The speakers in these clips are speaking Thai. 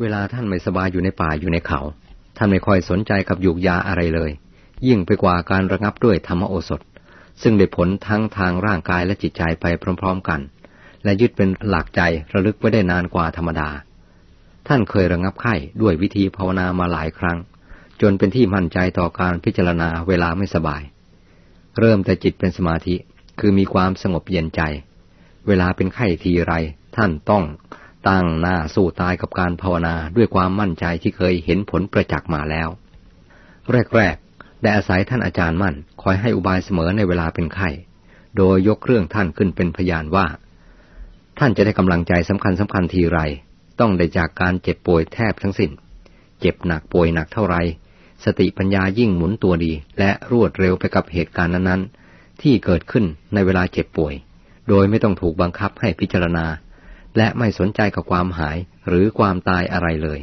เวลาท่านไม่สบายอยู่ในป่าอยู่ในเขา ท่านไม่ค่อยสนใจกับยุกยาอะไรเลย ยิ่งไปกว่าการระงับด้วยธรรมโอสถ ซึ่งได้ผลทั้งทางร่างกายและจิตใจไปพร้อม ๆกัน และยึดเป็นหลักใจระลึกไว้ได้นานกว่าธรรมดา ท่านเคยระงับไข้ด้วยวิธีภาวนามาหลายครั้ง จนเป็นที่มั่นใจต่อการพิจารณาเวลาไม่สบาย เริ่มแต่จิตเป็นสมาธิคือมีความสงบเย็นใจ เวลาเป็นไข้ทีไรท่านต้อง ตั้งหน้าสู้ตายกับการภาวนาด้วยความมั่นใจที่เคยเห็นผลประจักษ์มาแล้ว แรกๆได้อาศัยท่านอาจารย์มั่น คอยให้อุบายเสมอในเวลาเป็นไข้โดยยกเรื่องท่านขึ้นเป็นพยานว่า ท่านจะได้กำลังใจสำคัญสำคัญทีไร ต้องได้จากการเจ็บป่วยแทบทั้งสิน้น เจ็บหนักป่วยหนักเท่าไร สติปัญญายิ่งหมุนตัวดี และรวดเร็วไปกับเหตุการณ์นั้นๆ ที่เกิดขึ้นในเวลาเจ็บป่วย โดยไม่ต้องถูกบังคับให้พิจารณา และไม่สนใจกับความหายหรือความตายอะไรเลย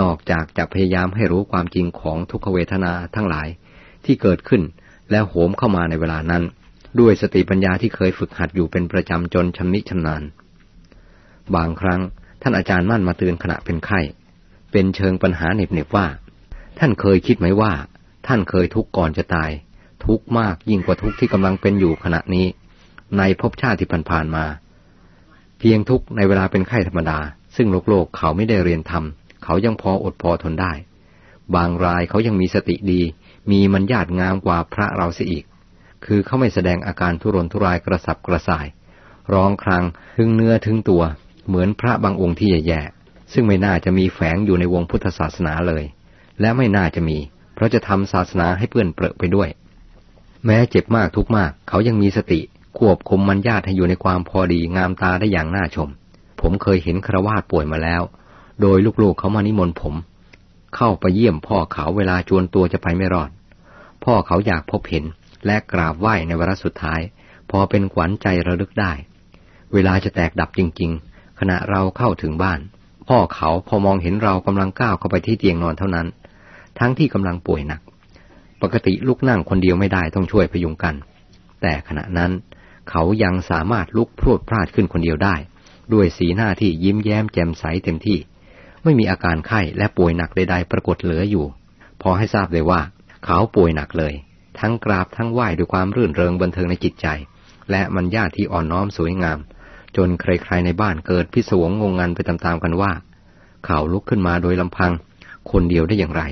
นอกจากจะพยายามให้รู้ความจริงของทุกขเวทนาทั้งหลายที่เกิดขึ้นแล้วโหมเข้ามาในเวลานั้น ด้วยสติปัญญาที่เคยฝึกหัดอยู่เป็นประจำจนชำนิชำนาญ บางครั้งท่านอาจารย์มั่นมาเตือนขณะเป็นไข้ เป็นเชิงปัญหาเน็บๆว่า ท่านเคยคิดไหมว่า ท่านเคยทุกข์ก่อนจะตาย ทุกข์มากยิ่งกว่าทุกข์ที่กำลังเป็นอยู่ขณะนี้ ในภพชาติที่ผ่านๆมา พียงทุกในเวลาเป็นไข้ธรรมดา ซึ่งโลกโลกเขาไม่ได้เรียนทำเขายังพออดพอทนได้ บางรายเขายังมีสติดี มีมันญาตงามกว่าพระเราเสียอีก คือเขาไม่แสดงอาการทุรนทุรายกระสับกระส่าย ร้องครางถึงเนื้อถึงตัว เหมือนพระบางองค์ที่แย่ๆซึ่งไม่น่าจะมีแฝงอยู่ในวงพุทธศาสนาเลย และไม่น่าจะมี เพราะจะทำศาสนาให้เพื่อนเปรอะไปด้วย แม้เจ็บมากทุกมาก เขายังมีสติ ควบคุมมันญาติให้อยู่ในความพอดีงามตาได้อย่างน่าชม ผมเคยเห็นครวาสป่วยมาแล้ว โดยลูกๆเขามานิมนต์ผม เข้าไปเยี่ยมพ่อเขาเวลาจวนตัวจะไปไม่รอด พ่อเขาอยากพบเห็นและกราบไหว้ในวาระสุดท้าย พอเป็นขวัญใจระลึกได้ เวลาจะแตกดับจริง ๆ ขณะเราเข้าถึงบ้าน พ่อเขาพอมองเห็นเรากำลังก้าวเข้าไปที่เตียงนอนเท่านั้น ทั้งที่กำลังป่วยหนัก ปกติลุกนั่งคนเดียวไม่ได้ต้องช่วยพยุงกัน แต่ขณะนั้น เขายังสามารถลุกพรวดพลาดขึ้นคนเดียวได้ ด้วยสีหน้าที่ยิ้มแย้มแจ่มใสเต็มที่ ไม่มีอาการไข้และป่วยหนักใดๆ ปรากฏเหลืออยู่ พอให้ทราบเลยว่า เขาป่วยหนักเลย ทั้งกราบทั้งไหว้ด้วยความรื่นเริงบันเทิงในจิตใจ และมันญาติที่อ่อนน้อมสวยงาม จนใครๆในบ้านเกิดพิศวงงงงันไปตามๆกันว่า เขาลุกขึ้นมาโดยลำพัง คนเดียวได้อย่างไร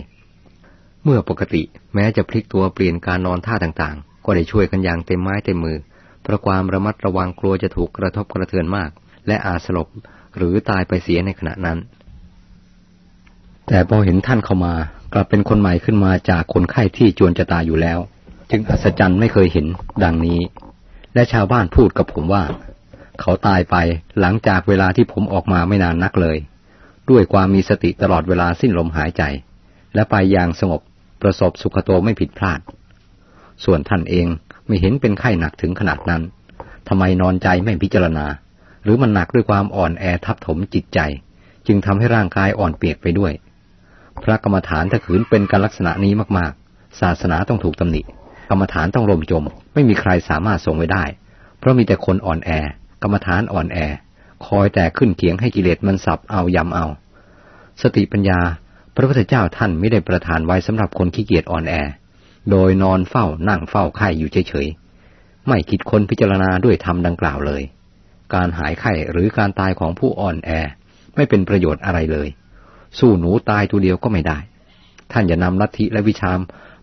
เมื่อปกติแม้จะพลิกตัวเปลี่ยนการนอนท่าต่างๆ ก็ได้ช่วยกันอย่างเต็มไม้เต็มมือ เพราะความระมัดระวังกลัวจะถูกกระทบกระเทือนมาก และอาจสลบหรือตายไปเสียในขณะนั้น แต่พอเห็นท่านเข้ามากลับเป็นคนใหม่ขึ้นมาจากคนไข้ที่จวนจะตายอยู่แล้ว จึงอัศจรรย์ไม่เคยเห็นดังนี้ และชาวบ้านพูดกับผมว่า เขาตายไปหลังจากเวลาที่ผมออกมาไม่นานนักเลย ด้วยความมีสติตลอดเวลาสิ้นลมหายใจ และไปอย่างสงบประสบสุขโตไม่ผิดพลาด ส่วนท่านเอง ไม่เห็นเป็นไข้หนักถึงขนาดนั้นทำไมนอนใจไม่พิจารณา หรือมันหนักด้วยความอ่อนแอทับถมจิตใจ จึงทำให้ร่างกายอ่อนเปียกไปด้วย พระกรรมฐานถ้าขืนเป็นการลักษณะนี้มากๆ ศาสนาต้องถูกตำหนิ กรรมฐานต้องลมจม ไม่มีใครสามารถส่งไว้ได้ เพราะมีแต่คนอ่อนแอ กรรมฐานอ่อนแอ คอยแต่ขึ้นเขียงให้กิเลสมันสับเอายำเอา สติปัญญา พระพุทธเจ้าท่านไม่ได้ประทานไว้สำหรับคนขี้เกียจอ่อนแอ โดยนอนเฝ้านั่งเฝ้าไข้อยู่เฉยๆ ไม่คิดคนพิจารณาด้วยธรรมดังกล่าวเลย การหายไข้หรือการตายของผู้อ่อนแอ ไม่เป็นประโยชน์อะไรเลย สู้หนูตายตัวเดียวก็ไม่ได้ ท่านอย่านำลัทธิและวิชาม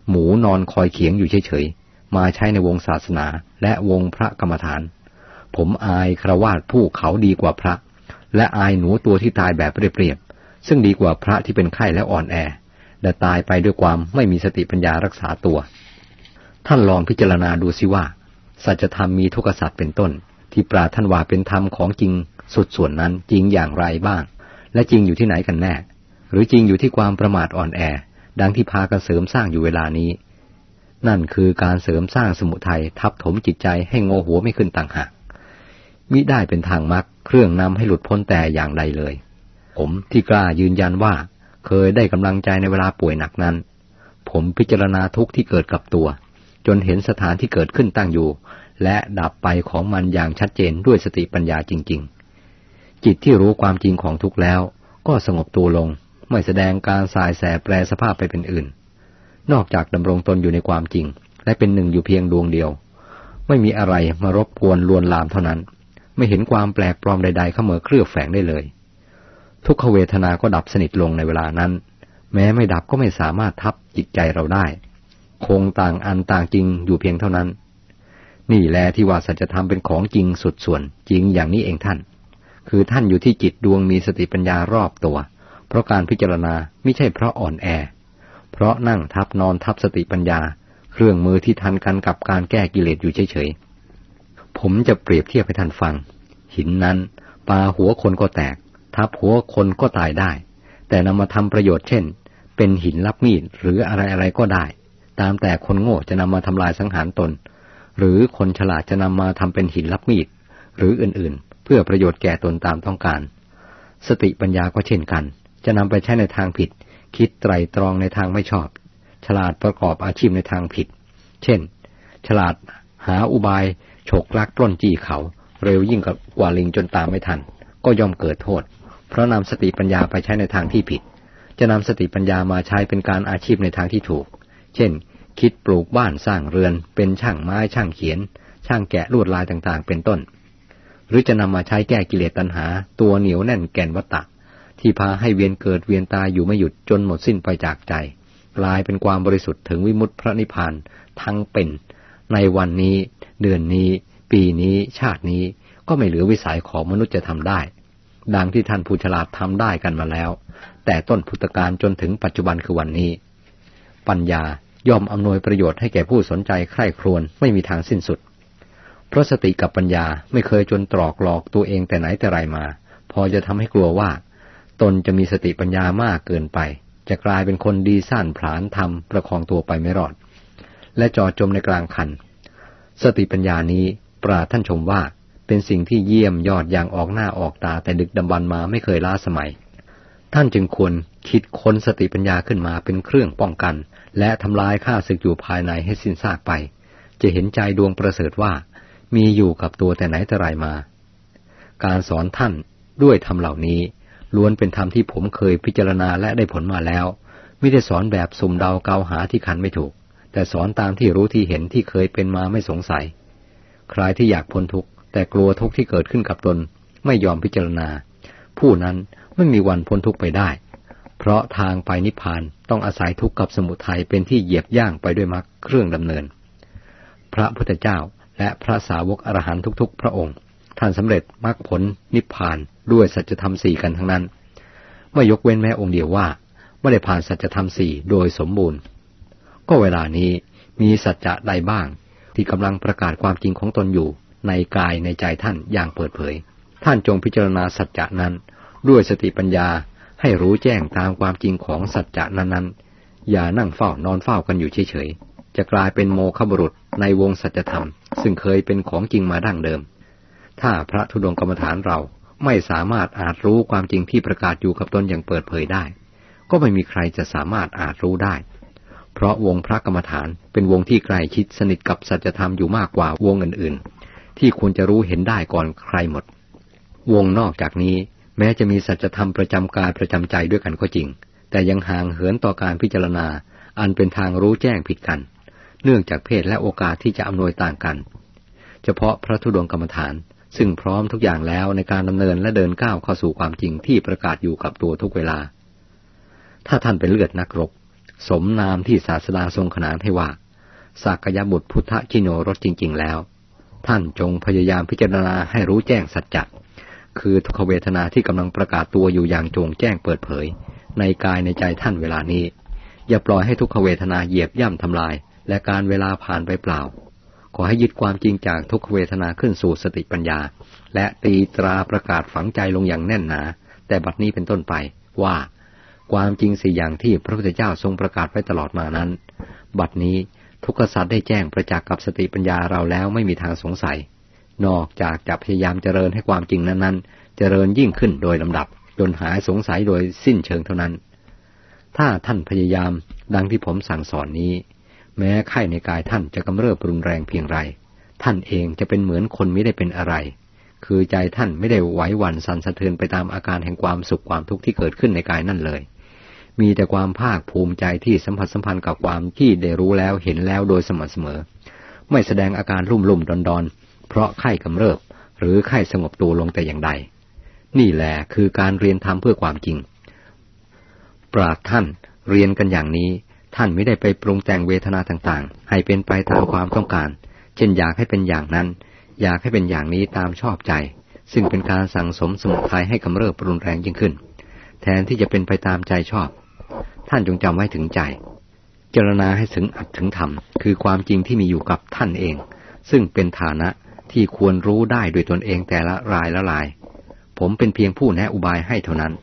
หมูนอนคอยเขียงอยู่เฉยๆ มาใช้ในวงศาสนาและวงพระกรรมฐาน ผมอายครวาดผู้เขาดีกว่าพระ และอายหนูตัวที่ตายแบบเรียบๆ ซึ่งดีกว่าพระที่เป็นไข้และอ่อนแอ และตายไปด้วยความไม่มีสติปัญญารักษาตัว ท่านลองพิจารณาดูสิว่า สัจธรรมมีทุกษัตริย์เป็นต้น ที่ปราท่านว่าเป็นธรรมของจริงสุดส่วนนั้นจริงอย่างไรบ้าง และจริงอยู่ที่ไหนกันแน่ หรือจริงอยู่ที่ความประมาทอ่อนแอ ดังที่พากันเสริมสร้างอยู่เวลานี้ นั่นคือการเสริมสร้างสมุทัยทับถมจิตใจให้งอหัวไม่ขึ้นต่างหากมิได้เป็นทางมรรคเครื่องนำให้หลุดพ้นแต่อย่างใดเลย ผมที่กล้ายืนยันว่า เคยได้กำลังใจในเวลาป่วยหนักนั้น ผมพิจารณาทุกข์ที่เกิดกับตัว จนเห็นสถานที่เกิดขึ้นตั้งอยู่ และดับไปของมันอย่างชัดเจนด้วยสติปัญญาจริง ๆ จิตที่รู้ความจริงของทุกข์แล้วก็ก็สงบตัวลง ไม่แสดงการสายแสแปรสภาพไปเป็นอื่น นอกจากดำรงตนอยู่ในความจริง และเป็นหนึ่งอยู่เพียงดวงเดียว ไม่มีอะไรมารบกวนลวนลามเท่านั้น ไม่เห็นความแปลกปลอมใด ๆ เข้ามาเคลือบแฝงได้เลย ทุกขเวทนาก็ดับสนิทลงในเวลานั้น แม้ไม่ดับก็ไม่สามารถทับจิตใจเราได้ คงต่างอันต่างจริงอยู่เพียงเท่านั้น นี่แลที่ว่าสัจธรรมเป็นของจริงสุดส่วนจริงอย่างนี้เองท่าน คือท่านอยู่ที่จิตดวงมีสติปัญญารอบตัว เพราะการพิจารณาไม่ใช่เพราะอ่อนแอ เพราะนั่งทับนอนทับสติปัญญา เครื่องมือที่ทันกันกับการแก้กิเลสอยู่เฉยๆผมจะเปรียบเทียบให้ท่านฟัง หินนั้นปาหัวคนก็แตก ทับหัวคนก็ตายได้ แต่นำมาทำประโยชน์เช่น เป็นหินรับมีดหรืออะไรๆก็ได้ ตามแต่คนโง่จะนำมาทำลายสังหารตน หรือคนฉลาดจะนำมาทำเป็นหินรับมีด หรืออื่นๆ เพื่อประโยชน์แก่ตนตามต้องการ สติปัญญาก็เช่นกัน จะนำไปใช้ในทางผิด คิดไตรตรองในทางไม่ชอบ ฉลาดประกอบอาชีพในทางผิด เช่น ฉลาดหาอุบายฉกลักปล้นจี้เขา เร็วยิ่งกว่าลิงจนตามไม่ทัน ก็ย่อมเกิดโทษ เพราะนำสติปัญญาไปใช้ในทางที่ผิด จะนำสติปัญญามาใช้เป็นการอาชีพในทางที่ถูก เช่น คิดปลูกบ้านสร้างเรือน เป็นช่างไม้ช่างเขียน ช่างแกะลวดลายต่างๆ เป็นต้น หรือจะนำมาใช้แก้กิเลสตัณหา ตัวเหนียวแน่นแก่นวัตตะ ที่พาให้เวียนเกิดเวียนตายอยู่ไม่หยุดจนหมดสิ้นไปจากใจกลายเป็นความบริสุทธิ์ถึงวิมุตติพระนิพพานทั้งเป็น ในวันนี้ เดือนนี้ ปีนี้ ชาตินี้ก็ไม่เหลือวิสัยของมนุษย์จะทำได้ ดังที่ท่านผู้ฉลาดทำได้กันมาแล้ว แต่ต้นพุทธการจนถึงปัจจุบันคือวันนี้ ปัญญาย่อมอำนวยประโยชน์ให้แก่ผู้สนใจใคร่ครวญไม่มีทางสิ้นสุด เพราะสติกับปัญญาไม่เคยจนตรอกหลอกตัวเองแต่ไหนแต่ไรมา พอจะทำให้กลัวว่า ตนจะมีสติปัญญามากเกินไป จะกลายเป็นคนดีสั้นผลานทำประคองตัวไปไม่รอด และจอจมในกลางคัน สติปัญญานี้ปราท่านชมว่า เป็นสิ่งที่เยี่ยมยอดอย่างออกหน้าออกตาแต่ดึกดำบรรมาไม่เคยล้าสมัย ท่านจึงควรคิดค้นสติปัญญาขึ้นมาเป็นเครื่องป้องกัน และทำลายข้าศึกอยู่ภายในให้สิ้นซากไป จะเห็นใจดวงประเสริฐว่า มีอยู่กับตัวแต่ไหนแต่ไรมา การสอนท่านด้วยธรรมเหล่านี้ล้วนเป็นธรรมที่ผมเคยพิจารณาและได้ผลมาแล้ว ไม่ได้สอนแบบสุ่มเดาเกาหาที่คันไม่ถูก แต่สอนตามที่รู้ที่เห็นที่เคยเป็นมาไม่สงสัย ใครที่อยากพ้นทุกข์ แต่กลัวทุกข์ที่เกิดขึ้นกับตนไม่ยอมพิจารณา ผู้นั้นไม่มีวันพ้นทุกข์ไปได้ เพราะทางไปนิพพานต้องอาศัยทุกข์กับสมุทัยเป็นที่เหยียบย่างไปด้วยมรรคเครื่องดำเนิน พระพุทธเจ้าและพระสาวกอรหันทุกๆ พระองค์ ท่านสำเร็จมรรคผลนิพพานด้วยสัจธรรมสี่กันทั้งนั้นไม่ยกเว้นแม้องค์เดียวว่าไม่ได้ผ่านสัจธรรมสี่โดยสมบูรณ์ ก็เวลานี้มีสัจจะใดบ้างที่กำลังประกาศความจริงของตนอยู่ ในกายในใจท่านอย่างเปิดเผย ท่านจงพิจารณาสัจจะนั้น ด้วยสติปัญญาให้รู้แจ้งตามความจริงของสัจจะนั้นๆ อย่านั่งเฝ้านอนเฝ้ากันอยู่เฉยๆ จะกลายเป็นโมฆะบุรุษในวงสัจธรรม ซึ่งเคยเป็นของจริงมาดั้งเดิม ถ้าพระธุดงกรรมฐานเราไม่สามารถอาจรู้ความจริงที่ประกาศอยู่กับตนอย่างเปิดเผยได้ ก็ไม่มีใครจะสามารถอาจรู้ได้ เพราะวงพระกรรมฐานเป็นวงที่ใกล้ชิดสนิทกับสัจธรรมอยู่มากกว่าวงอื่นๆ ที่ควรจะรู้เห็นได้ก่อนใครหมด วงนอกจากนี้ แม้จะมีสัจธรรมประจำกายประจำใจด้วยกันก็จริง แต่ยังห่างเหินต่อการพิจารณา อันเป็นทางรู้แจ้งผิดกัน เนื่องจากเพศและโอกาสที่จะอำนวยต่างกัน เฉพาะพระธุดงกรรมฐาน ซึ่งพร้อมทุกอย่างแล้วในการดำเนินและเดินก้าวเข้าสู่ความจริงที่ประกาศอยู่กับตัวทุกเวลา ถ้าท่านเป็นเลือดนักรบ สมนามที่ศาสดาทรงขนานให้ว่าสักยบุตรพุทธชิโนรสจริง ๆ แล้ว ท่านจงพยายามพิจารณาให้รู้แจ้งสัจจะคือทุกขเวทนาที่กำลังประกาศตัวอยู่อย่างโจงแจ้งเปิดเผย ในกายในใจท่านเวลานี้ อย่าปล่อยให้ทุกขเวทนาเหยียบย่ำทำลาย และการเวลาผ่านไปเปล่า ขอให้ยึดความจริงจากทุกขเวทนาขึ้นสู่สติปัญญา และตีตราประกาศฝังใจลงอย่างแน่นหนา แต่บัดนี้เป็นต้นไปว่า ความจริงสี่อย่างที่พระพุทธเจ้าทรงประกาศไว้ตลอดมานั้น บัดนี้ ทุกขสัตว์ได้แจ้งประจักษ์กับสติปัญญาเราแล้วไม่มีทางสงสัย นอกจากจะพยายามเจริญให้ความจริงนั้นๆ เจริญยิ่งขึ้นโดยลำดับ จนหายสงสัยโดยสิ้นเชิงเท่านั้น ถ้าท่านพยายามดังที่ผมสั่งสอนนี้ แม้ไข้ในกายท่านจะกำเริบรุนแรงเพียงไร ท่านเองจะเป็นเหมือนคนไม่ได้เป็นอะไร คือใจท่านไม่ได้ไหวหวั่นสั่นสะเทือนไปตามอาการแห่งความสุขความทุกข์ที่เกิดขึ้นในกายนั่นเลย มีแต่ความภาคภูมิใจที่สัมผัสสัมพันธ์กับความที่ได้รู้แล้วเห็นแล้วโดยสม่ำเสมอ ไม่แสดงอาการรุ่มรุ่มดอนดอนเพราะไข้กำเริบ หรือไข้สงบตัวลงแต่อย่างใด นี่แหละคือการเรียนทำเพื่อความจริง ปราดท่านเรียนกันอย่างนี้ ท่านไม่ได้ไปปรุงแต่งเวทนาต่างๆ ให้เป็นไปตามความต้องการ เช่นอยากให้เป็นอย่างนั้น อยากให้เป็นอย่างนี้ตามชอบใจ ซึ่งเป็นการสั่งสมสมุทัยให้กำเริบรุนแรงยิ่งขึ้น แทนที่จะเป็นไปตามใจชอบ ท่านจงจำไว้ถึงใจ เจรณาให้ถึงอัดถึงธรรม คือความจริงที่มีอยู่กับท่านเอง ซึ่งเป็นฐานะที่ควรรู้ได้ด้วยตนเองแต่ละรายละลาย ผมเป็นเพียงผู้แนะอุบายให้เท่านั้น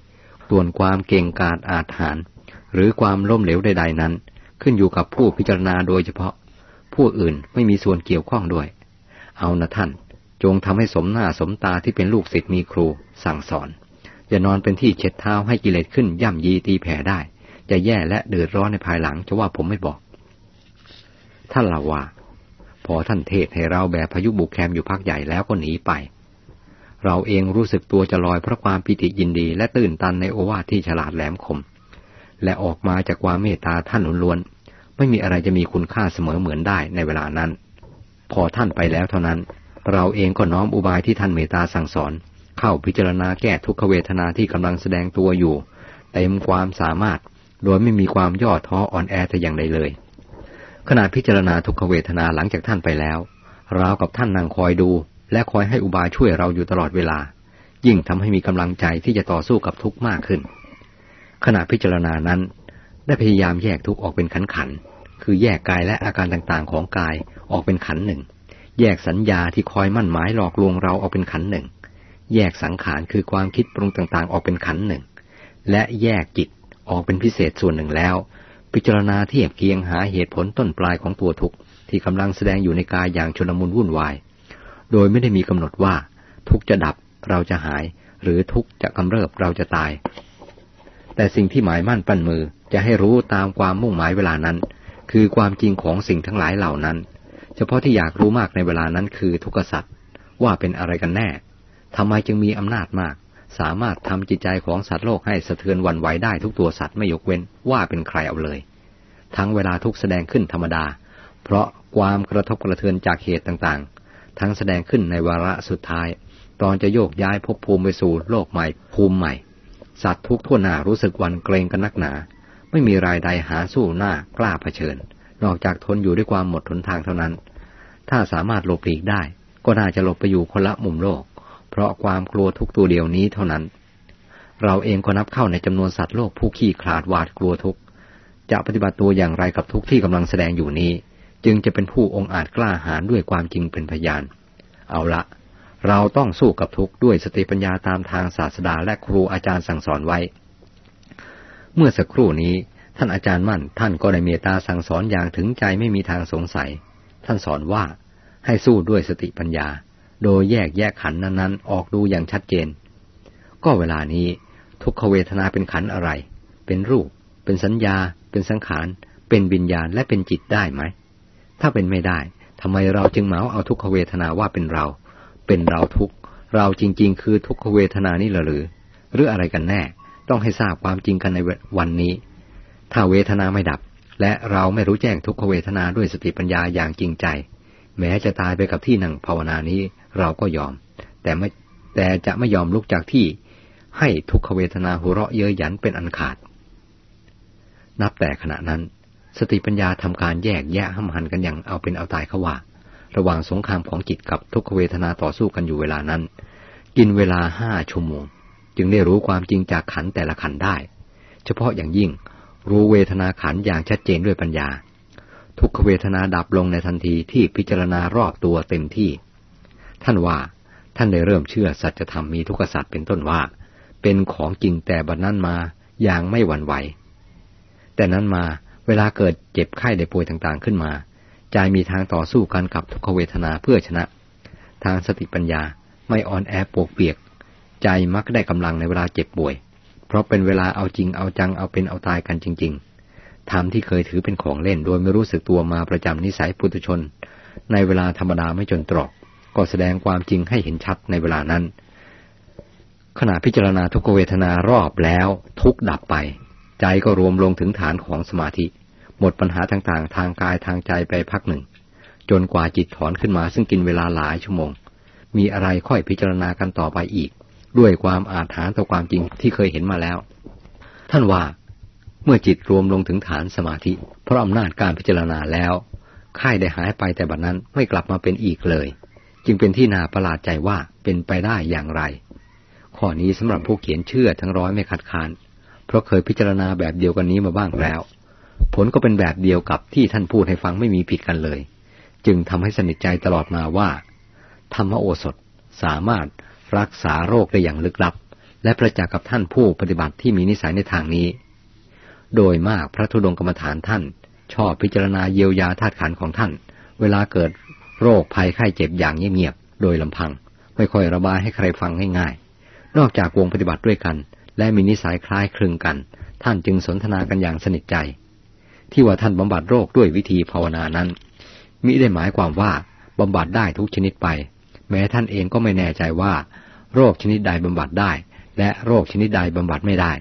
ส่วนความเก่งกาจอาถรรพ์หรือความล้มเหลวใด ๆ นั้น ขึ้นอยู่กับผู้พิจารณาโดยเฉพาะ ผู้อื่นไม่มีส่วนเกี่ยวข้องด้วย เอานะท่าน จงทำให้สมหน้าสมตาที่เป็นลูกศิษย์มีครูสั่งสอน อย่านอนเป็นที่เช็ดเท้าให้กิเลสขึ้นย่ำยีตีแผ่ได้ จะแย่และเดือดร้อนในภายหลังจะว่าผมไม่บอก ท่านลาว่า พอท่านเทศให้เราแบบพายุบุกแคมอยู่พักใหญ่แล้วก็หนีไป เราเองรู้สึกตัวจะลอยเพราะความปิติยินดี และตื่นตันในโอวาทที่ฉลาดแหลมคม และออกมาจากความเมตตาท่านล้วนไม่มีอะไรจะมีคุณค่าเสมอเหมือนได้ในเวลานั้น พอท่านไปแล้วเท่านั้น เราเองก็น้อมอุบายที่ท่านเมตตาสั่งสอน เข้าพิจารณาแก้ทุกขเวทนาที่กำลังแสดงตัวอยู่เต็มความสามารถ โดยไม่มีความย่อท้ออ่อนแอแต่อย่างใดเลย ขณะพิจารณาทุกขเวทนาหลังจากท่านไปแล้วเรากับท่านนั่งคอยดู และคอยให้อุบายช่วยเราอยู่ตลอดเวลา ยิ่งทำให้มีกำลังใจที่จะต่อสู้กับทุกข์มากขึ้น ขณะพิจารณานั้น ได้พยายามแยกทุกข์ออกเป็นขันขันคือแยกกายและอาการต่างๆ ของกายออกเป็นขันหนึ่ง แยกสัญญาที่คอยมั่นหมายหลอกลวงเราออกเป็นขันหนึ่ง แยกสังขารคือความคิดปรุงต่างๆ ออกเป็นขันหนึ่ง และแยกจิต ออกเป็นพิเศษส่วนหนึ่งแล้ว พิจารณาเทียบเคียงหาเหตุผลต้นปลายของตัวทุกข์ที่กำลังแสดงอยู่ในกายอย่างชนมุนวุ่นวาย โดยไม่ได้มีกำหนดว่า ทุกจะดับเราจะหาย หรือทุกจะกำเริบเราจะตาย แต่สิ่งที่หมายมั่นปั้นมือจะให้รู้ตามความมุ่งหมายเวลานั้น คือความจริงของสิ่งทั้งหลายเหล่านั้น เฉพาะที่อยากรู้มากในเวลานั้นคือทุกขสัตว์ว่าเป็นอะไรกันแน่ทำไมจึงมีอำนาจมาก สามารถทำจิตใจของสัตว์โลกให้สะเทือนวันไหวได้ทุกตัวสัตว์ไม่ยกเว้นว่าเป็นใครเอาเลย ทั้งเวลาทุกแสดงขึ้นธรรมดา เพราะความกระทบกระเทือนจากเหตุต่างๆ ทั้งแสดงขึ้นในวาระสุดท้าย ตอนจะโยกย้ายภพภูมิไปสู่โลกใหม่ภูมิใหม่ สัตว์ทุกทั่วหน้ารู้สึกวันเกรงกันนักหนา ไม่มีรายใดหาสู้หน้ากล้าเผชิญ นอกจากทนอยู่ด้วยความหมดทนทางเท่านั้น ถ้าสามารถหลบหลีกได้ ก็น่าจะหลบไปอยู่คนละมุมโลก เพราะความกลัวทุกตัวเดียวนี้เท่านั้น เราเองก็นับเข้าในจำนวนสัตว์โลกผู้ขี้ขลาดหวาดกลัวทุก จะปฏิบัติตัวอย่างไรกับทุกที่กำลังแสดงอยู่นี้ จึงจะเป็นผู้องอาจกล้าหาญด้วยความจริงเป็นพยาน เอาละ เราต้องสู้กับทุกด้วยสติปัญญาตามทางศาสดาและครูอาจารย์สั่งสอนไว้ เมื่อสักครู่นี้ท่านอาจารย์มั่น ท่านก็ได้เมตตาสั่งสอนอย่างถึงใจไม่มีทางสงสัย ท่านสอนว่าให้สู้ด้วยสติปัญญา โดยแยกแยกขันนั้นๆ ออกดูอย่างชัดเจน ก็เวลานี้ทุกขเวทนาเป็นขันอะไร เป็นรูป เป็นสัญญา เป็นสังขาร เป็นวิญญาณและเป็นจิตได้ไหม ถ้าเป็นไม่ได้ทำไมเราจึงเมาเอาทุกขเวทนาว่าเป็นเรา เป็นเราทุกเราจริง ๆ คือทุกขเวทนานี่หรือ หรืออะไรกันแน่ ต้องให้ทราบความจริงกันในวันนี้ ถ้าเวทนาไม่ดับ และเราไม่รู้แจ้งทุกขเวทนาด้วยสติปัญญาอย่างจริงใจ แม้จะตายไปกับที่นั่งภาวนานี้ เราก็ยอม แต่ไม่แต่จะไม่ยอมลุกจากที่ให้ทุกขเวทนาหัวเราะเย้ยหยันเป็นอันขาด นับแต่ขณะนั้น สติปัญญาทำการแยกแยะห้ำหันกันอย่างเอาเป็นเอาตายเขาว่า ระหว่างสงครามของจิตกับทุกขเวทนาต่อสู้กันอยู่เวลานั้น กินเวลาห้าชั่วโมง จึงได้รู้ความจริงจากขันแต่ละขันได้ เฉพาะอย่างยิ่งรู้เวทนาขันอย่างชัดเจนด้วยปัญญา ทุกขเวทนาดับลงในทันทีที่พิจารณารอบตัวเต็มที่ ท่านว่าท่านได้เริ่มเชื่อสัจธรรมมีทุกขสัตว์เป็นต้นว่า เป็นของจริงแต่บัดนั้นมาอย่างไม่หวั่นไหว แต่นั้นมาเวลาเกิดเจ็บไข้ได้ป่วยต่างๆขึ้นมา ใจมีทางต่อสู้กันกับทุกขเวทนาเพื่อชนะ ทางสติปัญญาไม่อ่อนแอปวกเปียก ใจมักได้กำลังในเวลาเจ็บป่วย เพราะเป็นเวลาเอาจริงเอาจังเอาเป็นเอาตายกันจริง ๆธรรมที่เคยถือเป็นของเล่นโดยไม่รู้สึกตัวมาประจำนิสัยปุถุชน ในเวลาธรรมดาไม่จนตรอก ก็แสดงความจริงให้เห็นชัดในเวลานั้น ขณะพิจารณาทุกเวทนารอบแล้วทุกดับไป ใจก็รวมลงถึงฐานของสมาธิ หมดปัญหาต่างๆ ทางกายทางใจไปพักหนึ่ง จนกว่าจิตถอนขึ้นมาซึ่งกินเวลาหลายชั่วโมง มีอะไรค่อยพิจารณากันต่อไปอีก ด้วยความอาถรรพ์ต่อความจริงที่เคยเห็นมาแล้ว ท่านว่าเมื่อจิตรวมลงถึงฐานสมาธิ เพราะอำนาจการพิจารณาแล้วค่ายได้หายไปแต่บัดนั้นไม่กลับมาเป็นอีกเลย จึงเป็นที่น่าประหลาดใจว่าเป็นไปได้อย่างไร ข้อนี้สำหรับผู้เขียนเชื่อทั้งร้อยไม่ขัดขาน เพราะเคยพิจารณาแบบเดียวกันนี้มาบ้างแล้ว ผลก็เป็นแบบเดียวกับที่ท่านพูดให้ฟังไม่มีผิดกันเลย จึงทำให้สนิทใจตลอดมาว่า ธรรมโอสถสามารถรักษาโรคได้อย่างลึกลับ และประจักษ์กับท่านผู้ปฏิบัติที่มีนิสัยในทางนี้ โดยมากพระธุดงกรรมฐานท่าน ชอบพิจารณาเยียวยาธาตุขันของท่าน เวลาเกิด โรคภัยไข้เจ็บอย่างเงียบๆ โดยลำพัง ไม่ค่อยระบายให้ใครฟังง่ายๆ นอกจากวงปฏิบัติด้วยกัน และมีนิสัยคล้ายคลึงกัน ท่านจึงสนทนากันอย่างสนิทใจ ที่ว่าท่านบำบัดโรคด้วยวิธีภาวนานั้น มิได้หมายความว่าบำบัดได้ทุกชนิดไป แม้ท่านเองก็ไม่แน่ใจว่า โรคชนิดใดบำบัดได้ และโรคชนิดใดบำบัดไม่ได้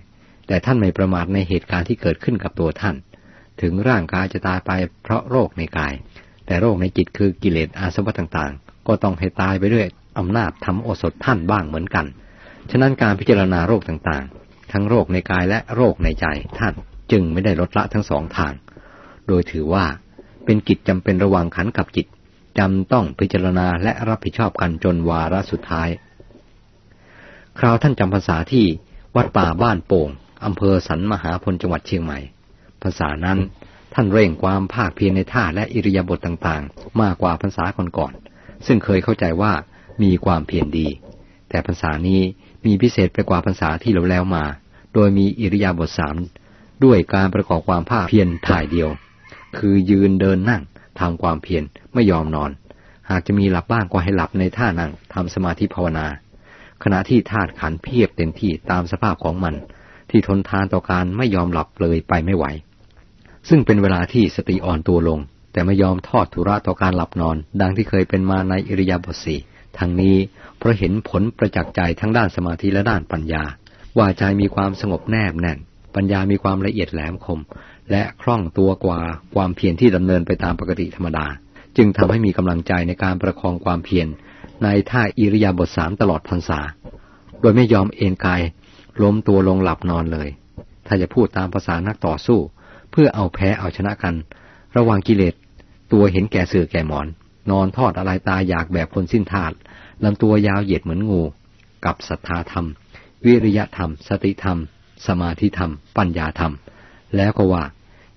แต่ท่านไม่ประมาทในเหตุการณ์ที่เกิดขึ้นกับตัวท่าน ถึงร่างกายจะตายไปเพราะโรคในกาย แต่โรคในจิตคือกิเลสอาสวะต่างๆ ก็ต้องให้ตายไปด้วยอำนาจทำโอสถท่านบ้างเหมือนกัน ฉะนั้นการพิจารณาโรคต่างๆ ทั้งโรคในกายและโรคในใจท่านจึงไม่ได้ลดละทั้งสองทาง โดยถือว่าเป็นกิจจำเป็นระว่างขันกับจิตจำต้องพิจารณาและรับผิดชอบกันจนวาระสุดท้าย คราวท่านจำภาษาที่วัดป่าบ้านโป่งอำเภอสันมหาพลจังหวัดเชียงใหม่ ภาษานั้น ท่านเร่งความภาคเพียรในท่าและอิริยาบถต่างๆ มากกว่าภาษาก่อนๆซึ่งเคยเข้าใจว่ามีความเพียรดี แต่ภาษานี้มีพิเศษไปกว่าภาษาที่เราแล้วมา โดยมีอิริยาบถสามด้วยการประกอบความภาคเพียรถ่ายเดียว คือยืนเดินนั่งทำความเพียรไม่ยอมนอน หากจะมีหลับบ้างก็ให้หลับในท่านั่งทำสมาธิภาวนา ขณะที่ธาตุขันเพียบเต็มที่ตามสภาพของมัน ที่ทนทานต่อการไม่ยอมหลับเลยไปไม่ไหว ซึ่งเป็นเวลาที่สติอ่อนตัวลง แต่ไม่ยอมทอดทุระต่อการหลับนอน ดังที่เคยเป็นมาในอิริยาบถสี่ทั้งนี้เพราะเห็นผลประจักษ์ใจทั้งด้านสมาธิและด้านปัญญา ว่าใจมีความสงบแนบแน่น ปัญญามีความละเอียดแหลมคม และคล่องตัวกว่าความเพียรที่ดำเนินไปตามปกติธรรมดา จึงทำให้มีกำลังใจในการประคองความเพียรในท่าอิริยาบถสามตลอดพรรษา โดยไม่ยอมเอนกายล้มตัวลงหลับนอนเลย ถ้าจะพูดตามภาษานักต่อสู้ พื่อเอาแพ้เอาชนะกัน ระหว่างกิเลส ตัวเห็นแก่เสือแก่หมอน นอนทอดอะไรตาอยากแบบคนสิ้นธาตุลำตัวยาวเหยียดเหมือนงู กับศรัทธาธรรม วิริยะธรรม สติธรรม สมาธิธรรม ปัญญาธรรม แล้วก็ว่า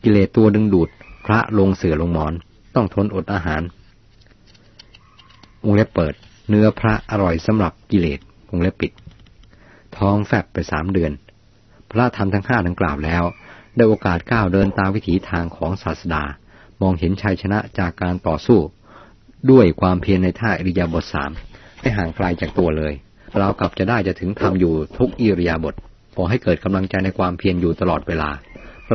กิเลสตัวดึงดูด พระลงเสือลงหมอน ต้องทนอดอาหารวงเล็บเปิด เนื้อพระอร่อยสำหรับกิเลสวงเล็บปิด ท้องแฟบไปสามเดือน พระธรรมทั้งห้าดังกล่าวแล้ว ได้โอกาสก้าวเดินตามวิถีทางของศาสดา มองเห็นชัยชนะจากการต่อสู้ ด้วยความเพียรในท่าอิริยาบถสามไม่ห่างไกลจากตัวเลย เรากลับจะได้จะถึงทำอยู่ทุกอิริยาบถขอให้เกิดกำลังใจในความเพียรอยู่ตลอดเวลา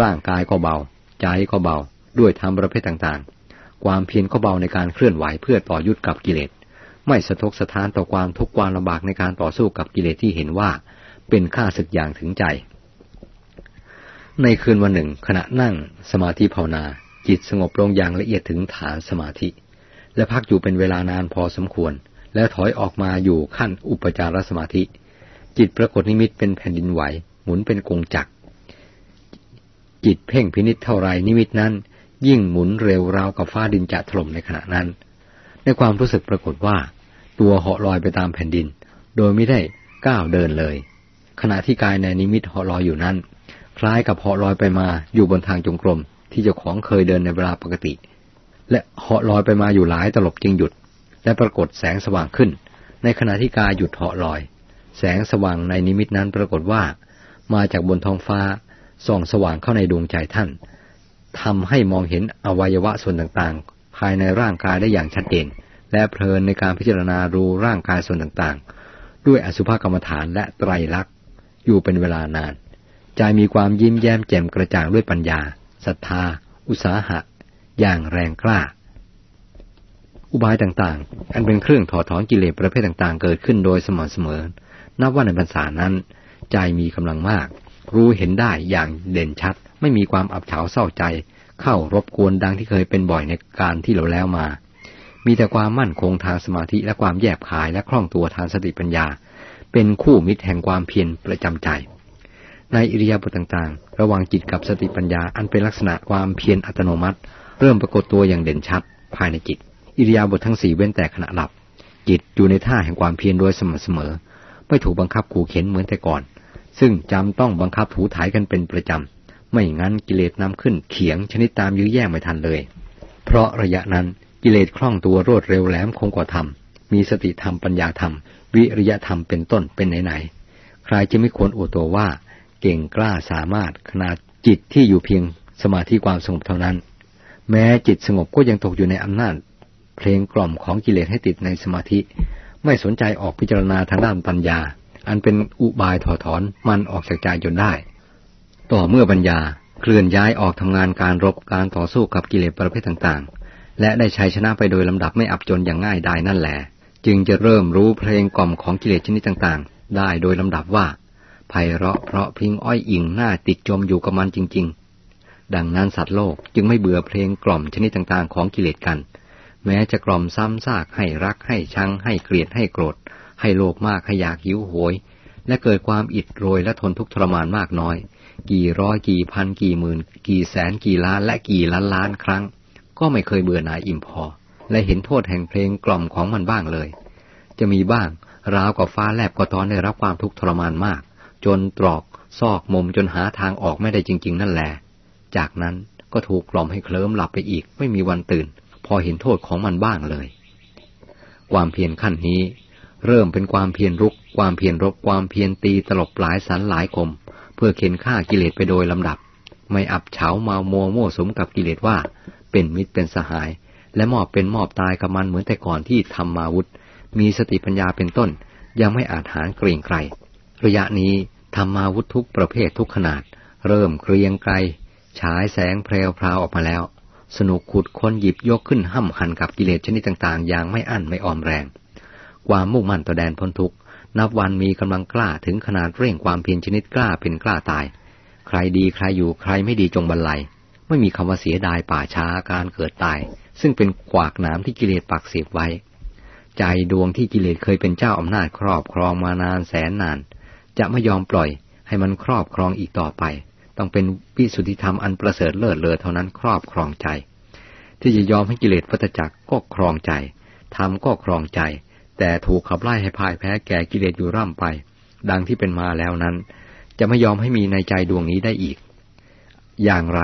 ร่างกายก็เบา ใจก็เบา ด้วยธรรมประเภทต่างๆ ความเพียรก็เบาในการเคลื่อนไหวเพื่อต่อยุดกับกิเลสไม่สะทกสะท้านต่อความทุกข์ความลำบากในการต่อสู้กับกิเลสที่เห็นว่า เป็นค่าศึกอย่างถึงใจ ในคืนวันหนึ่ง ขณะนั่งสมาธิภาวนา จิตสงบลงอย่างละเอียดถึงฐานสมาธิ และพักอยู่เป็นเวลานานพอสมควร แล้วถอยออกมาอยู่ขั้นอุปจารสมาธิ จิตปรากฏนิมิตเป็นแผ่นดินไหว หมุนเป็นกงจักร จิตเพ่งพินิษเท่าไรนิมิตนั้น ยิ่งหมุนเร็วราวกับฟ้าดินจะถล่มในขณะนั้น ในความรู้สึกปรากฏว่า ตัวเหาะลอยไปตามแผ่นดิน โดยไม่ได้ก้าวเดินเลย ขณะที่กายในนิมิตเหาะลอยอยู่นั้น คล้ายกับเหาะลอยไปมาอยู่บนทางจงกรมที่เจ้าของเคยเดินในเวลาปกติ และเหาะลอยไปมาอยู่หลายตลบจึงหยุด และปรากฏแสงสว่างขึ้น ในขณะที่กายหยุดเหาะลอย แสงสว่างในนิมิตนั้นปรากฏว่า มาจากบนท้องฟ้าส่องสว่างเข้าในดวงใจท่านทำให้มองเห็นอวัยวะส่วนต่างๆ ภายในร่างกายได้อย่างชัดเจนและเพลินในการพิจารณาดูร่างกายส่วนต่างๆ ด้วยอสุภกรรมฐานและไตรลักษณ์อยู่เป็นเวลานาน ใจมีความยิ้มแย้มแจ่มกระจ่างด้วยปัญญาศรัทธา อุตสาหะ อย่างแรงกล้า อุบายต่างๆ อันเป็นเครื่องถอดถอนกิเลสประเภทต่างๆ เกิดขึ้นโดยสม่ำเสมอ นับว่าในภาษานั้น ใจมีกำลังมาก รู้เห็นได้อย่างเด่นชัด ไม่มีความอับเฉาเศร้าใจ เข้ารบกวนดังที่เคยเป็นบ่อยในการที่เราแล้วมา มีแต่ความมั่นคงทางสมาธิและความแยบคายและคล่องตัวทางสติปัญญา เป็นคู่มิตรแห่งความเพียรประจำใจ ในอิริยาบถต่างๆ ระหว่างจิตกับสติปัญญาอันเป็นลักษณะความเพียรอัตโนมัติ เริ่มปรากฏตัวอย่างเด่นชัด ภายในจิต อิริยาบถทั้งสี่เว้นแต่ขณะหลับ จิตอยู่ในท่าแห่งความเพียรโดยสม่ำเสมอ ไม่ถูกบังคับขู่เข็นเหมือนแต่ก่อน ซึ่งจำต้องบังคับถูถ่ายกันเป็นประจำ ไม่งั้นกิเลสนำขึ้นเขียงชนิดตามยื้อแย่งไม่ทันเลย เพราะระยะนั้นกิเลสคล่องตัวรวดเร็วแหลมคงกว่าธรรม มีสติธรรมปัญญาธรรม วิริยะธรรมเป็นต้นเป็นไหนๆใครจะไม่ควรอวดตัวว่า เก่งกล้าสามารถขนาดจิตที่อยู่เพียงสมาธิความสงบเท่านั้น แม้จิตสงบก็ยังตกอยู่ในอำนาจ เพลงกล่อมของกิเลสให้ติดในสมาธิ ไม่สนใจออกพิจารณาทางด้านปัญญา อันเป็นอุบายถอดถอนมันออกจากใจจนได้ ต่อเมื่อปัญญาเคลื่อนย้ายออกทำงานการรบการต่อสู้กับกิเลสประเภทต่างๆ และได้ชัยชนะไปโดยลำดับไม่อับจนอย่างง่ายได้นั่นแหละ จึงจะเริ่มรู้เพลงกล่อมของกิเลสชนิดต่างๆ ได้โดยลำดับว่า ไพเราะเพราะพิงอ้อยอิงหน้าติดจมอยู่กับมันจริง ๆ ดังนั้นสัตว์โลกจึงไม่เบื่อเพลงกล่อมชนิดต่างๆ ของกิเลสกัน แม้จะกล่อมซ้ำซากให้รักให้ชัง ให้เกลียดให้โกรธ ให้โลภมากให้อยากหิวโหย และเกิดความอิดโรยและทนทุกข์ทรมานมากน้อย กี่ร้อยกี่พันกี่หมื่น กี่แสนกี่ล้านและกี่ล้านล้านครั้ง ก็ไม่เคยเบื่อหน่ายอิ่มพอ และเห็นโทษแห่งเพลงกล่อมของมันบ้างเลย จะมีบ้างราวกับฟ้าแลบก็ตอนได้รับความทุกข์ทรมานมาก จนตรอกซอกมุมจนหาทางออกไม่ได้จริง ๆ นั่นแหละ จากนั้นก็ถูกกล่อมให้เคลิ้มหลับไปอีกไม่มีวันตื่น พอเห็นโทษของมันบ้างเลย ความเพียรขั้นนี้ เริ่มเป็นความเพียรรุก ความเพียรรบความเพียรตีตลบหลายสันหลายคม เพื่อเข็นฆ่ากิเลสไปโดยลำดับ ไม่อับเฉามามัวมั่วสมกับกิเลสว่า เป็นมิตรเป็นสหาย และมอบเป็นมอบตายกับมันเหมือนแต่ก่อนที่ทำมาวุธ มีสติปัญญาเป็นต้น ยังไม่อาจหารเกรงใครระยะนี้ ทำมาวุธทุกประเภททุกขนาด เริ่มเกรียงไกลฉายแสงเพลวพราวออกมาแล้ว สนุกขุดค้นหยิบยกขึ้นห้ำหันกับกิเลสชนิดต่างๆ อย่างไม่อั้นไม่ออมแรง ความมุ่งมั่นต่อแดนพ้นทุกนับวันมีกำลังกล้าถึงขนาดเร่งความเพียรชนิดกล้าเป็นกล้าตาย ใครดีใครอยู่ใครไม่ดีจงบรรลัย ไม่มีคำว่าเสียดายป่าช้าการเกิดตาย ซึ่งเป็นกวากน้ำที่กิเลสปักเสียบไว้ ใจดวงที่กิเลสเคยเป็นเจ้าอำนาจครอบครองมานานแสนนาน จะไม่ยอมปล่อยให้มันครอบครองอีกต่อไป ต้องเป็นวิสุทธิธรรมอันประเสริฐเลิศเลอเท่านั้นครอบครองใจ ที่จะยอมให้กิเลสวัตจักรก็ครองใจธรรมก็ครองใจ แต่ถูกขับไล่ให้พ่ายแพ้แก่กิเลสอยู่ร่ำไป ดังที่เป็นมาแล้วนั้น จะไม่ยอมให้มีในใจดวงนี้ได้อีก อย่างไร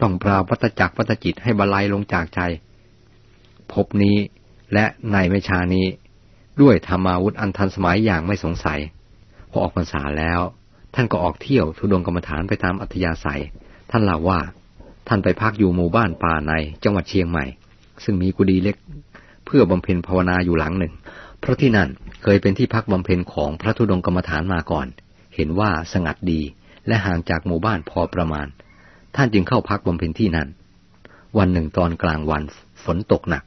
ต้องปราวัตจักรวัตจิตให้บาลัยลงจากใจพบนี้และในเมชานี้ ด้วยธรรมาวุธอันทันสมัยอย่างไม่สงสัย อออกพรรษาแล้ว ท่านก็ออกเที่ยวทุดงกรรมฐานไปตามอัธยาศัย ท่านเล่าว่า ท่านไปพักอยู่หมู่บ้านป่าในจังหวัดเชียงใหม่ ซึ่งมีกุฏิเล็ก เพื่อบำเพ็ญภาวนาอยู่หลังหนึ่ง เพราะที่นั่นเคยเป็นที่พักบำเพ็ญของพระธุดงกรรมฐานมาก่อน เห็นว่าสงัดดีและห่างจากหมู่บ้านพอประมาณ ท่านจึงเข้าพักบำเพ็ญที่นั่น วันหนึ่งตอนกลางวันฝนตกหนัก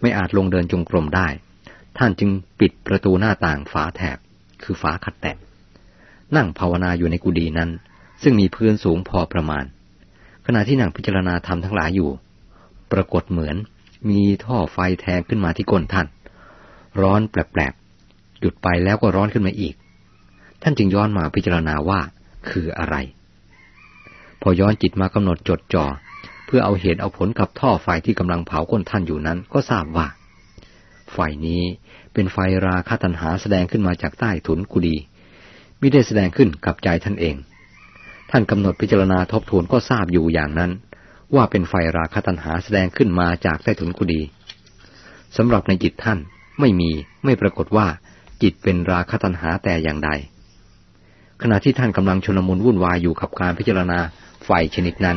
ไม่อาจลงเดินจงกรมได้ ท่านจึงปิดประตูหน้าต่างฝาแถบ คือฝาขัดแตะ นั่งภาวนาอยู่ในกุฏินั้น ซึ่งมีพื้นสูงพอประมาณ ขณะที่นั่งพิจารณาธรรมทั้งหลายอยู่ ปรากฏเหมือนมีท่อไฟแทงขึ้นมาที่ก้นท่าน ร้อนแปลกๆหยุดไปแล้วก็ร้อนขึ้นมาอีก ท่านจึงย้อนมาพิจารณาว่าคืออะไร พอย้อนจิตมากำหนดจดจ่อเพื่อเอาเหตุเอาผลกับท่อไฟที่กำลังเผาก้นท่านอยู่นั้น ก็ทราบว่า ไฟนี้ เป็นไฟราคาตันหาแสดงขึ้นมาจากใต้ถุนกุฏิมิได้แสดงขึ้นกับใจท่านเอง ท่านกำหนดพิจารณาทบทวนก็ทราบอยู่อย่างนั้น ว่าเป็นไฟราคะตัณหาแสดงขึ้นมาจากใต้ถุนกุฏิสำหรับในจิตท่านไม่มีไม่ปรากฏว่าจิตเป็นราคะตัณหาแต่อย่างใด ขณะที่ท่านกำลังชนมุนวุ่นวายอยู่กับการพิจารณาไฟชนิดนั้น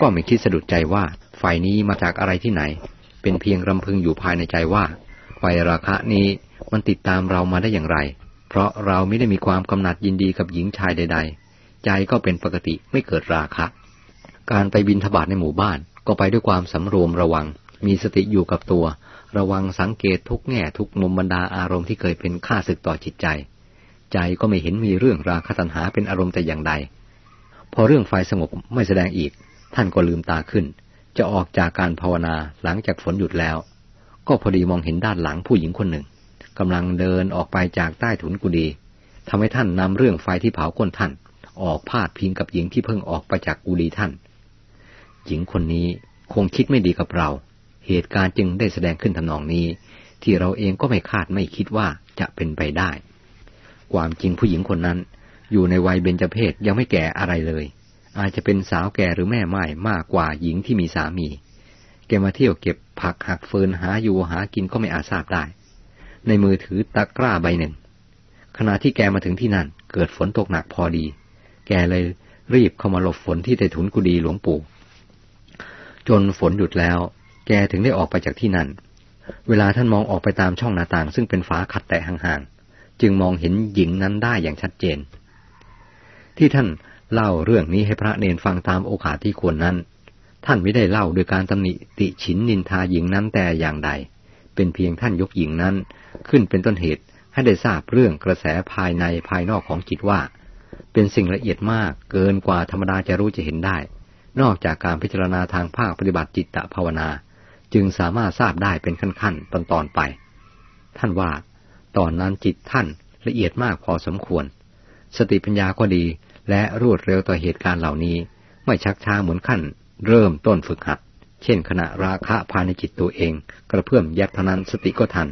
ก็ไม่คิดสะดุดใจว่าไฟนี้มาจากอะไรที่ไหน เป็นเพียงรำพึงอยู่ภายในใจว่า ฟราคะนี้มันติดตามเรามาได้อย่างไร เพราะเราไม่ได้มีความกำหนัดยินดีกับหญิงชายใด ๆ ใจก็เป็นปกติไม่เกิดราคะ การไปบินทบาทในหมู่บ้านก็ไปด้วยความสำรวมระวัง มีสติอยู่กับตัว ระวังสังเกตทุกแง่ทุกมุมบรรดาอารมณ์ที่เคยเป็นข้าศึกต่อจิตใจ ใจก็ไม่เห็นมีเรื่องราคตัณหาเป็นอารมณ์แต่อย่างใด พอเรื่องไฟสงบไม่แสดงอีก ท่านก็ลืมตาขึ้น จะออกจากการภาวนาหลังจากฝนหยุดแล้ว ก็พอดีมองเห็นด้านหลังผู้หญิงคนหนึ่งกำลังเดินออกไปจากใต้ถุนกุฏิทำให้ท่านนำเรื่องไฟที่เผาก้นท่าน ออกพาดพิงกับหญิงที่เพิ่งออกไปจากกุฏิท่าน หญิงคนนี้คงคิดไม่ดีกับเรา เหตุการณ์จึงได้แสดงขึ้นทำนองนี้ ที่เราเองก็ไม่คาดไม่คิดว่าจะเป็นไปได้ ความจริงผู้หญิงคนนั้น อยู่ในวัยเบญจเพศยังไม่แก่อะไรเลย อาจจะเป็นสาวแก่หรือแม่ไม้มากกว่าหญิงที่มีสามี แกมาเที่ยวเก็บผักหักเฟินหาอยู่หากินก็ไม่อาจทราบได้ ในมือถือตะกร้าใบหนึ่ง ขณะที่แกมาถึงที่นั่น เกิดฝนตกหนักพอดี แกเลยรีบเข้ามาหลบฝนที่ใต้ถุนกุฏิหลวงปู่ จนฝนหยุดแล้ว แกถึงได้ออกไปจากที่นั่น เวลาท่านมองออกไปตามช่องหน้าต่าง ซึ่งเป็นฝาขัดแตะห่างๆ จึงมองเห็นหญิงนั้นได้อย่างชัดเจน ที่ท่านเล่าเรื่องนี้ให้พระเนนฟังตามโอกาสที่ควรนั้น ท่านไม่ได้เล่าโดยการตำหนิติฉินนินทาหญิงนั้นแต่อย่างใด เป็นเพียงท่านยกหญิงนั้น ขึ้นเป็นต้นเหตุให้ได้ทราบเรื่องกระแสภายในภายนอกของจิตว่า เป็นสิ่งละเอียดมากเกินกว่าธรรมดาจะรู้จะเห็นได้ นอกจากการพิจารณาทางภาคปฏิบัติจิตตภาวนา จึงสามารถทราบได้เป็นขั้นๆตอนๆไป ท่านว่า ตอนนั้นจิตท่านละเอียดมากพอสมควร สติปัญญาก็ดีและรวดเร็วต่อเหตุการณ์เหล่านี้ ไม่ชักช้าเหมือนขั้น เริ่มต้นฝึกหัด เช่นขณะราคะภายในจิตตัวเอง กระเพื่อมยัดทนั้นสติก็ทัน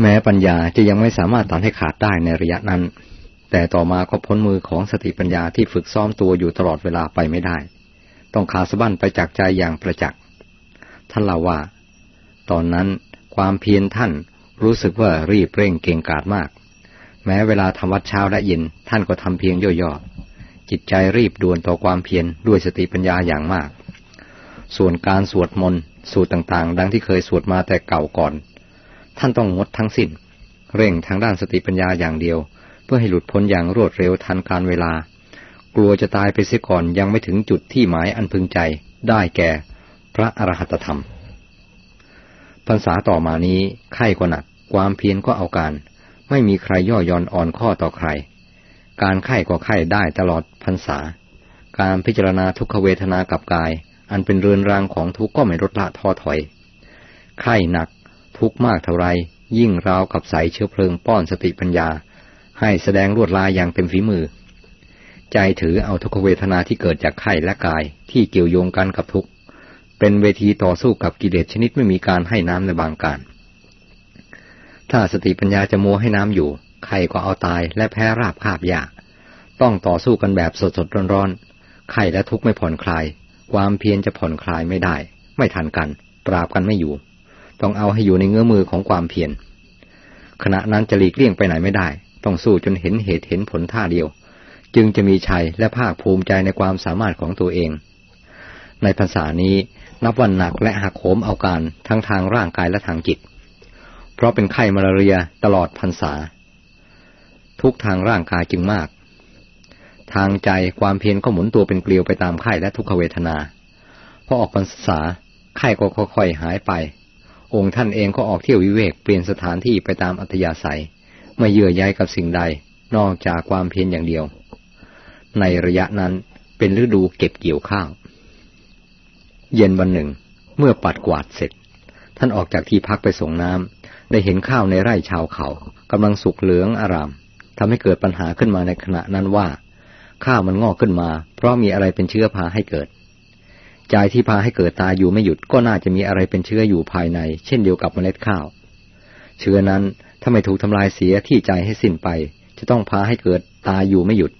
แม้ปัญญาจะยังไม่สามารถตัดให้ขาดได้ในระยะนั้น แต่ต่อมาก็พ้นมือของสติปัญญาที่ฝึกซ้อมตัวอยู่ตลอดเวลาไปไม่ได้ ต้องขาสะบั้นไปจากใจอย่างประจักษ์ท่านเล่าว่า ตอนนั้นความเพียรท่านรู้สึกว่ารีบเร่งเก่งกาจมาก แม้เวลาทำวัดเช้าและเย็นท่านก็ทำเพียงย่อๆ จิตใจรีบด่วนต่อความเพียรด้วยสติปัญญาอย่างมาก ส่วนการสวดมนต์สูตรต่างๆ ดังที่เคยสวดมาแต่เก่าก่อน ท่านต้องงดทั้งสิน้น เร่งทางด้านสติปัญญาอย่างเดียว เพื่อให้หลุดพ้นอย่างรวดเร็วทันการเวลา กลัวจะตายไปเสียก่อนยังไม่ถึงจุดที่หมายอันพึงใจได้แก่พระอรหัตธรรมพรรษาต่อมานี้ไข้ก็หนัก ความเพียรก็เอาการ ไม่มีใครย่อย่อนอ่อนข้อต่อใคร การไข้ก็ไข้ได้ตลอดพรรษา การพิจารณาทุกขเวทนากับกาย อันเป็นเรือนรางของทุกข์ก็ไม่ลดละท้อถอย ไข้หนัก ทุกข์มากเท่าไร ยิ่งราวกับใสเชื้อเพลิงป้อนสติปัญญา ให้แสดงลวดลายอย่างเต็มฝีมือ ใจถือเอาทุกขเวทนาที่เกิดจากไข้และกายที่เกี่ยวโยงกันกับทุกข์เป็นเวทีต่อสู้กับกิเลสชนิดไม่มีการให้น้ำในบางการ ถ้าสติปัญญาจะโมให้น้ำอยู่ ไข้ก็เอาตายและแพ้ราบคาบยากต้องต่อสู้กันแบบสดสดร้อนร้อนไข้และทุกข์ไม่ผ่อนคลาย ความเพียรจะผ่อนคลายไม่ได้ ไม่ทันกัน ปราบกันไม่อยู่ ต้องเอาให้อยู่ในเงื้อมือของความเพียร ขณะนั้นจะหลีกเลี่ยงไปไหนไม่ได้ ต้องสู้จนเห็นเหตุเห็นผลท่าเดียว จึงจะมีชัยและภาคภูมิใจในความสามารถของตัวเอง ในภาษานี้นับวันหนักและหักโหมเอาการทั้งทางร่างกายและทางจิต เพราะเป็นไข้มาลาเรียตลอดพรรษา ทุกทางร่างกายจึงมาก ทางใจความเพียรก็หมุนตัวเป็นเกลียวไปตามไข้และทุกขเวทนาพอออกพรรษาไข้ก็ค่อยๆหายไป องค์ท่านเองก็ออกเที่ยววิเวกเปลี่ยนสถานที่ไปตามอัธยาศัย ไม่เยื่อใยกับสิ่งใด นอกจากความเพียรอย่างเดียว ในระยะนั้นเป็นฤดูเก็บเกี่ยวข้าว เย็นวันหนึ่ง เมื่อปัดกวาดเสร็จ ท่านออกจากที่พักไปส่งน้ำได้เห็นข้าวในไร่ชาวเขากำลังสุกเหลืองอาราม ทำให้เกิดปัญหาขึ้นมาในขณะนั้นว่า ข้าวมันงอกขึ้นมา เพราะมีอะไรเป็นเชื้อพาให้เกิด ใจที่พาให้เกิดตายอยู่ไม่หยุดก็น่าจะมีอะไรเป็นเชื้ออยู่ภายใน เช่นเดียวกับเมล็ดข้าว เชื้อนั้นถ้าไม่ถูกทำลายเสียที่ใจให้สิ้นไป จะต้องพาให้เกิดตายอยู่ไม่หยุด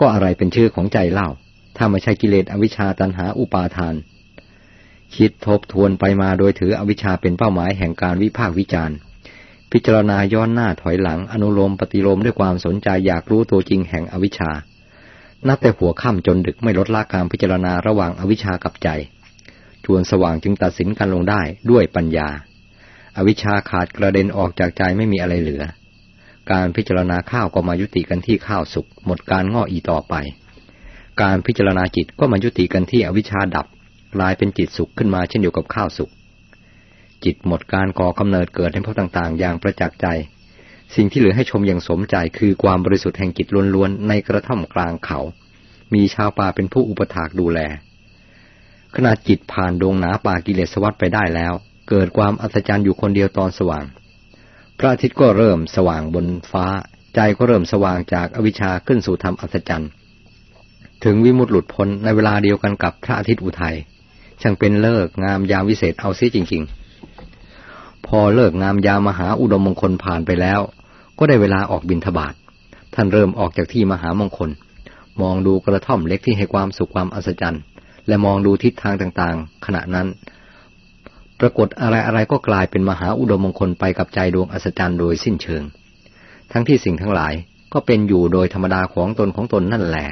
ก็อะไรเป็นเชื่อของใจเล่า ถ้าไม่ใช่กิเลสอวิชชาตันหาอุปาทาน คิดทบทวนไปมาโดยถืออวิชชาเป็นเป้าหมายแห่งการวิพากษ์วิจารณ์ พิจารณาย้อนหน้าถอยหลังอนุโลมปฏิโลมด้วยความสนใจอยากรู้ตัวจริงแห่งอวิชชา นับแต่หัวค่ำจนดึกไม่ลดละการพิจารณาระหว่างอวิชชากับใจ ชวนสว่างจึงตัดสินกันลงได้ด้วยปัญญา อวิชชาขาดกระเด็นออกจากใจไม่มีอะไรเหลือ การพิจารณาข้าวก็มายุติกันที่ข้าวสุกหมดการง้ออีต่อไป การพิจารณาจิตก็มายุติกันที่อวิชชาดับกลายเป็นจิตสุขขึ้นมาเช่นเดียวกับข้าวสุก จิตหมดการก่อกำเนิดเกิดในพบต่างๆ อย่างประจักษ์ใจ สิ่งที่เหลือให้ชมอย่างสมใจคือความบริสุทธิ์แห่งจิตล้วนๆในกระท่อมกลางเขา มีชาวป่าเป็นผู้อุปถากดูแล ขณะจิตผ่านดวงหนาป่ากิเลสวัฏไปได้แล้ว เกิดความอัศจรรย์อยู่คนเดียวตอนสว่าง พระอาทิตย์ก็เริ่มสว่างบนฟ้า ใจก็เริ่มสว่างจากอวิชชาขึ้นสู่ธรรมอัศจรรย์ถึงวิมุตติหลุดพ้นในเวลาเดียวกันกับพระอาทิตย์อุทัยช่างเป็นเลิกงามยามวิเศษเอาซิจริง ๆ พอเลิกงามยามหาอุดมมงคลผ่านไปแล้ว ก็ได้เวลาออกบินทบาทท่านเริ่มออกจากที่มหามงคล มองดูกระท่อมเล็กที่ให้ความสุขความอัศจรรย์ และมองดูทิศทางต่างๆ ขณะนั้น ปรากฏอะไรๆก็กลายเป็นมหาอุดมมงคลไปกับใจดวงอัศจรรย์โดยสิ้นเชิง ทั้งที่สิ่งทั้งหลายก็เป็นอยู่โดยธรรมดาของตนของตนนั่นแหละ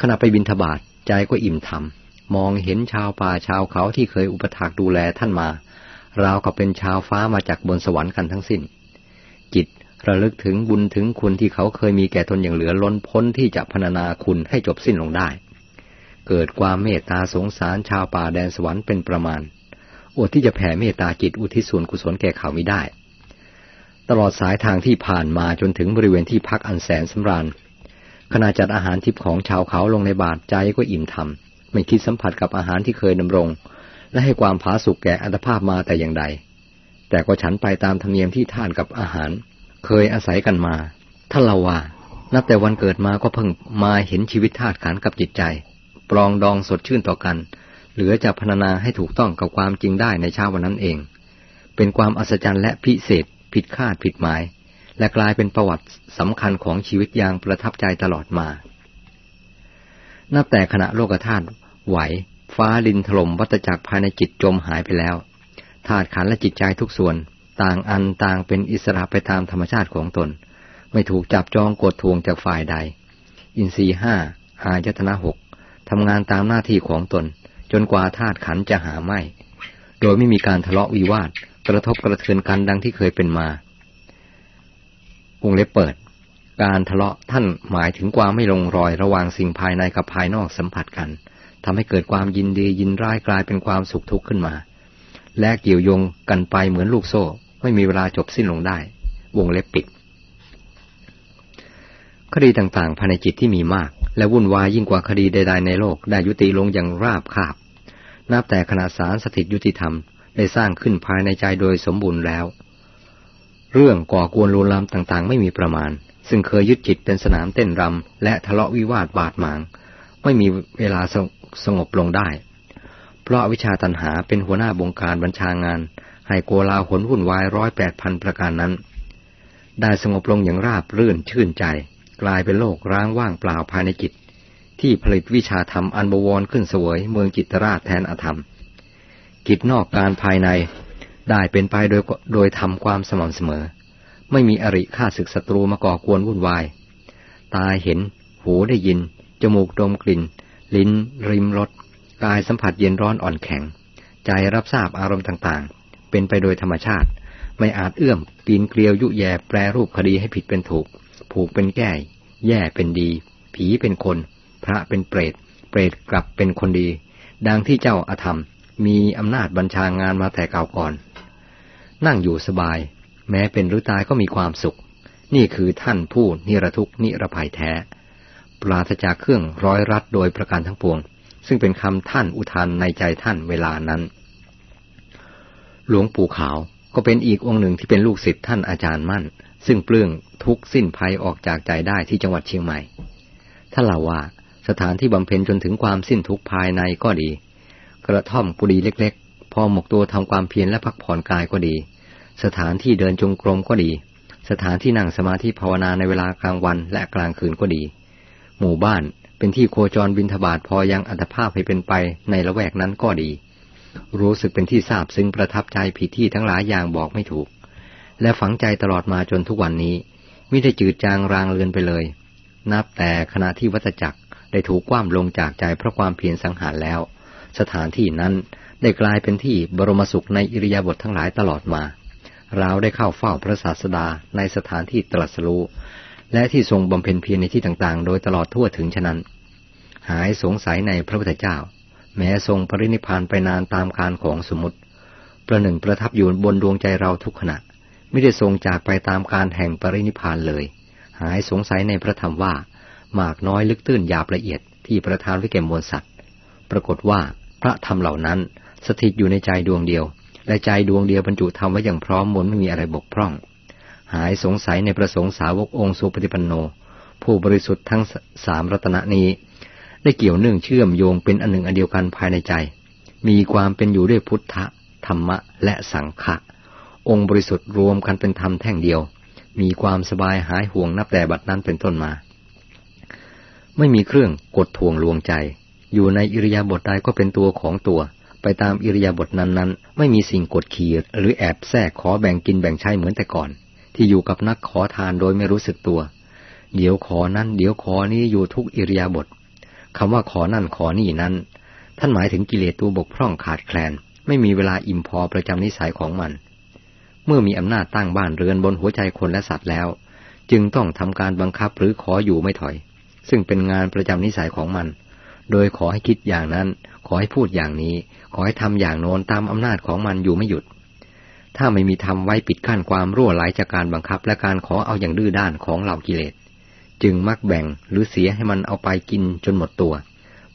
ขณะไปบินทบาทใจก็อิ่มทำมองเห็นชาวป่าชาวเขาที่เคยอุปถากดูแลท่านมา ราวกับเป็นชาวฟ้ามาจากบนสวรรค์กันทั้งสิ้น จิตระลึกถึงบุญถึงคุณที่เขาเคยมีแก่ตนอย่างเหลือล้นพ้นที่จะพรรณนาคุณให้จบสิ้นลงได้ เกิดความเมตตาสงสารชาวป่าแดนสวรรค์เป็นประมาณอดที่จะแผ่เมตตาจิตอุทิศส่วนกุศลแก่เขาไม่ได้ ตลอดสายทางที่ผ่านมาจนถึงบริเวณที่พักอันแสนสำราญขณะจัดอาหารทิพย์ของชาวเขาลงในบาตรใจก็อิ่มทำไม่คิดสัมผัสกับอาหารที่เคยดำรง และให้ความผาสุกแก่อัตภาพมาแต่อย่างใด แต่ก็ฉันไปตามธรรมเนียมที่ท่านกับอาหาร เคยอาศัยกันมาท่านเล่าว่า นับแต่วันเกิดมาก็เพิ่งมาเห็นชีวิตธาตุขันกับจิตใจ ปรองดองสดชื่นต่อกัน เหลือจะพรรณนาให้ถูกต้องกับความจริงได้ในเช้าวันนั้นเอง เป็นความอัศจรรย์และพิเศษ ผิดคาดผิดหมาย และกลายเป็นประวัติสำคัญของชีวิตอย่างประทับใจตลอดมา นับแต่ขณะโลกธาตุไหว ฟ้าดินถล่มวัตจักรภายในจิตจมหายไปแล้วธาตุขันและจิตใจทุกส่วน ต่างอันต่างเป็นอิสระไปตามธรรมชาติของตน ไม่ถูกจับจองกดทวงจากฝ่ายใด อินทรีห้าอายตนะหกทำงานตามหน้าที่ของตน จนกว่าธาตุขันจะหาไม่ โดยไม่มีการทะเลาะวิวาท กระทบกระเทือนกันดังที่เคยเป็นมาวงเล็บเปิด การทะเลาะท่านหมายถึงความไม่ลงรอยระหว่างสิ่งภายในกับภายนอกสัมผัสกัน ทำให้เกิดความยินดียินร้ายกลายเป็นความสุขทุกข์ขึ้นมา และเกี่ยวโยงกันไปเหมือนลูกโซ่ ไม่มีเวลาจบสิ้นลงได้ วงเล็บปิด คดีต่างๆภายในจิตที่มีมาก และวุ่นวายยิ่งกว่าคดีใดๆในโลกได้ยุติลงอย่างราบคาบ นับแต่ขณะสารสถิตยุติธรรมได้สร้างขึ้นภายในใจโดยสมบูรณ์แล้ว เรื่องก่อกวนลูลามต่างๆ ไม่มีประมาณ ซึ่งเคยยึดจิตเป็นสนามเต้นรำและทะเลาะวิวาทบาดหมาง ไม่มีเวลา สงบลงได้ เพราะวิชาตันหาเป็นหัวหน้าบงการบัญชางาน ให้โกลาหนวุ่นวายร้อยแปดพันประการนั้น ได้สงบลงอย่างราบรื่นชื่นใจ กลายเป็นโลกร้างว่างเปล่าภายในจิต ที่ผลิตวิชาธรรมอันบวรขึ้นเสวยเมืองจิตราชแทนอธรรม กิจนอกการภายในได้เป็นไปโดยโดยทำความสม่ำเสมอ ไม่มีอริฆ่าศึกศัตรูมาก่อกวนวุ่นวาย ตาเห็น หูได้ยิน จมูกดมกลิ่น ลิ้น ริมรสกายสัมผัสเย็นร้อนอ่อนแข็ง ใจรับทราบอารมณ์ต่างๆ เป็นไปโดยธรรมชาติ ไม่อาจเอื้อมปีนเกลียวยุแยแปรรูปคดีให้ผิดเป็นถูก ผูกเป็นแก้แย่เป็นดี ผีเป็นคน พระเป็นเปรต เปรตกลับเป็นคนดี ดังที่เจ้าอาธรรม มีอำนาจบัญชางานมาแต่เก่าก่อน นั่งอยู่สบาย แม้เป็นหรือตายก็มีความสุข นี่คือท่านผู้นิรทุกนิรภัยแท้ ปราศจากเครื่องร้อยรัดโดยประการทั้งปวง ซึ่งเป็นคำท่านอุทานในใจท่านเวลานั้น หลวงปู่ขาวก็เป็นอีกองค์หนึ่งที่เป็นลูกศิษย์ท่านอาจารย์มั่น ซึ่งเปลื้องทุกสิ้นภัยออกจากใจได้ที่จังหวัดเชียงใหม่ท่านเล่าว่าสถานที่บำเพ็ญจนถึงความสิ้นทุกภายในก็ดี กระท่อมกุดีเล็ก ๆ พอหมกตัวทำความเพียรและพักผ่อนกายก็ดี สถานที่เดินจงกรมก็ดี สถานที่นั่งสมาธิภาวนาในเวลากลางวันและกลางคืนก็ดี หมู่บ้าน เป็นที่โคจรบินทบาทพอยังอัตภาพให้เป็นไปในละแวกนั้นก็ดี รู้สึกเป็นที่ทราบซึ้งประทับใจผิดที่ทั้งหลายอย่างบอกไม่ถูก และฝังใจตลอดมาจนทุกวันนี้ไม่ได้จืดจางรางเลือนไปเลย นับแต่ขณะที่วัตจักรได้ถูกคว่ำลงจากใจเพราะความเพียรสังหารแล้ว สถานที่นั้นได้กลายเป็นที่บรมสุขในอิริยาบถททั้งหลายตลอดมาเราได้เข้าเฝ้าพระศาสดาในสถานที่ตรัสรู้ และที่ทรงบำเพ็ญเพียรในที่ต่างๆ โดยตลอดทั่วถึงฉะนั้น หายสงสัยในพระพุทธเจ้า แม้ทรงปรินิพานไปนานตามการของสมมติ ประหนึ่งประทับอยู่บนดวงใจเราทุกขณะ ไม่ได้ทรงจากไปตามการแห่งปรินิพานเลย หายสงสัยในพระธรรมว่ามากน้อยลึกตื้นหยาบละเอียดที่ประทานไว้แก่มวลสัตว์ ปรากฏว่าพระธรรมเหล่านั้นสถิตอยู่ในใจดวงเดียว และใจดวงเดียวบรรจุธรรมไว้อย่างพร้อมมนไม่มีอะไรบกพร่อง หายสงสัยในประสงค์สาวกองค์สุปฏิปันโน ผู้บริสุทธิ์ทั้งสามรัตนนี้ ได้เกี่ยวเนื่องเชื่อมโยงเป็นอันหนึ่งอันเดียวกันภายในใจ มีความเป็นอยู่ด้วยพุทธธรรมะและสังฆะองค์บริสุทธิ์รวมกันเป็นธรรมแท่งเดียว มีความสบายหายห่วงนับแต่บัดนั้นเป็นต้นมา ไม่มีเครื่องกดทวงลวงใจ อยู่ในอิริยาบถใดก็เป็นตัวของตัวไปตามอิริยาบถนั้นๆ ไม่มีสิ่งกดขี่หรือแอบแทรกขอแบ่งกินแบ่งใช้เหมือนแต่ก่อน ที่อยู่กับนักขอทานโดยไม่รู้สึกตัว เดี๋ยวขอนั่นเดี๋ยวขอนี้อยู่ทุกอิริยาบถคำว่าขอนั่นขอนี่นั้น ท่านหมายถึงกิเลสตัวบกพร่องขาดแคลน ไม่มีเวลาอิ่มพอประจำนิสัยของมัน เมื่อมีอำนาจตั้งบ้านเรือนบนหัวใจคนและสัตว์แล้ว จึงต้องทำการบังคับหรือขออยู่ไม่ถอย ซึ่งเป็นงานประจำนิสัยของมัน โดยขอให้คิดอย่างนั้น ขอให้พูดอย่างนี้ ขอให้ทำอย่างโน้นตามอำนาจของมันอยู่ไม่หยุด ถ้าไม่มีทำไว้ปิดกั้นความรั่วไหลจากการบังคับและการขอเอาอย่างดื้อด้านของเหล่ากิเลส จึงมักแบ่งหรือเสียให้มันเอาไปกินจนหมดตัว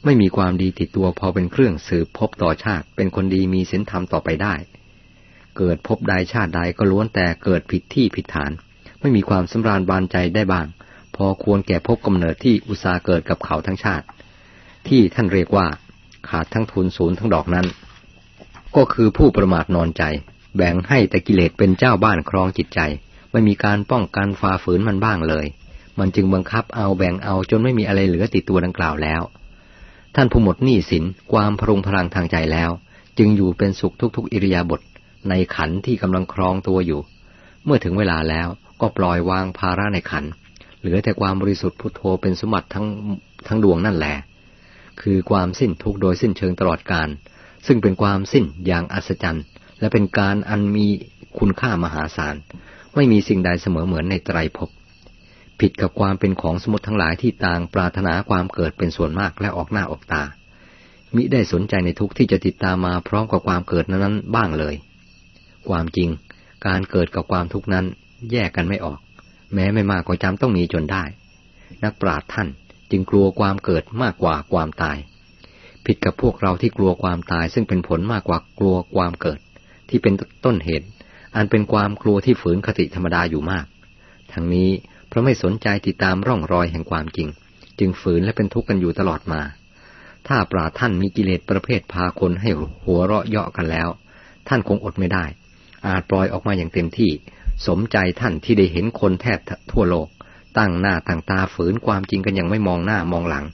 ไม่มีความดีติดตัวพอเป็นเครื่องสืบพบต่อชาติ เป็นคนดีมีศีลธรรมต่อไปได้ เกิดพบใดชาติใดก็ล้วนแต่เกิดผิดที่ผิดฐาน ไม่มีความสำราญบานใจได้บ้าง พอควรแก่พบกำเนิดที่อุตสาเกิดกับเขาทั้งชาติ ที่ท่านเรียกว่าขาดทั้งทุนศูนย์ทั้งดอกนั้น ก็คือผู้ประมาทนอนใจ แบ่งให้แต่กิเลสเป็นเจ้าบ้านครองจิตใจ ไม่มีการป้องกันฝ่าฝืนมันบ้างเลย มันจึงบังคับเอาแบ่งเอาจนไม่มีอะไรเหลือติดตัวดังกล่าวแล้ว ท่านผู้หมดหนี้สินความพรุงพลังทางใจแล้ว จึงอยู่เป็นสุขทุกๆ อิริยาบถในขันที่กำลังครองตัวอยู่ เมื่อถึงเวลาแล้วก็ปล่อยวางภาระในขัน เหลือแต่ความบริสุทธิ์พุทโธเป็นสมบัติทั้งทั้งดวงนั่นแหละคือความสิ้นทุกโดยสิ้นเชิงตลอดการซึ่งเป็นความสิ้นอย่างอัศจรรย์ และเป็นการอันมีคุณค่ามหาศาล ไม่มีสิ่งใดเสมอเหมือนในไตรภพ ผิดกับความเป็นของสมุติทั้งหลายที่ต่างปรารถนาความเกิดเป็นส่วนมากและออกหน้าออกตา มิได้สนใจในทุกที่จะติดตามมาพร้อมกับความเกิดนั้นบ้างเลย ความจริง การเกิดกับความทุกข์นั้น แยกกันไม่ออก แม้ไม่มากก็จำต้องมีจนได้ นักปราชญ์ท่านจึงกลัวความเกิดมากกว่าความตาย ผิดกับพวกเราที่กลัวความตายซึ่งเป็นผลมากกว่ากลัวความเกิด ที่เป็นต้นเหตุ อันเป็นความกลัวที่ฝืนคติธรรมดาอยู่มาก ทั้งนี้เพราะไม่สนใจติดตามร่องรอยแห่งความจริง จึงฝืนและเป็นทุกข์กันอยู่ตลอดมา ถ้าปราท่านมีกิเลสประเภทพาคนให้หัวเราะเยาะกันแล้ว ท่านคงอดไม่ได้ อาจปล่อยออกมาอย่างเต็มที่ สมใจท่านที่ได้เห็นคนแทบทั่วโลก ตั้งหน้าตั้งตาฝืนความจริงกันอย่างไม่มองหน้ามองหลัง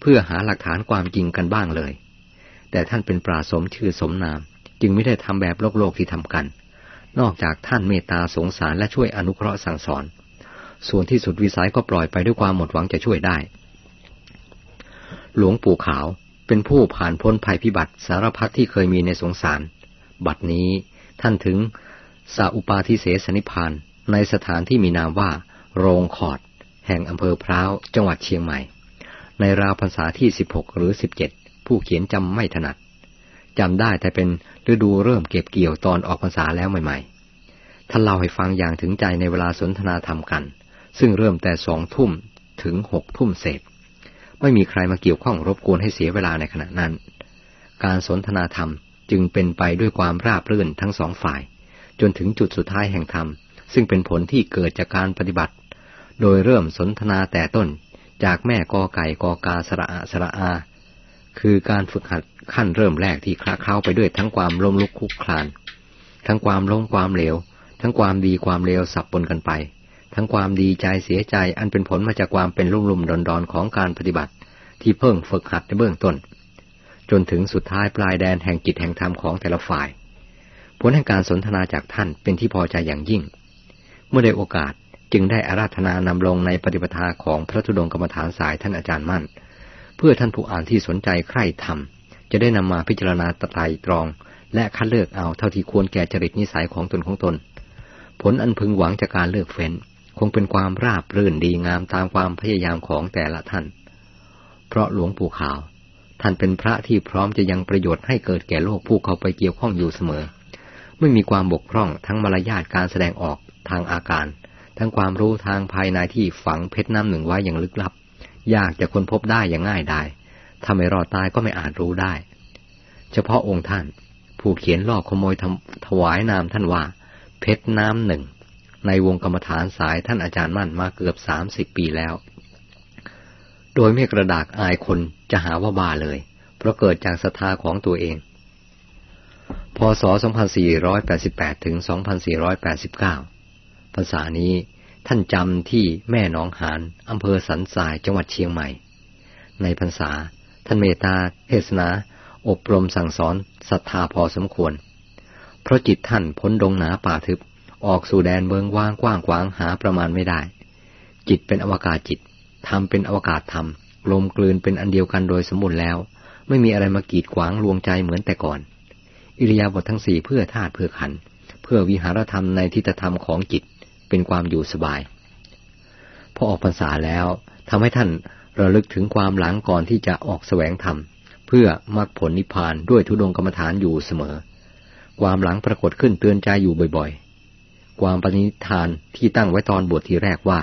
เพื่อหาหลักฐานความจริงกันบ้างเลย แต่ท่านเป็นปราสมชื่อสมนาม จึงไม่ได้ทำแบบโลกโลกที่ทำกัน นอกจากท่านเมตตาสงสารและช่วยอนุเคราะห์สั่งสอน ส่วนที่สุดวิสัยก็ปล่อยไปด้วยความหมดหวังจะช่วยได้ หลวงปู่ขาวเป็นผู้ผ่านพ้นภัยพิบัติสารพัดที่เคยมีในสงสาร บัดนี้ท่านถึงสาอุปาทิเสสนิพานในสถานที่มีนามว่า โรงขอด แห่งอำเภอพร้าว จังหวัดเชียงใหม่ ในราวพรรษาที่สิบหกหรือสิบเจ็ดผู้เขียนจำไม่ถนัด จำได้แต่เป็นฤดูเริ่มเก็บเกี่ยวตอนออกพรรษาแล้วใหม่ๆท่านเล่าให้ฟังอย่างถึงใจในเวลาสนทนาธรรมกัน ซึ่งเริ่มแต่สองทุ่มถึงหกทุ่มเศษ ไม่มีใครมาเกี่ยวข้องรบกวนให้เสียเวลาในขณะนั้น การสนทนาธรรมจึงเป็นไปด้วยความราบรื่นทั้งสองฝ่าย จนถึงจุดสุดท้ายแห่งธรรม ซึ่งเป็นผลที่เกิดจากการปฏิบัติ โดยเริ่มสนทนาแต่ต้นจากแม่กอไก่กอกาสระอาสระอา คือการฝึกหัด ขั้นเริ่มแรกที่คลาเคล้าไปด้วยทั้งความล้มลุกคุกคลาน ทั้งความล้มความเหลว ทั้งความดีความเลวสับปนกันไป ทั้งความดีใจเสียใจอันเป็นผลมาจากความเป็นลุ่มลุ่มดอนดอนของการปฏิบัติ ที่เพิ่งฝึกหัดในเบื้องต้น จนถึงสุดท้ายปลายแดนแห่งจิตแห่งธรรมของแต่ละฝ่าย ผลแห่งการสนทนาจากท่านเป็นที่พอใจอย่างยิ่ง เมื่อได้โอกาสจึงได้อาราธนานำลงในปฏิปทาของพระธุดงกรรมฐานสายท่านอาจารย์มั่น เพื่อท่านผู้อ่านที่สนใจใคร่ธรรม จะได้นำมาพิจารณาตไตรตรอง และคัดเลือกเอาเท่าที่ควรแก่จริตนิสัยของตนของตน ผลอันพึงหวังจากการเลือกเฟ้น คงเป็นความราบรื่นดีงามตามความพยายามของแต่ละท่าน เพราะหลวงปู่ขาว ท่านเป็นพระที่พร้อมจะยังประโยชน์ให้เกิดแก่โลกผู้เขาไปเกี่ยวข้องอยู่เสมอ ไม่มีความบกพร่องทั้งมารยาทการแสดงออกทางอาการ ทั้งความรู้ทางภายในที่ฝังเพชรน้ำหนึ่งไว้อย่างลึกลับ ยากจะค้นพบได้อย่างง่ายได้ ถ้าไม่รอดตายก็ไม่อาจรู้ได้ เฉพาะองค์ท่าน ผู้เขียนลอกขโมยถวายนามท่านว่า เพชรน้ำหนึ่ง ในวงกรรมฐานสายท่านอาจารย์มั่นมาเกือบสามสิบปีแล้ว โดยไม่กระดากอายคนจะหาว่าบ้าเลย เพราะเกิดจากศรัทธาของตัวเองพศ 2488 ถึง 2489 ภาษานี้ท่านจำที่แม่น้องหานอำเภอสันทรายจังหวัดเชียงใหม่ ในพรรษา ท่านเมตตาเทศนา อบรมสั่งสอนศรัทธาพอสมควร เพราะจิตท่านพ้นดงหนาป่าทึบ ออกสู่แดนเบิงว่างกว้างขวางหาประมาณไม่ได้ จิตเป็นอวกาศจิตธรรมเป็นอวกาศธรรมลมกลืนเป็นอันเดียวกันโดยสมบูรณ์แล้ว ไม่มีอะไรมากีดขวางลวงใจเหมือนแต่ก่อน อิริยาบถททั้งสี่เพื่อธาตุเพื่อขัน เพื่อวิหารธรรมในทิฏฐธรรมของจิตเป็นความอยู่สบาย พอออกพรรษาแล้วทำให้ท่าน ระลึกถึงความหลังก่อนที่จะออกแสวงธรรม เพื่อมรรคผลนิพพานด้วยทุดงกรรมฐานอยู่เสมอ ความหลังปรากฏขึ้นเตือนใจอยู่บ่อยๆ ความปณิธานที่ตั้งไว้ตอนบวชทีแรกว่า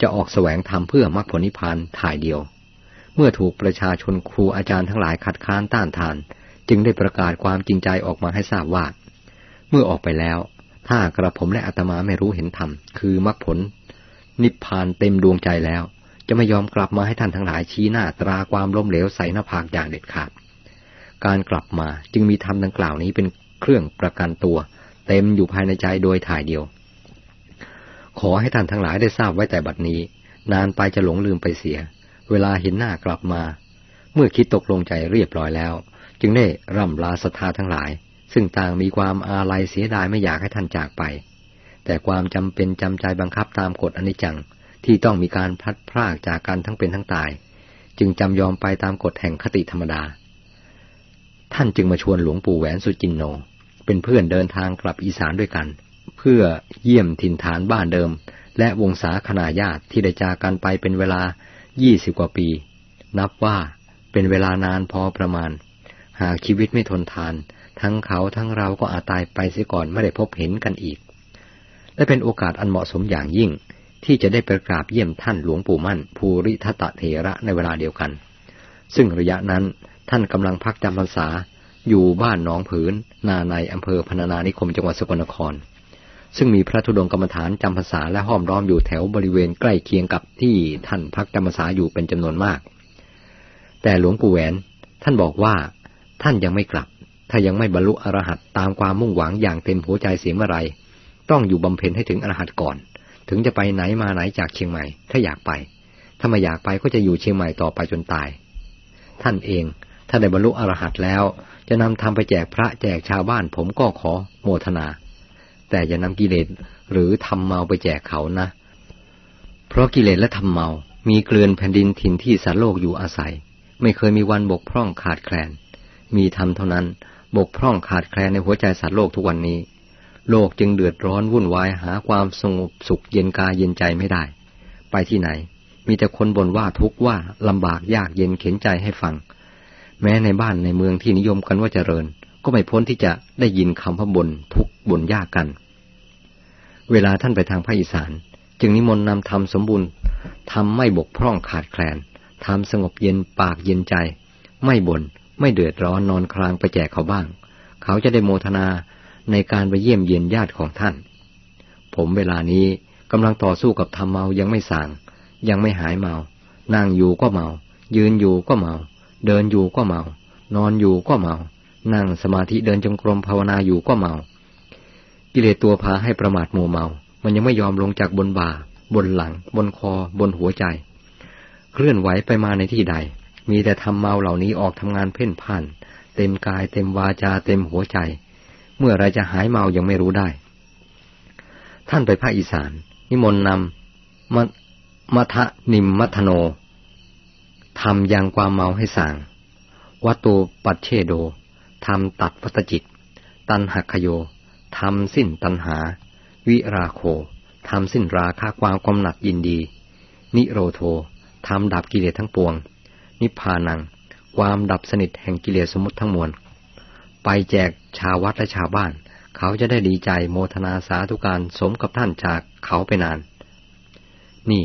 จะออกแสวงธรรมเพื่อมรรคผลนิพพานถ่ายเดียว เมื่อถูกประชาชนครูอาจารย์ทั้งหลายขัดค้านต้านทาน จึงได้ประกาศความจริงใจออกมาให้ทราบว่า เมื่อออกไปแล้ว ถ้ากระผมและอาตมาไม่รู้เห็นธรรมคือมรรคผล นิพพานเต็มดวงใจแล้ว จะไม่ยอมกลับมาให้ท่านทั้งหลายชี้หน้าตราความล้มเหลวใส่หน้าผากอย่างเด็ดขาด การกลับมาจึงมีธรรมดังกล่าวนี้เป็นเครื่องประกันตัว เต็มอยู่ภายในใจโดยถ่ายเดียว ขอให้ท่านทั้งหลายได้ทราบไว้แต่บัดนี้ นานไปจะหลงลืมไปเสีย เวลาเห็นหน้ากลับมา เมื่อคิดตกลงใจเรียบร้อยแล้ว จึงได้ร่ำลาศรัทธาทั้งหลาย ซึ่งต่างมีความอาลัยเสียดายไม่อยากให้ท่านจากไป แต่ความจำเป็นจำใจบังคับตามกฎอนิจจัง ที่ต้องมีการพลัดพรากจากกันทั้งเป็นทั้งตาย จึงจำยอมไปตามกฎแห่งคติธรรมดา ท่านจึงมาชวนหลวงปู่แหวนสุจินโน เป็นเพื่อนเดินทางกลับอีสานด้วยกัน เพื่อเยี่ยมถิ่นฐานบ้านเดิม และวงศาคณาญาติที่ได้จากกันไปเป็นเวลายี่สิบกว่าปี นับว่าเป็นเวลานานพอประมาณ หากชีวิตไม่ทนทาน ทั้งเขาทั้งเราก็อาจตายไปเสียก่อนไม่ได้พบเห็นกันอีก และเป็นโอกาสอันเหมาะสมอย่างยิ่ง ที่จะได้ไปกราบเยี่ยมท่านหลวงปู่มั่น ภูริทัตเถระในเวลาเดียวกัน ซึ่งระยะนั้นท่านกำลังพักจำพรรษา อยู่บ้านหนองผืน นาในอำเภอพนานานิคมจังหวัดสกลนคร ซึ่งมีพระธุดงกรรมฐานจำพรรษาและห้อมล้อมอยู่แถวบริเวณใกล้เคียงกับที่ท่านพักจำพรรษาอยู่เป็นจำนวนมาก แต่หลวงปู่แหวนท่านบอกว่าท่านยังไม่กลับ ถ้ายังไม่บรรลุอรหัตตามความมุ่งหวังอย่างเต็มหัวใจเสียเมื่อไร ต้องอยู่บำเพ็ญให้ถึงอรหัตก่อน ถึงจะไปไหนมาไหนจากเชียงใหม่ ถ้าอยากไป ถ้าไม่อยากไปก็จะอยู่เชียงใหม่ต่อไปจนตาย ท่านเองถ้าได้บรรลุอรหัตแล้ว จะนำทำไปแจกพระแจกชาวบ้านผมก็ขอโมทนา แต่อย่านำกิเลสหรือทำเมาไปแจกเขานะ เพราะกิเลสและทำเมา มีเกลื่อนแผ่นดินถิ่นที่สัตว์โลกอยู่อาศัย ไม่เคยมีวันบกพร่องขาดแคลน มีธรรมเท่านั้นบกพร่องขาดแคลนในหัวใจสัตว์โลกทุกวันนี้ โลกจึงเดือดร้อนวุ่นวายหาความสงบสุขเย็นกายเย็นใจไม่ได้ ไปที่ไหน มีแต่คนบ่นว่าทุกข์ว่าลำบากยากเย็นเข็นใจให้ฟัง แม้ในบ้านในเมืองที่นิยมกันว่าเจริญ ก็ไม่พ้นที่จะได้ยินคำพบ่นทุกข์บ่นยากกัน เวลาท่านไปทางภาคอีสาน จึงนิมนต์นำธรรมสมบูรณ์ทำไม่บกพร่องขาดแคลนทำสงบเย็นปากเย็นใจ ไม่บน่นไม่เดือดร้อนนอนคลางไปแจกเขาบ้าง เขาจะได้โมทนา ในการไปเยี่ยมเยียนญาติของท่าน ผมเวลานี้กำลังต่อสู้กับทำเมายังไม่สางยังไม่หายเมา นั่งอยู่ก็เมา ยืนอยู่ก็เมา เดินอยู่ก็เมา นอนอยู่ก็เมา นั่งสมาธิเดินจงกรมภาวนาอยู่ก็เมา กิเลสตัวพาให้ประมาทโมเมา มันยังไม่ยอมลงจากบนบ่า บนหลัง บนคอ บนหัวใจ เคลื่อนไหวไปมาในที่ใด มีแต่ทำเมาเหล่านี้ออกทำงานเพ่นพ่าน เต็มกายเต็มวาจาเต็มหัวใจ เมื่อไรจะหายเมายังไม่รู้ได้ ท่านไปภาคอีสาน นิมนต์นำมัมัทนิมมัทโนทำยังความเมาให้สั่งวัตูปัจเชโดทำตัดวัตจิต ตันหักโยทำสิ้นตันหา วิราโคทำสิ้นราคาความกำหนัดยินดี นิโรโททำดับกิเลสทั้งปวง นิพพานัง ความดับสนิทแห่งกิเลสสมุติทั้งมวล ไปแจก ชาววัดและชาวบ้าน เขาจะได้ดีใจโมทนาสาธุการสมกับท่านจากเขาไปนาน นี่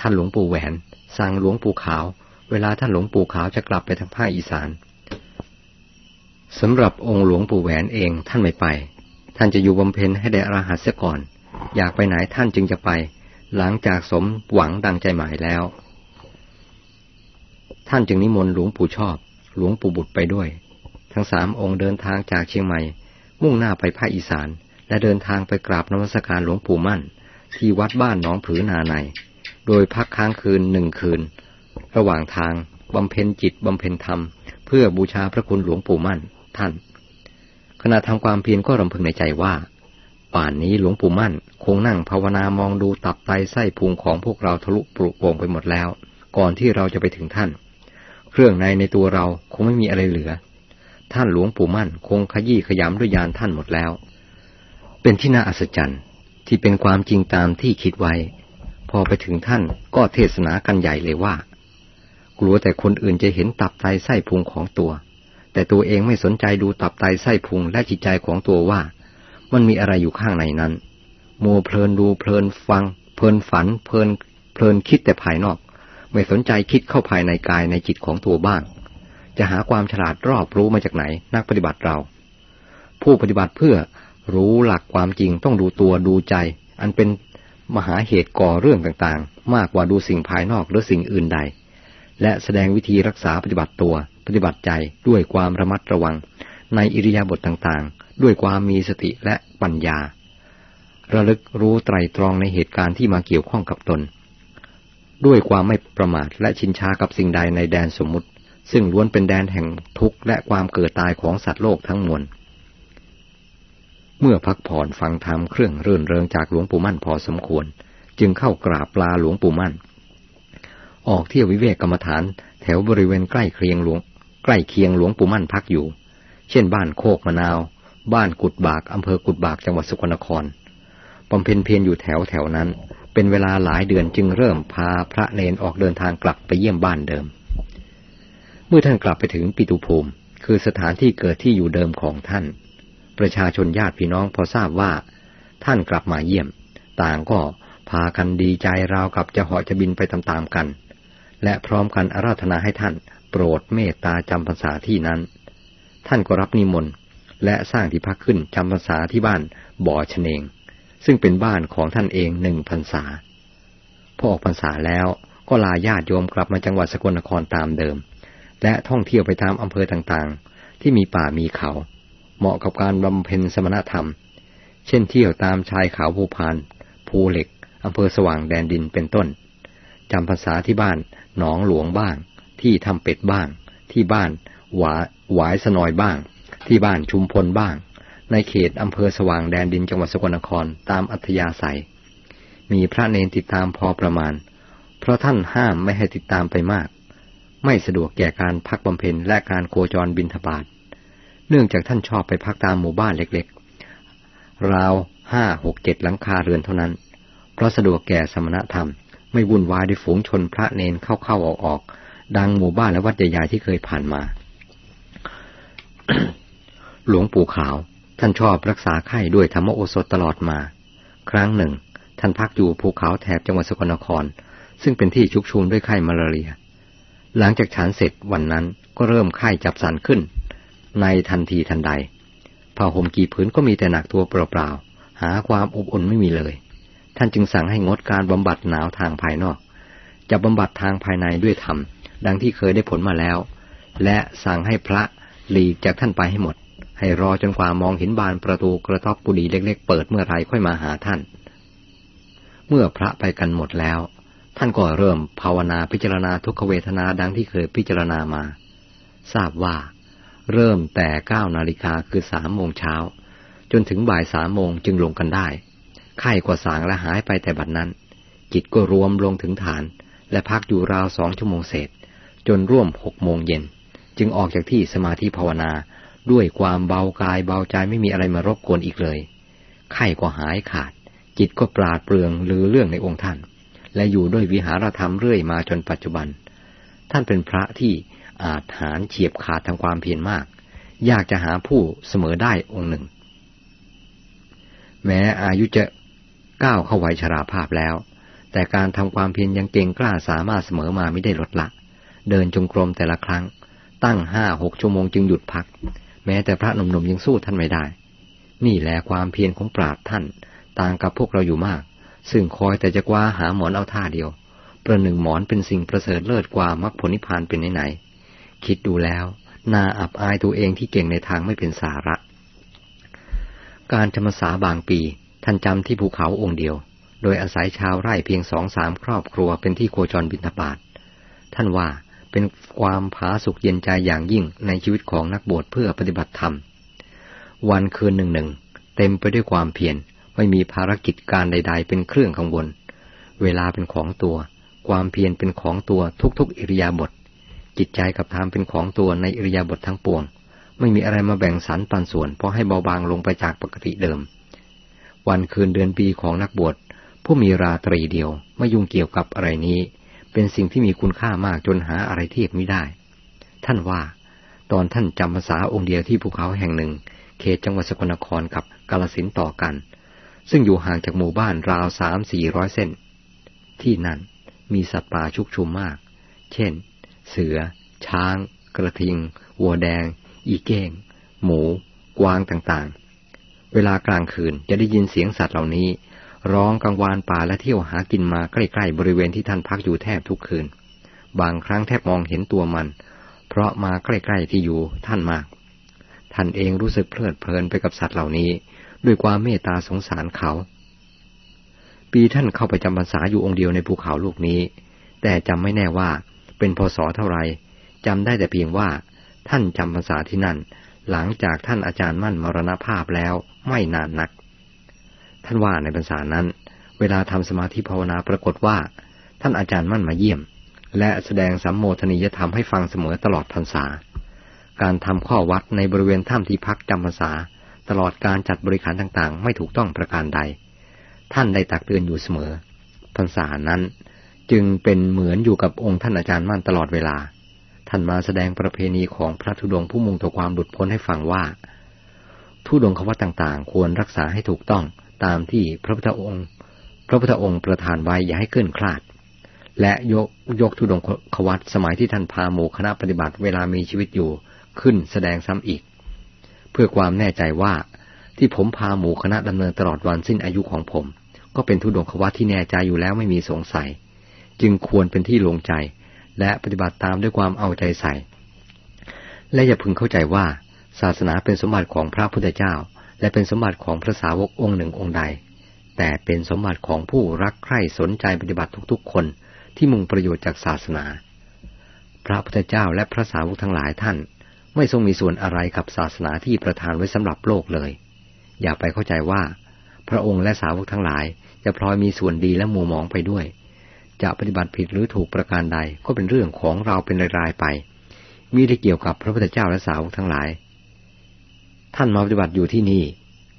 ท่านหลวงปู่แหวน สั่งหลวงปู่ขาว เวลาท่านหลวงปู่ขาวจะกลับไปทางภาคอีสานสำหรับองค์หลวงปู่แหวนเองท่านไม่ไป ท่านจะอยู่บำเพ็ญให้ได้อรหัสเสียก่อน อยากไปไหนท่านจึงจะไป หลังจากสมหวังดังใจหมายแล้ว ท่านจึงนิมนต์หลวงปู่ชอบ หลวงปู่บุตรไปด้วย ทั้งสามองค์เดินทางจากเชียงใหม่ มุ่งหน้าไปภาคอีสาน และเดินทางไปกราบนมัสการหลวงปู่มั่น ที่วัดบ้านหนองผือนาใน โดยพักค้างคืนหนึ่งคืน ระหว่างทางบำเพ็ญจิตบำเพ็ญธรรม เพื่อบูชาพระคุณหลวงปู่มั่นท่าน ขณะทำความเพียรก็รำพึงในใจว่า ป่านนี้หลวงปู่มั่น คงนั่งภาวนามองดูตับไตไส้พุงของพวกเราทะลุปลุกโป่งไปหมดแล้ว ก่อนที่เราจะไปถึงท่าน เครื่องในในตัวเราคงไม่มีอะไรเหลือ ท่านหลวงปู่มั่น คงขยี้ขยำด้วยยานท่านหมดแล้ว เป็นที่น่าอัศจรรย์ที่เป็นความจริงตามที่คิดไว้ พอไปถึงท่านก็เทศนากันใหญ่เลยว่า กลัวแต่คนอื่นจะเห็นตับไตไส้พุงของตัว แต่ตัวเองไม่สนใจดูตับไตไส้พุงและจิตใจของตัวว่า มันมีอะไรอยู่ข้างในนั้นโมเพลินดูเพลินฟัง เพลินฝัน เพลินเพลินคิดแต่ภายนอก ไม่สนใจคิดเข้าภายในกายในจิตของตัวบ้าง จะหาความฉลาดรอบรู้มาจากไหน นักปฏิบัติเรา ผู้ปฏิบัติเพื่อรู้หลักความจริงต้องดูตัวดูใจ อันเป็นมหาเหตุก่อเรื่องต่างๆ มากกว่าดูสิ่งภายนอกหรือสิ่งอื่นใด และแสดงวิธีรักษาปฏิบัติตัว ปฏิบัติใจด้วยความระมัดระวัง ในอิริยาบถต่างๆ ด้วยความมีสติและปัญญา ระลึกรู้ไตรตรองในเหตุการณ์ที่มาเกี่ยวข้องกับตน ด้วยความไม่ประมาทและชินชากับสิ่งใดในแดนสมมุติ ซึ่งล้วนเป็นแดนแห่งทุกข์และความเกิดตายของสัตว์โลกทั้งมวล เมื่อพักผ่อนฟังธรรมเครื่องรื่นเริงจากหลวงปู่มั่นพอสมควร จึงเข้ากราบลาหลวงปู่มั่น ออกเที่ยววิเวกกรรมฐาน แถวบริเวณใกล้เคียงหลวง ใกล้เคียงหลวงปู่มั่นพักอยู่ เช่นบ้านโคกมะนาว บ้านกุดบากอำเภอกุดบากจังหวัดสกลนครบำเพ็ญเพียรอยู่แถวแถวนั้น เป็นเวลาหลายเดือนจึงเริ่มพาพระเนนออกเดินทางกลับไปเยี่ยมบ้านเดิม เมื่อท่านกลับไปถึงปิตุภูมิ คือสถานที่เกิดที่อยู่เดิมของท่าน ประชาชนญาติพี่น้องพอทราบว่า ท่านกลับมาเยี่ยม ต่างก็พากันดีใจราวกับจะเหาะจะบินไปตามๆกัน และพร้อมกันอาราธนาให้ท่าน โปรดเมตตาจำพรรษาที่นั้น ท่านก็รับนิมนต์และสร้างที่พักขึ้นจำพรรษาที่บ้านบ่อชเนง ซึ่งเป็นบ้านของท่านเองหนึ่งพรรษาพอออกพรรษาแล้วก็ลาญาติโยมกลับมาจังหวัดสกลนครตามเดิม และท่องเที่ยวไปตามอำเภอต่างๆ ที่มีป่ามีเขา เหมาะกับการบำเพ็ญสมณธรรม เช่นเที่ยวตามชายเขาภูพาน ภูเหล็กอำเภอสว่างแดนดินเป็นต้นจำพรรษาที่บ้านหนองหลวงบ้าง ที่ทำเป็ดบ้าง ที่บ้านหวาหวายสนอยบ้าง ที่บ้านชุมพลบ้าง ในเขตอำเภอสว่างแดนดินจังหวัดสกลนครตามอัธยาศัย มีพระเนนติดตามพอประมาณ เพราะท่านห้ามไม่ให้ติดตามไปมาก ไม่สะดวกแก่การพักบำเพ็ญและการโคจรบินทบาทเนื่องจากท่านชอบไปพักตามหมู่บ้านเล็กๆ ราวห้าหกเจ็ดหลังคาเรือนเท่านั้น เพราะสะดวกแก่สมณธรรม ไม่วุ่นวายด้วยฝูงชนพระเนนเข้าๆออกๆดังหมู่บ้านและวัดใหญ่ๆที่เคยผ่านมา หลวงปู่ขาว ท่านชอบรักษาไข้ด้วยธรรมโอสถตลอดมา ครั้งหนึ่ง ท่านพักอยู่ภูเขาแถบจังหวัดสกลนคร ซึ่งเป็นที่ชุกชุมด้วยไข้มาลาเรีย หลังจากฉันเสร็จวันนั้นก็เริ่มไข้จับสันขึ้น ในทันทีทันใดผ้าห่มกี่ผืนก็มีแต่หนักตัวเปล่าๆหาความอบอุ่นไม่มีเลย ท่านจึงสั่งให้งดการบำบัดหนาวทางภายนอก จะบำบัดทางภายในด้วยธรรมดังที่เคยได้ผลมาแล้ว และสั่งให้พระหลีกจากท่านไปให้หมด ให้รอจนกว่ามองเห็นบานประตูกระต๊อบกุฏิเล็ก ๆ เปิดเมื่อไรค่อยมาหาท่าน เมื่อพระไปกันหมดแล้ว ท่านก็เริ่มภาวนาพิจารณาทุกขเวทนาดังที่เคยพิจารณามา ทราบว่า เริ่มแต่เก้านาฬิกาคือสามโมงเช้า จนถึงบ่ายสามโมงจึงลงกันได้ไข้กว่าสางและหายไปแต่บัดนั้น จิตก็รวมลงถึงฐาน และพักอยู่ราวสองชั่วโมงเศษ จนร่วมหกโมงเย็น จึงออกจากที่สมาธิภาวนาด้วยความเบากายเบาใจไม่มีอะไรมารบกวนอีกเลยไข้ก็หายขาด จิตก็ปราดเปลืองลือเรื่องในองค์ท่าน และอยู่ด้วยวิหารธรรมเรื่อยมาจนปัจจุบัน ท่านเป็นพระที่อาจหารเฉียบขาดทางความเพียรมากอยากจะหาผู้เสมอได้องค์หนึ่ง แม้อายุจะก้าวเข้าวัยชราภาพแล้ว แต่การทำความเพียรยังเก่งกล้าสามารถเสมอมาไม่ได้ลดละ เดินจงกรมแต่ละครั้ง ตั้งห้าหกชั่วโมงจึงหยุดพัก แม้แต่พระหนุ่มๆยังสู้ท่านไม่ได้ นี่แหละความเพียรของปราดท่าน ต่างกับพวกเราอยู่มาก ซึ่งคอยแต่จะกว่าหาหมอนเอาท่าเดียว ประหนึ่งหมอนเป็นสิ่งประเสริฐเลิศกว่ามรรคผลนิพพานเป็นไหนๆคิดดูแล้วน่าอับอายตัวเองที่เก่งในทางไม่เป็นสาระ การจำรรษาบางปี ท่านจำที่ภูเขาองค์เดียว โดยอาศัยชาวไร่เพียงสองสามครอบครัวเป็นที่โคจรบินทบาทท่านว่าเป็นความผาสุกเย็นใจอย่างยิ่งในชีวิตของนักบวชเพื่อปฏิบัติธรรม วันคืนหนึ่งหนึ่งเต็มไปด้วยความเพียร ไม่มีภารกิจการใด ๆ เป็นเครื่องกังวล เวลาเป็นของตัว ความเพียรเป็นของตัวทุกๆ อิริยาบถ จิตใจกับธรรมเป็นของตัวในอิริยาบถททั้งปวง ไม่มีอะไรมาแบ่งสรรปันส่วนเพราะให้เบาบางลงไปจากปกติเดิม วันคืนเดือนปีของนักบวชผู้มีราตรีเดียวไม่ยุ่งเกี่ยวกับอะไรนี้ เป็นสิ่งที่มีคุณค่ามากจนหาอะไรเทียบไม่ได้ ท่านว่า ตอนท่านจำภาษาองค์เดียวที่ภูเขาแห่งหนึ่ง เขตจังหวัดสกลนครกับกาลสินต่อกัน ซึ่งอยู่ห่างจากหมู่บ้านราวสามสี่ร้อยเส้น ที่นั่นมีสัตว์ป่าชุกชุมมาก เช่น เสือ ช้าง กระทิง วัวแดง อีเก้ง หมู กวางต่างๆ เวลากลางคืนจะได้ยินเสียงสัตว์เหล่านี้ ร้องกังวานป่าและเที่ยวหากินมาใกล้ๆบริเวณที่ท่านพักอยู่แทบทุกคืน บางครั้งแทบมองเห็นตัวมัน เพราะมาใกล้ๆที่อยู่ท่านมาก ท่านเองรู้สึกเพลิดเพลินไปกับสัตว์เหล่านี้ ด้วยความเมตตาสงสารเขา ปีท่านเข้าไปจำพรรษาอยู่องค์เดียวในภูเขาลูกนี้ แต่จำไม่แน่ว่าเป็นพศเท่าไรจำได้แต่เพียงว่า ท่านจำภาษาที่นั่น หลังจากท่านอาจารย์มั่นมรณภาพแล้วไม่นานนัก ท่านว่าในภาษานั้น เวลาทำสมาธิภาวนาปรากฏว่า ท่านอาจารย์มั่นมาเยี่ยม และแสดงสัมโมทนียธรรมให้ฟังเสมอตลอดพรรษา การทำข้อวัดในบริเวณถ้ำที่พักจำพรรษา ตลอดการจัดบริการต่างๆ ไม่ถูกต้องประการใด ท่านได้ตักเตือนอยู่เสมอพรรษานั้นจึงเป็นเหมือนอยู่กับองค์ท่านอาจารย์มั่นตลอดเวลา ท่านมาแสดงประเพณีของพระธุดงผู้มุ่งต่อความหลุดพ้นให้ฟังว่าทุดงควัตต่างๆ ควรรักษาให้ถูกต้องตามที่พระพุทธองค์ พระพุทธองค์ประทานไว้อย่าให้เกินคลาด และยกยกทุดงควัตสมัยที่ท่านพาหมู่คณะปฏิบัติเวลามีชีวิตอยู่ขึ้นแสดงซ้ำอีก พื่อความแน่ใจว่าที่ผมพาหมู่คณะดำเนินตลอดวันสิ้นอายุของผม ก็เป็นทุดงควัตที่แน่ใจอยู่แล้วไม่มีสงสัย จึงควรเป็นที่ลงใจ และปฏิบัติตามด้วยความเอาใจใส่ และอย่าพึงเข้าใจว่า ศาสนาเป็นสมบัติของพระพุทธเจ้า และเป็นสมบัติของพระสาวกองค์หนึ่งองค์ใด แต่เป็นสมบัติของผู้รักใคร่สนใจปฏิบัติทุกๆ คนที่มุ่งประโยชน์จากศาสนา พระพุทธเจ้าและพระสาวกทั้งหลายท่าน ไม่ทรงมีส่วนอะไรกับศาสนาที่ประทานไว้สำหรับโลกเลย อย่าไปเข้าใจว่า พระองค์และสาวกทั้งหลาย จะพลอยมีส่วนดีและมัวมองไปด้วย จะปฏิบัติผิดหรือถูกประการใดก็เป็นเรื่องของเราเป็นรายๆไป มีได้เกี่ยวกับพระพุทธเจ้าและสาวกทั้งหลาย ท่านมาปฏิบัติอยู่ที่นี่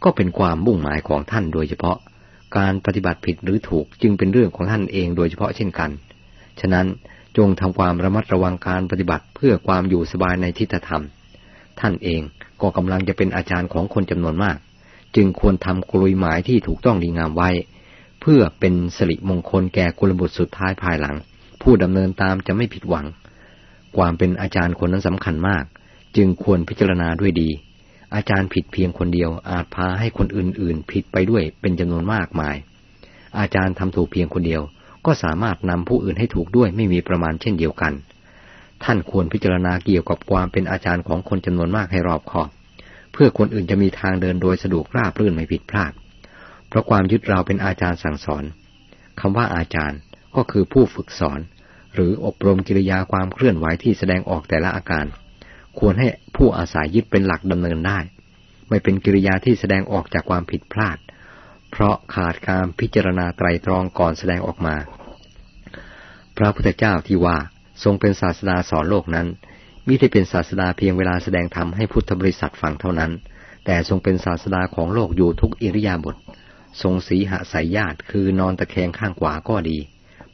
ก็เป็นความมุ่งหมายของท่านโดยเฉพาะ การปฏิบัติผิดหรือถูกจึงเป็นเรื่องของท่านเองโดยเฉพาะเช่นกัน ฉะนั้น จงทำความระมัดระวังการปฏิบัติเพื่อความอยู่สบายในทิฏฐธรรม ท่านเองก็กำลังจะเป็นอาจารย์ของคนจำนวนมาก จึงควรทำกลุยหมายที่ถูกต้องดีงามไว้ เพื่อเป็นสิริมงคลแก่กุลบุตรสุดท้ายภายหลัง ผู้ดำเนินตามจะไม่ผิดหวัง ความเป็นอาจารย์คนนั้นสำคัญมาก จึงควรพิจารณาด้วยดี อาจารย์ผิดเพียงคนเดียว อาจพาให้คนอื่นๆ ผิดไปด้วยเป็นจำนวนมากมาย อาจารย์ทำถูกเพียงคนเดียว ก็สามารถนำผู้อื่นให้ถูกด้วยไม่มีประมาณเช่นเดียวกัน ท่านควรพิจารณาเกี่ยวกับความเป็นอาจารย์ของคนจำนวนมากให้รอบคอบ เพื่อคนอื่นจะมีทางเดินโดยสะดวกราบรื่นไม่ผิดพลาด เพราะความยึดเราเป็นอาจารย์สั่งสอนคำว่าอาจารย์ก็คือผู้ฝึกสอน หรืออบรมกิริยาความเคลื่อนไหวที่แสดงออกแต่ละอาการ ควรให้ผู้อาศัยยึดเป็นหลักดำเนินได้ ไม่เป็นกิริยาที่แสดงออกจากความผิดพลาด เพราะขาดการพิจารณาไตรตรองก่อนแสดงออกมา พระพุทธเจ้าที่ว่าทรงเป็นศาสดาสอนโลกนั้นมิได้เป็นศาสดาเพียงเวลาแสดงธรรมให้พุทธบริษัทฟังเท่านั้น แต่ทรงเป็นศาสดาของโลกอยู่ทุกอิริยาบถทรงสีหสายญาติคือนอนตะแคงข้างขวาก็ดี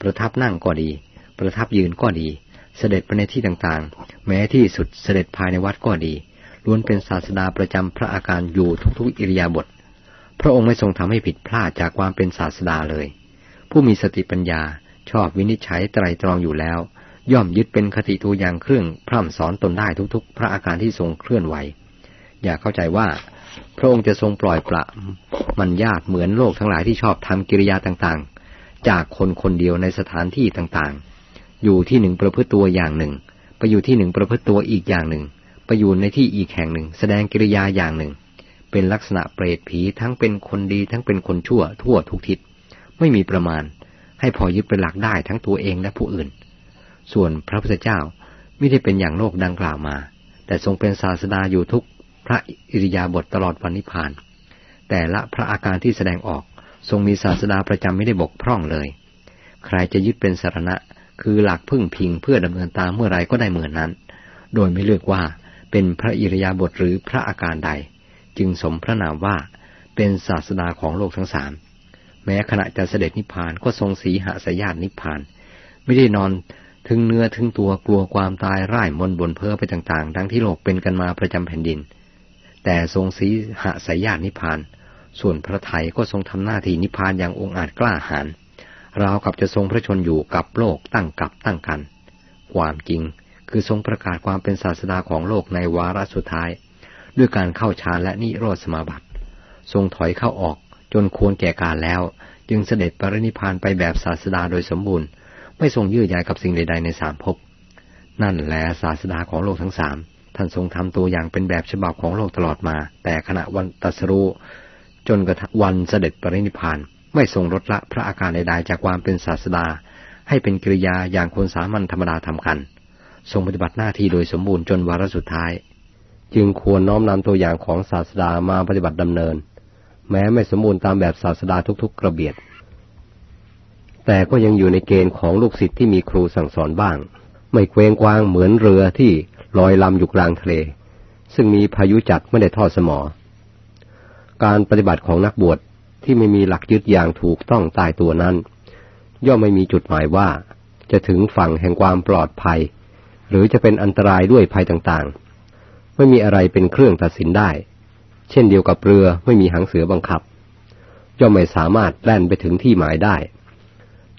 ประทับนั่งก็ดี ประทับยืนก็ดี เสด็จไปในที่ต่างๆ แม้ที่สุดเสด็จภายในวัดก็ดีล้วนเป็นศาสดาประจำพระอาการอยู่ทุกๆอิริยาบถพระองค์ไม่ทรงทำให้ผิดพลาดจากความเป็นศาสดาเลย ผู้มีสติปัญญา ชอบวินิจฉัยไตรตรองอยู่แล้ว ย่อมยึดเป็นคติตัวอย่างเครื่องพร่ำสอนตนได้ทุก ๆ พระอาการที่ทรงเคลื่อนไหว อย่าเข้าใจว่า พระองค์จะทรงปล่อยปละมันญาติเหมือนโลกทั้งหลายที่ชอบทำกิริยาต่างๆ จากคนคนเดียวในสถานที่ต่างๆ อยู่ที่หนึ่งประพฤติตัวอย่างหนึ่ง ไปอยู่ที่หนึ่งประพฤติตัวอีกอย่างหนึ่ง ไปอยู่ในที่อีกแห่งหนึ่ง แสดงกิริยาอย่างหนึ่ง เป็นลักษณะเปรตผีทั้งเป็นคนดีทั้งเป็นคนชั่วทั่วทุกทิศไม่มีประมาณ ให้พอยึดเป็นหลักได้ทั้งตัวเองและผู้อื่น ส่วนพระพุทธเจ้าไม่ได้เป็นอย่างโลกดังกล่าวมา แต่ทรงเป็นศาสดาอยู่ทุกพระอิริยาบถตลอดวันนิพพาน แต่ละพระอาการที่แสดงออกทรงมีศาสดาประจำไม่ได้บกพร่องเลย ใครจะยึดเป็นสารณะ คือหลักพึ่งพิงเพื่อดำเนินตามเมื่อไรก็ได้เหมือนนั้น โดยไม่เลือกว่าเป็นพระอิริยาบถหรือพระอาการใด จึงสมพระนามว่าเป็นศาสดาของโลกทั้งสาม แม้ขณะจะเสด็จนิพพานก็ทรงสีหสยานนิพพาน ไม่ได้นอนถึงเนื้อถึงตัวกลัวความตายร่ายมนบนเพ้อไปต่างๆดังที่โลกเป็นกันมาประจำแผ่นดิน แต่ทรงสีหสยานนิพพาน ส่วนพระไทยก็ทรงทำหน้าที่นิพพานอย่างองอาจกล้าหาญราวกับจะทรงพระชนอยู่กับโลกตั้งกับตั้งกัน ความจริงคือทรงประกาศความเป็นศาสดาของโลกในวาระสุดท้าย ด้วยการเข้าฌานและนิโรธสมาบัติ ทรงถอยเข้าออก จนควรแก่การแล้ว จึงเสด็จปรินิพานไปแบบศาสดาโดยสมบูรณ์ ไม่ทรงยื้อใยกับสิ่งใด ๆ ในสามภพนั่นแหละศาสดาของโลกทั้งสามท่านทรงทำตัวอย่างเป็นแบบฉบับของโลกตลอดมา แต่ขณะวันตัสรู้จนกระทั่งวันเสด็จปรินิพานไม่ทรงลดละพระอาการใดๆจากความเป็นศาสดา ให้เป็นกิริยาอย่างคนสามัญธรรมดาทำกัน ทรงปฏิบัติหน้าที่โดยสมบูรณ์จนวาระสุดท้าย จึงควรน้อมนำตัวอย่างของศาสดามาปฏิบัติดำเนิน แม้ไม่สมบูรณ์ตามแบบศาสดาทุกๆกระเบียด แต่ก็ยังอยู่ในเกณฑ์ของลูกศิษย์ที่มีครูสั่งสอนบ้าง ไม่เคว้งคว้างเหมือนเรือที่ลอยลำอยู่กลางทะเล ซึ่งมีพายุจัดไม่ได้ทอดสมอ การปฏิบัติของนักบวชที่ไม่มีหลักยึดอย่างถูกต้องตายตัวนั้น ย่อมไม่มีจุดหมายว่า จะถึงฝั่งแห่งความปลอดภัย หรือจะเป็นอันตรายด้วยภัยต่างๆ ไม่มีอะไรเป็นเครื่องตัดสินได้ เช่นเดียวกับเรือไม่มีหางเสือบังคับ ย่อมไม่สามารถแล่นไปถึงที่หมายได้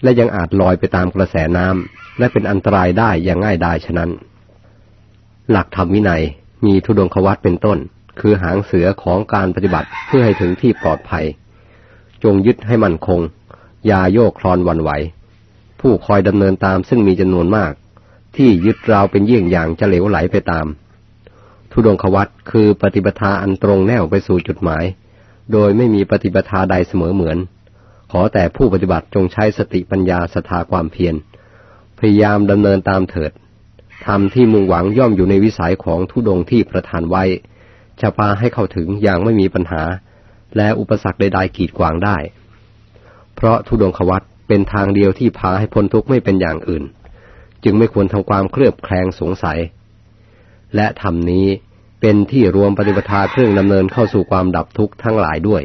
และยังอาจลอยไปตามกระแสน้ำและเป็นอันตรายได้อย่างง่ายดายฉะนั้น หลักธรรมวินัยมีทุดงควัตเป็นต้น คือหางเสือของการปฏิบัติเพื่อให้ถึงที่ปลอดภัย จงยึดให้มั่นคง อย่าโยกคลอนวันไหว ผู้คอยดำเนินตามซึ่งมีจำนวนมาก ที่ยึดราวเป็นเยี่ยงอย่างจะเหลวไหลไปตาม ทุดงควัตคือปฏิปทาอันตรงแนวไปสู่จุดหมาย โดยไม่มีปฏิปทาใดเสมอเหมือน ขอแต่ผู้ปฏิบัติจงใช้สติปัญญาสถาความเพียรพยายามดำเนินตามเถิดทำที่มุ่งหวังย่อมอยู่ในวิสัยของทุดงที่ประทานไว้จะพาให้เข้าถึงอย่างไม่มีปัญหา และอุปสรรคใดๆกีดขวางได้ เพราะทุดงควัตเป็นทางเดียวที่พาให้พ้นทุกข์ไม่เป็นอย่างอื่น จึงไม่ควรทำความเครือบแคลงสงสัย และธรรมนี้ เป็นที่รวมปฏิปทาเครื่องดำเนินเข้าสู่ความดับทุกข์ทั้งหลายด้วย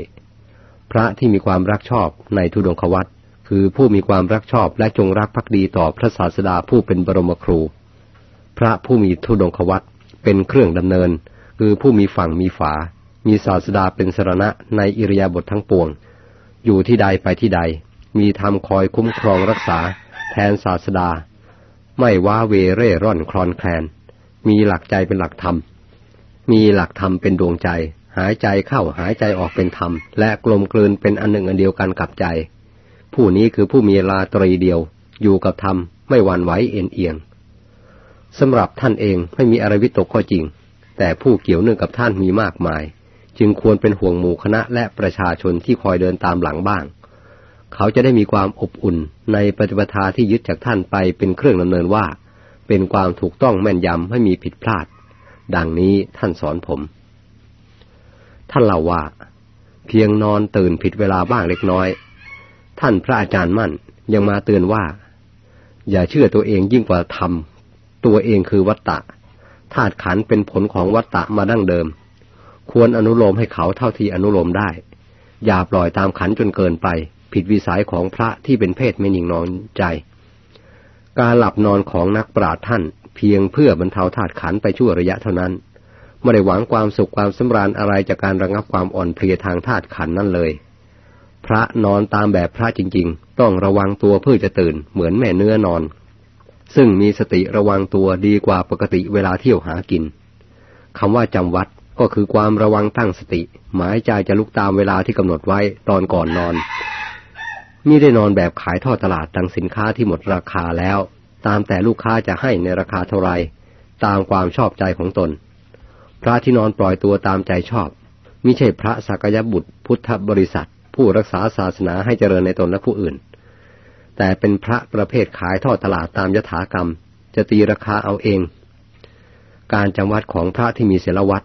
พระที่มีความรักชอบในทุดงควัตคือผู้มีความรักชอบและจงรักภักดีต่อพระศาสดาผู้เป็นบรมครู พระผู้มีทุดงควัตเป็นเครื่องดำเนิน คือผู้มีฝั่งมีฝา มีศาสดาเป็นสรณะในอิริยาบถททั้งปวง อยู่ที่ใดไปที่ใด มีธรรมคอยคุ้มครองรักษา แทนศาสดา ไม่ว้าเวเร่ร่อนคลอนแคลน มีหลักใจเป็นหลักธรรม มีหลักธรรมเป็นดวงใจ หายใจเข้าหายใจออกเป็นธรรม และกลมกลืนเป็นอันหนึ่งอันเดียวกันกับใจ ผู้นี้คือผู้มีลาตรีเดียว อยู่กับธรรมไม่หวั่นไหวเอ็นเอียงสำหรับท่านเองไม่มีอะไรวิตกข้อจริง แต่ผู้เกี่ยวเนื่องกับท่านมีมากมาย จึงควรเป็นห่วงหมู่คณะและประชาชนที่คอยเดินตามหลังบ้าง เขาจะได้มีความอบอุ่นในปฏิปทาที่ยึดจากท่านไปเป็นเครื่องดำเนินว่า เป็นความถูกต้องแม่นยำไม่มีผิดพลาด ดังนี้ท่านสอนผม ท่านเล่าว่า เพียงนอนตื่นผิดเวลาบ้างเล็กน้อย ท่านพระอาจารย์มั่นยังมาเตือนว่า อย่าเชื่อตัวเองยิ่งกว่าธรรม ตัวเองคือวัตตะธาตุขันเป็นผลของวัตตะมาดั้งเดิม ควรอนุโลมให้เขาเท่าที่อนุโลมได้ อย่าปล่อยตามขันจนเกินไป ผิดวิสัยของพระที่เป็นเพศไม่หนิงนอนใจ การหลับนอนของนักปราชญ์ท่าน เพียงเพื่อบรรเทาธาตุขันไปชั่วระยะเท่านั้น ไม่ได้หวังความสุขความสำราญอะไรจากการระงับความอ่อนเพลียทางธาตุขันนั่นเลย พระนอนตามแบบพระจริง ๆ ต้องระวังตัวเพื่อจะตื่นเหมือนแม่เนื้อนอน ซึ่งมีสติระวังตัวดีกว่าปกติเวลาเที่ยวหากินคำว่าจำวัดก็คือความระวังตั้งสติ หมายใจจะลุกตามเวลาที่กำหนดไว้ตอนก่อนนอนมิได้นอนแบบขายท่อตลาดตังสินค้าที่หมดราคาแล้ว ตามแต่ลูกค้าจะให้ในราคาเท่าไรตามความชอบใจของตน พระที่นอนปล่อยตัวตามใจชอบมิใช่พระสักยบุตรพุทธบริษัท ผู้รักษาศาสนาให้เจริญในตนและผู้อื่น แต่เป็นพระประเภทขายทอดตลาดตามยถากรรม จะตีราคาเอาเอง การจำวัดของพระที่มีเสลวัด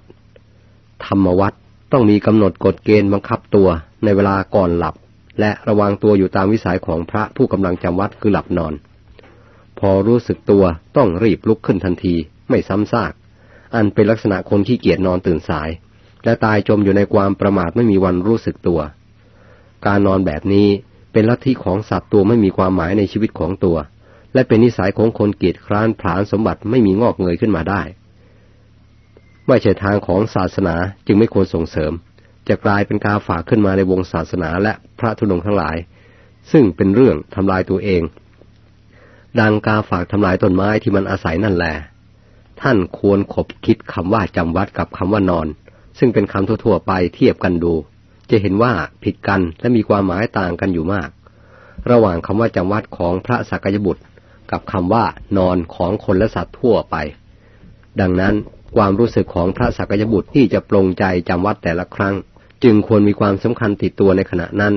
ธรรมวัดต้องมีกำหนดกฎเกณฑ์บังคับตัวในเวลาก่อนหลับ และระวังตัวอยู่ตามวิสัยของพระผู้กำลังจำวัดคือหลับนอน พอรู้สึกตัวต้องรีบลุกขึ้นทันที ไม่ซ้ำซาก อันเป็นลักษณะคนขี้เกียจนอนตื่นสาย และตายจมอยู่ในความประมาทไม่มีวันรู้สึกตัว การนอนแบบนี้เป็นลัทธิของสัตว์ตัวไม่มีความหมายในชีวิตของตัว และเป็นนิสัยของคนเกียจคร้านผลานสมบัติไม่มีงอกเงยขึ้นมาได้ ไม่ใช่ทางของศาสนาจึงไม่ควรส่งเสริม จะกลายเป็นการฝากขึ้นมาในวงศาสนาและพระธุดงทั้งหลาย ซึ่งเป็นเรื่องทำลายตัวเอง ดังกาฝากทำลายต้นไม้ที่มันอาศัยนั่นแหละท่านควรขบคิดคำว่าจำวัดกับคำว่านอน ซึ่งเป็นคำทั่วๆไปเทียบกันดู จะเห็นว่าผิดกันและมีความหมายต่างกันอยู่มาก ระหว่างคำว่าจำวัดของพระสักยบุตร กับคำว่านอนของคนและสัตว์ทั่วไป ดังนั้นความรู้สึกของพระสักยบุตรที่จะปรงใจจำวัดแต่ละครั้ง จึงควรมีความสำคัญติดตัวในขณะนั้น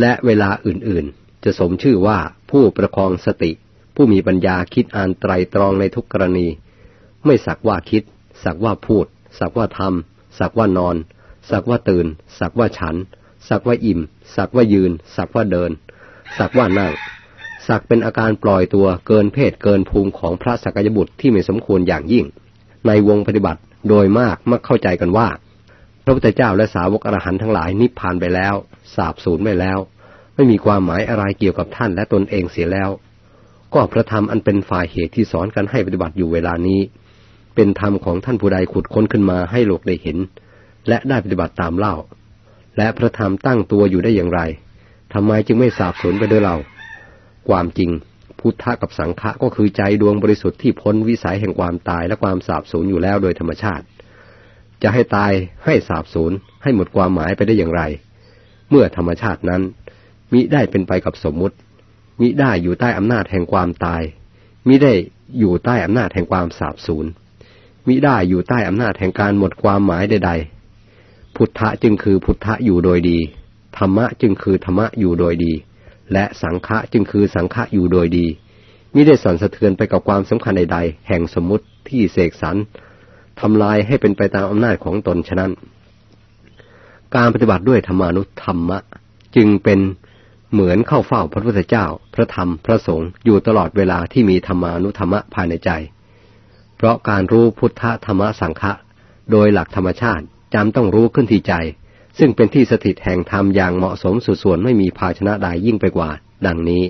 และเวลาอื่นๆ จะสมชื่อว่าผู้ประคองสติ ผู้มีปัญญาคิดอ่านไตรตรองในทุกกรณี ไม่สักว่าคิด สักว่าพูด สักว่าทำสักว่านอน สักว่าตื่น สักว่าฉัน สักว่าอิ่ม สักว่ายืน สักว่าเดิน สักว่านั่ง สักเป็นอาการปล่อยตัวเกินเพศเกินภูมิของพระสักยบุตรที่ไม่สมควรอย่างยิ่ง ในวงปฏิบัติโดยมากมักเข้าใจกันว่า พระพุทธเจ้าและสาวกอรหันทั้งหลายนิพพานไปแล้ว สาบสูญไปแล้ว ไม่มีความหมายอะไรเกี่ยวกับท่านและตนเองเสียแล้ว ก็พระธรรมอันเป็นฝ่ายเหตุที่สอนกันให้ปฏิบัติอยู่เวลานี้ เป็นธรรมของท่านผู้ใดขุดค้นขึ้นมาให้โลกได้เห็น และได้ปฏิบัติตามเล่า และพระธรรมตั้งตัวอยู่ได้อย่างไรทำไมจึงไม่สาบสูญไปด้วยเรา ความจริง พุทธะกับสังฆะก็คือใจดวงบริสุทธิ์ที่พ้นวิสัยแห่งความตายและความสาบสูญอยู่แล้วโดยธรรมชาติ จะให้ตายให้สาบสูญให้หมดความหมายไปได้อย่างไร เมื่อธรรมชาตินั้นมิได้เป็นไปกับสมมุติ มิได้อยู่ใต้อำนาจแห่งความตาย มิได้อยู่ใต้อำนาจแห่งความสาบสูญ มิได้อยู่ใต้อำนาจแห่งการหมดความหมายใด ๆ พุทธะจึงคือพุทธะอยู่โดยดี ธรรมะจึงคือธรรมะอยู่โดยดี และสังฆะจึงคือสังฆะอยู่โดยดี มิได้สั่นสะเทือนไปกับความสำคัญใดๆ แห่งสมมุติที่เสกสรรทำลายให้เป็นไปตามอำนาจของตนฉะนั้น การปฏิบัติด้วยธรรมานุธรรมะ จึงเป็น เหมือนเข้าเฝ้าพระพุทธเจ้า พระธรรมพระสงฆ์อยู่ตลอดเวลาที่มีธรรมานุธรรมะภายในใจ เพราะการรู้พุทธธรรมสังฆะโดยหลักธรรมชาติจำต้องรู้ขึ้นที่ใจ ซึ่งเป็นที่สถิตแห่งธรรมอย่างเหมาะสมสุดส่วนไม่มีภาชนะใดยิ่งไปกว่า ดังนี้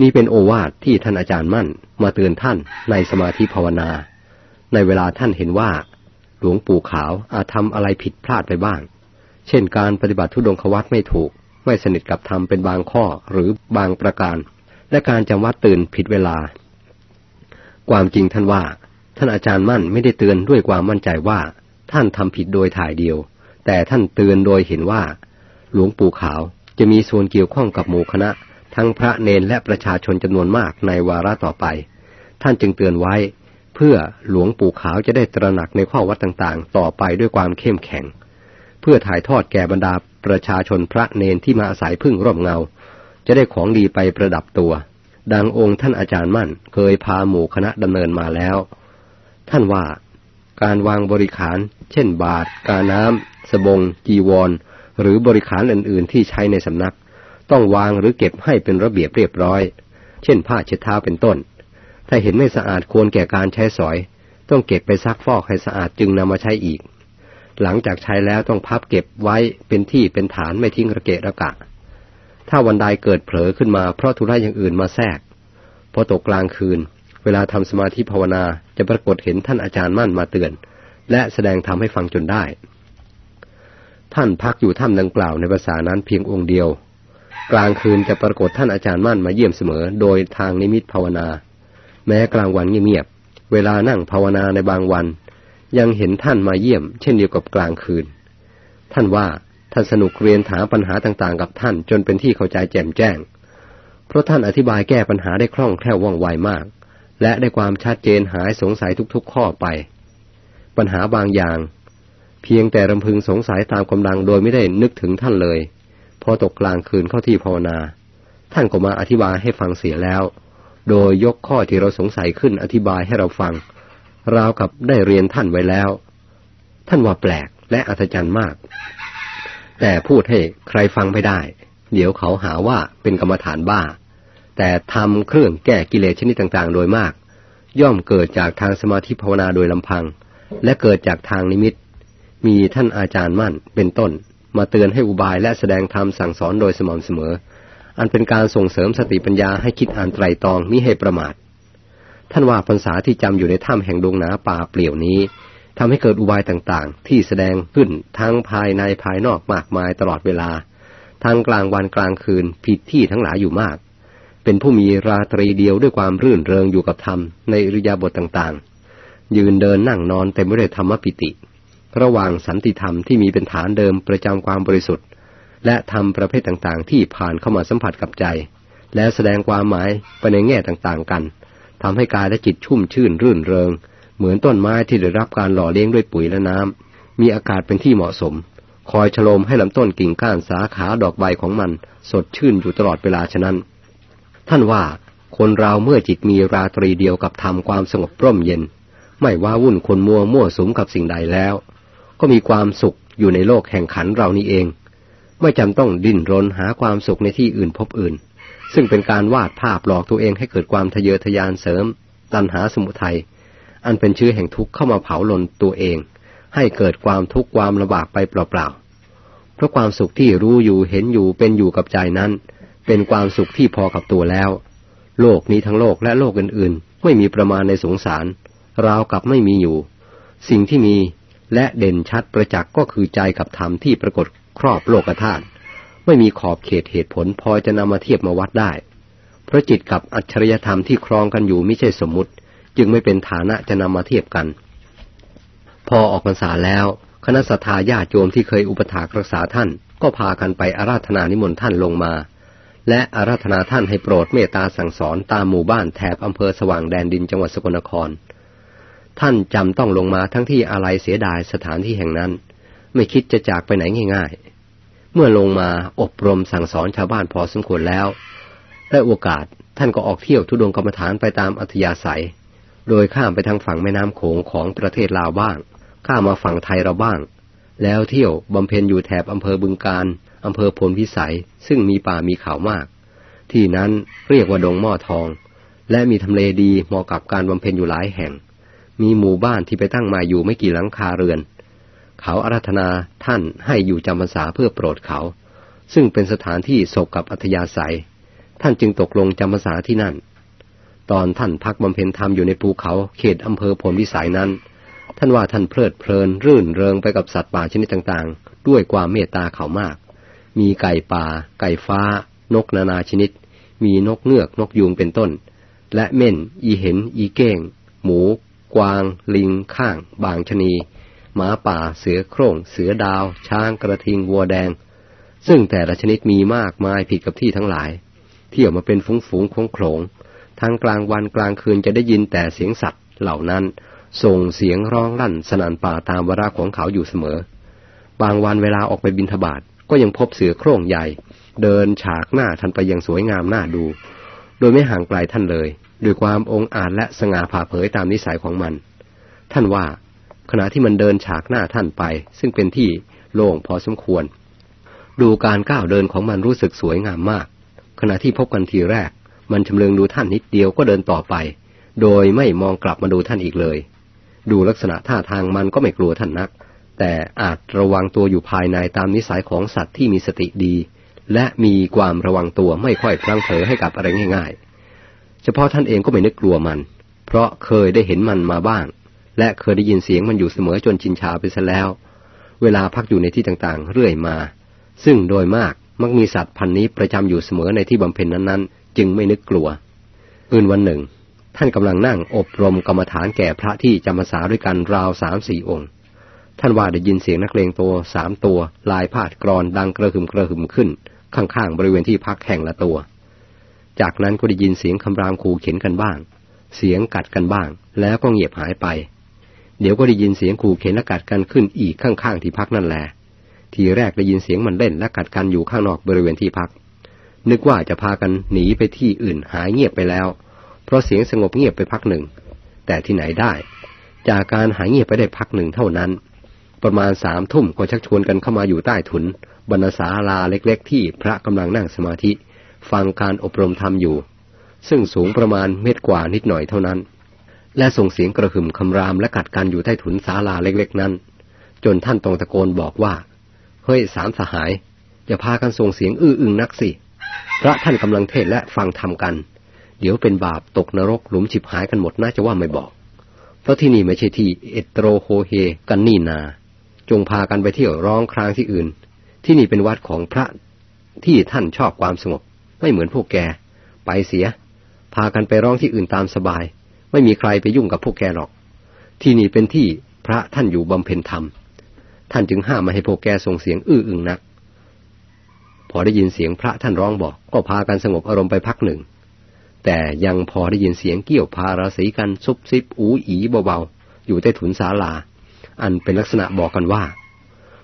นี่เป็นโอวาทที่ท่านอาจารย์มั่น มาเตือนท่านในสมาธิภาวนา ในเวลาท่านเห็นว่า หลวงปู่ขาวอาจทำอะไรผิดพลาดไปบ้าง เช่นการปฏิบัติทุดงควัตไม่ถูก ไม่สนิทกับธรรมเป็นบางข้อหรือบางประการ และการจำวัดตื่นผิดเวลา ความจริงท่านว่า ท่านอาจารย์มั่นไม่ได้เตือนด้วยความมั่นใจว่า ท่านทำผิดโดยถ่ายเดียว แต่ท่านเตือนโดยเห็นว่า หลวงปู่ขาวจะมีส่วนเกี่ยวข้องกับหมู่คณะ ทั้งพระเนนและประชาชนจำนวนมากในวาระต่อไป ท่านจึงเตือนไว้ เพื่อหลวงปู่ขาวจะได้ตระหนักในข้อวัดต่างๆ ต่อไปด้วยความเข้มแข็ง เพื่อถ่ายทอดแก่บรรดา ประชาชนพระเนนที่มาอาศัยพึ่งร่มเงา จะได้ของดีไปประดับตัว ดังองค์ท่านอาจารย์มั่นเคยพาหมู่คณะดำเนินมาแล้ว ท่านว่าการวางบริขาร เช่นบาท กาน้ำสบง จีวร หรือบริขารอื่น ๆ ที่ใช้ในสำนัก ต้องวางหรือเก็บให้เป็นระเบียบเรียบร้อย เช่นผ้าเช็ดเท้าเป็นต้น ถ้าเห็นไม่สะอาดควรแก่การใช้สอย ต้องเก็บไปซักฟอกให้สะอาดจึงนำมาใช้อีก หลังจากใช้แล้วต้องพับเก็บไว้เป็นที่เป็นฐานไม่ทิ้งระเกะระกะ ถ้าวันใดเกิดเผลอขึ้นมาเพราะธุระอย่างอื่นมาแทรกพอตกกลางคืน เวลาทำสมาธิภาวนาจะปรากฏเห็นท่านอาจารย์มั่นมาเตือน และแสดงธรรมให้ฟังจนได้ ท่านพักอยู่ถ้ำดังกล่าวในภาษานั้นเพียงองค์เดียว กลางคืนจะปรากฏท่านอาจารย์มั่นมาเยี่ยมเสมอ โดยทางนิมิตภาวนา แม้กลางวันเงียบๆเวลานั่งภาวนาในบางวัน ยังเห็นท่านมาเยี่ยม เช่นเดียวกับกลางคืน ท่านว่าท่านสนุกเรียนถามปัญหาต่างๆ กับท่านจนเป็นที่เข้าใจแจ่มแจ้ง เพราะท่านอธิบายแก้ปัญหาได้คล่องแคล่วว่องไวมาก และได้ความชัดเจนหายสงสัยทุกๆข้อไป ปัญหาบางอย่าง เพียงแต่รำพึงสงสัยตามกำลังโดยไม่ได้นึกถึงท่านเลย พอตกกลางคืนเข้าที่ภาวนา ท่านก็มาอธิบายให้ฟังเสียแล้ว โดยยกข้อที่เราสงสัยขึ้นอธิบายให้เราฟัง ราวกับได้เรียนท่านไว้แล้ว ท่านว่าแปลกและอัศจรรย์มาก แต่พูดให้ใครฟังไม่ได้ เดี๋ยวเขาหาว่าเป็นกรรมฐานบ้า แต่ทำเครื่องแก้กิเลสชนิดต่างๆ โดยมาก ย่อมเกิดจากทางสมาธิภาวนาโดยลำพัง และเกิดจากทางนิมิต มีท่านอาจารย์มั่นเป็นต้น มาเตือนให้อุบายและแสดงธรรมสั่งสอนโดยสม่ำเสมอ อันเป็นการส่งเสริมสติปัญญาให้คิดอ่านไตรตรองมิให้ประมาท ท่านว่าพรรษาที่จำอยู่ในถ้ำแห่งดงหนาป่าเปลี่ยวนี้ทำให้เกิดอุบายต่างๆ ที่แสดงขึ้นทั้งภายในภายนอกมากมายตลอดเวลา ทั้งกลางวันกลางคืนผิดที่ทั้งหลายอยู่มาก เป็นผู้มีราตรีเดียวด้วยความรื่นเริงอยู่กับธรรมในอริยาบทต่างๆ ยืนเดินนั่งนอนเต็มไปด้วยธรรมปิติ ระหว่างสันติธรรมที่มีเป็นฐานเดิมประจำความบริสุทธิ์ และธรรมประเภทต่างๆ ที่ผ่านเข้ามาสัมผัสกับใจ และแสดงความหมายไปในแง่ต่างๆกัน ทำให้กายและจิตชุ่มชื่นรื่นเริง เหมือนต้นไม้ที่ได้รับการหล่อเลี้ยงด้วยปุ๋ยและน้ำ มีอากาศเป็นที่เหมาะสม คอยฉลมให้ลำต้นกิ่งก้านสาขาดอกใบของมัน สดชื่นอยู่ตลอดเวลาฉะนั้น ท่านว่าคนเราเมื่อจิตมีราตรีเดียวกับทำความสงบร่มเย็น ไม่ว่าวุ่นคนมัวมั่วสุมกับสิ่งใดแล้ว ก็มีความสุขอยู่ในโลกแห่งขันเรานี้เอง ไม่จำต้องดิ้นรนหาความสุขในที่อื่นพบอื่น ซึ่งเป็นการวาดภาพหลอกตัวเองให้เกิดความทะเยอทะยานเสริม ตันหาสมุทัย อันเป็นชื้อแห่งทุกข์เข้ามาเผาลนตัวเอง ให้เกิดความทุกข์ความลำบากไปเปล่าๆ เพราะความสุขที่รู้อยู่เห็นอยู่เป็นอยู่กับใจนั้น เป็นความสุขที่พอกับตัวแล้ว โลกนี้ทั้งโลกและโลกอื่นๆ ไม่มีประมาณในสงสาร ราวกับไม่มีอยู่ สิ่งที่มีและเด่นชัดประจักษ์ก็คือใจกับธรรมที่ปรากฏครอบโลกธาตุ ไม่มีขอบเขตเหตุผลพอจะนำมาเทียบมาวัดได้ เพราะจิตกับอัจฉริยธรรมที่ครองกันอยู่ไม่ใช่สมมติ จึงไม่เป็นฐานะจะนำมาเทียบกัน พอออกพรรษาแล้ว คณะสัตยาญาติโยมที่เคยอุปถากรักษาท่าน ก็พากันไปอาราธนานิมนต์ท่านลงมา และอาราธนาท่านให้โปรดเมตตาสั่งสอนตามหมู่บ้านแถบอำเภอสว่างแดนดินจังหวัดสกลนคร ท่านจำต้องลงมาทั้งที่อะไรเสียดายสถานที่แห่งนั้น ไม่คิดจะจากไปไหนง่ายๆ เมื่อลงมาอบรมสั่งสอนชาวบ้านพอสมควรแล้ว ได้โอกาสท่านก็ออกเที่ยวทุดงกรรมฐานไปตามอัธยาศัย โดยข้ามไปทางฝั่งแม่น้ำโขงของประเทศลาวบ้าง ข้ามมาฝั่งไทยเราบ้าง แล้วเที่ยวบำเพ็ญอยู่แถบอำเภอบึงการอำเภอพลพิสัยซึ่งมีป่ามีเขามาก ที่นั้นเรียกว่าดงหม้อทอง และมีทำเลดีเหมาะกับการบำเพ็ญอยู่หลายแห่ง มีหมู่บ้านที่ไปตั้งมาอยู่ไม่กี่หลังคาเรือน เขาอารัธนาท่านให้อยู่จำพรรษาเพื่อโปรดเขา ซึ่งเป็นสถานที่ศกกับอัธยาศัย ท่านจึงตกลงจำพรรษาที่นั่น ตอนท่านพักบำเพ็ญธรรมอยู่ในภูเขาเขตอำเภอพลวิสัยนั้น ท่านว่าท่านเพลิดเพลินรื่นเริงไปกับสัตว์ป่าชนิดต่างๆ ด้วยความเมตตาเขามาก มีไก่ป่า ไก่ฟ้า นกนานาชนิด มีนกเงือกนกยูงเป็นต้น และเม่น อีเห็น อีเก้ง หมู กวาง ลิง ข้าง บางชนี หมาป่า เสือโคร่ง เสือดาว ช้างกระทิงวัวแดง ซึ่งแต่ละชนิดมีมากมายผิดกับที่ทั้งหลาย เที่ยวมาเป็นฝูงฝูงโขงโขงทั้งกลางวันกลางคืนจะได้ยินแต่เสียงสัตว์เหล่านั้น ส่งเสียงร้องลั่นสนั่นป่าตามวราของเขาอยู่เสมอ บางวันเวลาออกไปบินทบาทก็ยังพบเสือโคร่งใหญ่ เดินฉากหน้าท่านไปยังสวยงามน่าดู โดยไม่ห่างไกลท่านเลย ด้วยความองอาจและสง่าผ่าเผยตามนิสัยของมัน ท่านว่า ขณะที่มันเดินฉากหน้าท่านไป ซึ่งเป็นที่โล่งพอสมควร ดูการก้าวเดินของมันรู้สึกสวยงามมาก ขณะที่พบกันทีแรก มันชำเลืองดูท่านนิดเดียวก็เดินต่อไป โดยไม่มองกลับมาดูท่านอีกเลย ดูลักษณะท่าทางมันก็ไม่กลัวท่านนัก แต่อาจระวังตัวอยู่ภายในตามนิสัยของสัตว์ที่มีสติดี และมีความระวังตัวไม่ค่อยพลังเผลอให้กับอะไรง่าย ๆ เฉพาะท่านเองก็ไม่นึกกลัวมัน เพราะเคยได้เห็นมันมาบ้าง และเคยได้ยินเสียงมันอยู่เสมอจนชินชาไปซะแล้ว เวลาพักอยู่ในที่ต่างๆ เรื่อยมา ซึ่งโดยมากมักมีสัตว์พันนี้ประจำอยู่เสมอในที่บำเพ็ญนั้นๆ จึงไม่นึกกลัวอื่นวันหนึ่ง ท่านกำลังนั่งอบรมกรรมฐานแก่พระที่จำพรรษาด้วยกันราวสามสี่องค์ ท่านว่าได้ยินเสียงนักเลงตัวสามตัว ลายพาดกรอนดังกระหึ่มกระหึ่มขึ้น ข้างๆบริเวณที่พักแห่งละตัว จากนั้นก็ได้ยินเสียงคำรามขู่เข็นกันบ้าง เสียงกัดกันบ้าง แล้วก็เงียบหายไป เดี๋ยวก็ได้ยินเสียงขู่เข็นและกัดกันขึ้นอีกข้างๆที่พักนั่นแหละ ทีแรกได้ยินเสียงมันเล่นและกัดกันอยู่ข้างนอกบริเวณที่พัก นึกว่าจะพากันหนีไปที่อื่นหายเงียบไปแล้ว เพราะเสียงสงบเงียบไปพักหนึ่ง แต่ที่ไหนได้ จากการหายเงียบไปได้พักหนึ่งเท่านั้น ประมาณสามทุ่มก็ชักชวนกันเข้ามาอยู่ใต้ถุน บรรณศาลาเล็ก ๆ ที่พระกำลังนั่งสมาธิ ฟังการอบรมธรรมอยู่ ซึ่งสูงประมาณเมตรกว่านิดหน่อยเท่านั้น และส่งเสียงกระหึ่มคำรามและกัดกันอยู่ใต้ถุนศาลาเล็กๆนั้น จนท่านตรงตะโกนบอกว่า เฮ้ยสามสหาย อย่าพากันส่งเสียงอื้ออึงนักสิ พระท่านกำลังเทศและฟังธรรมกัน เดี๋ยวเป็นบาปตกนรกหลุมฉิบหายกันหมดน่าจะว่าไม่บอก เพราะที่นี่ไม่ใช่ที่เอตโรโฮเฮกันนี่นา จงพากันไปเที่ยวร้องครางที่อื่น ที่นี่เป็นวัดของพระที่ท่านชอบความสงบ ไม่เหมือนพวกแก ไปเสีย พากันไปร้องที่อื่นตามสบาย ไม่มีใครไปยุ่งกับพวกแกหรอก ที่นี่เป็นที่พระท่านอยู่บำเพ็ญธรรม ท่านจึงห้ามมาให้พวกแกส่งเสียงอื้ออึงนัก พอได้ยินเสียงพระท่านร้องบอก ก็พากันสงบอารมณ์ไปพักหนึ่ง แต่ยังพอได้ยินเสียงเกี่ยวพาราศีกันซุบซิบอูอีเบาๆอยู่ใต้ถุนศาลา อันเป็นลักษณะบอกกันว่า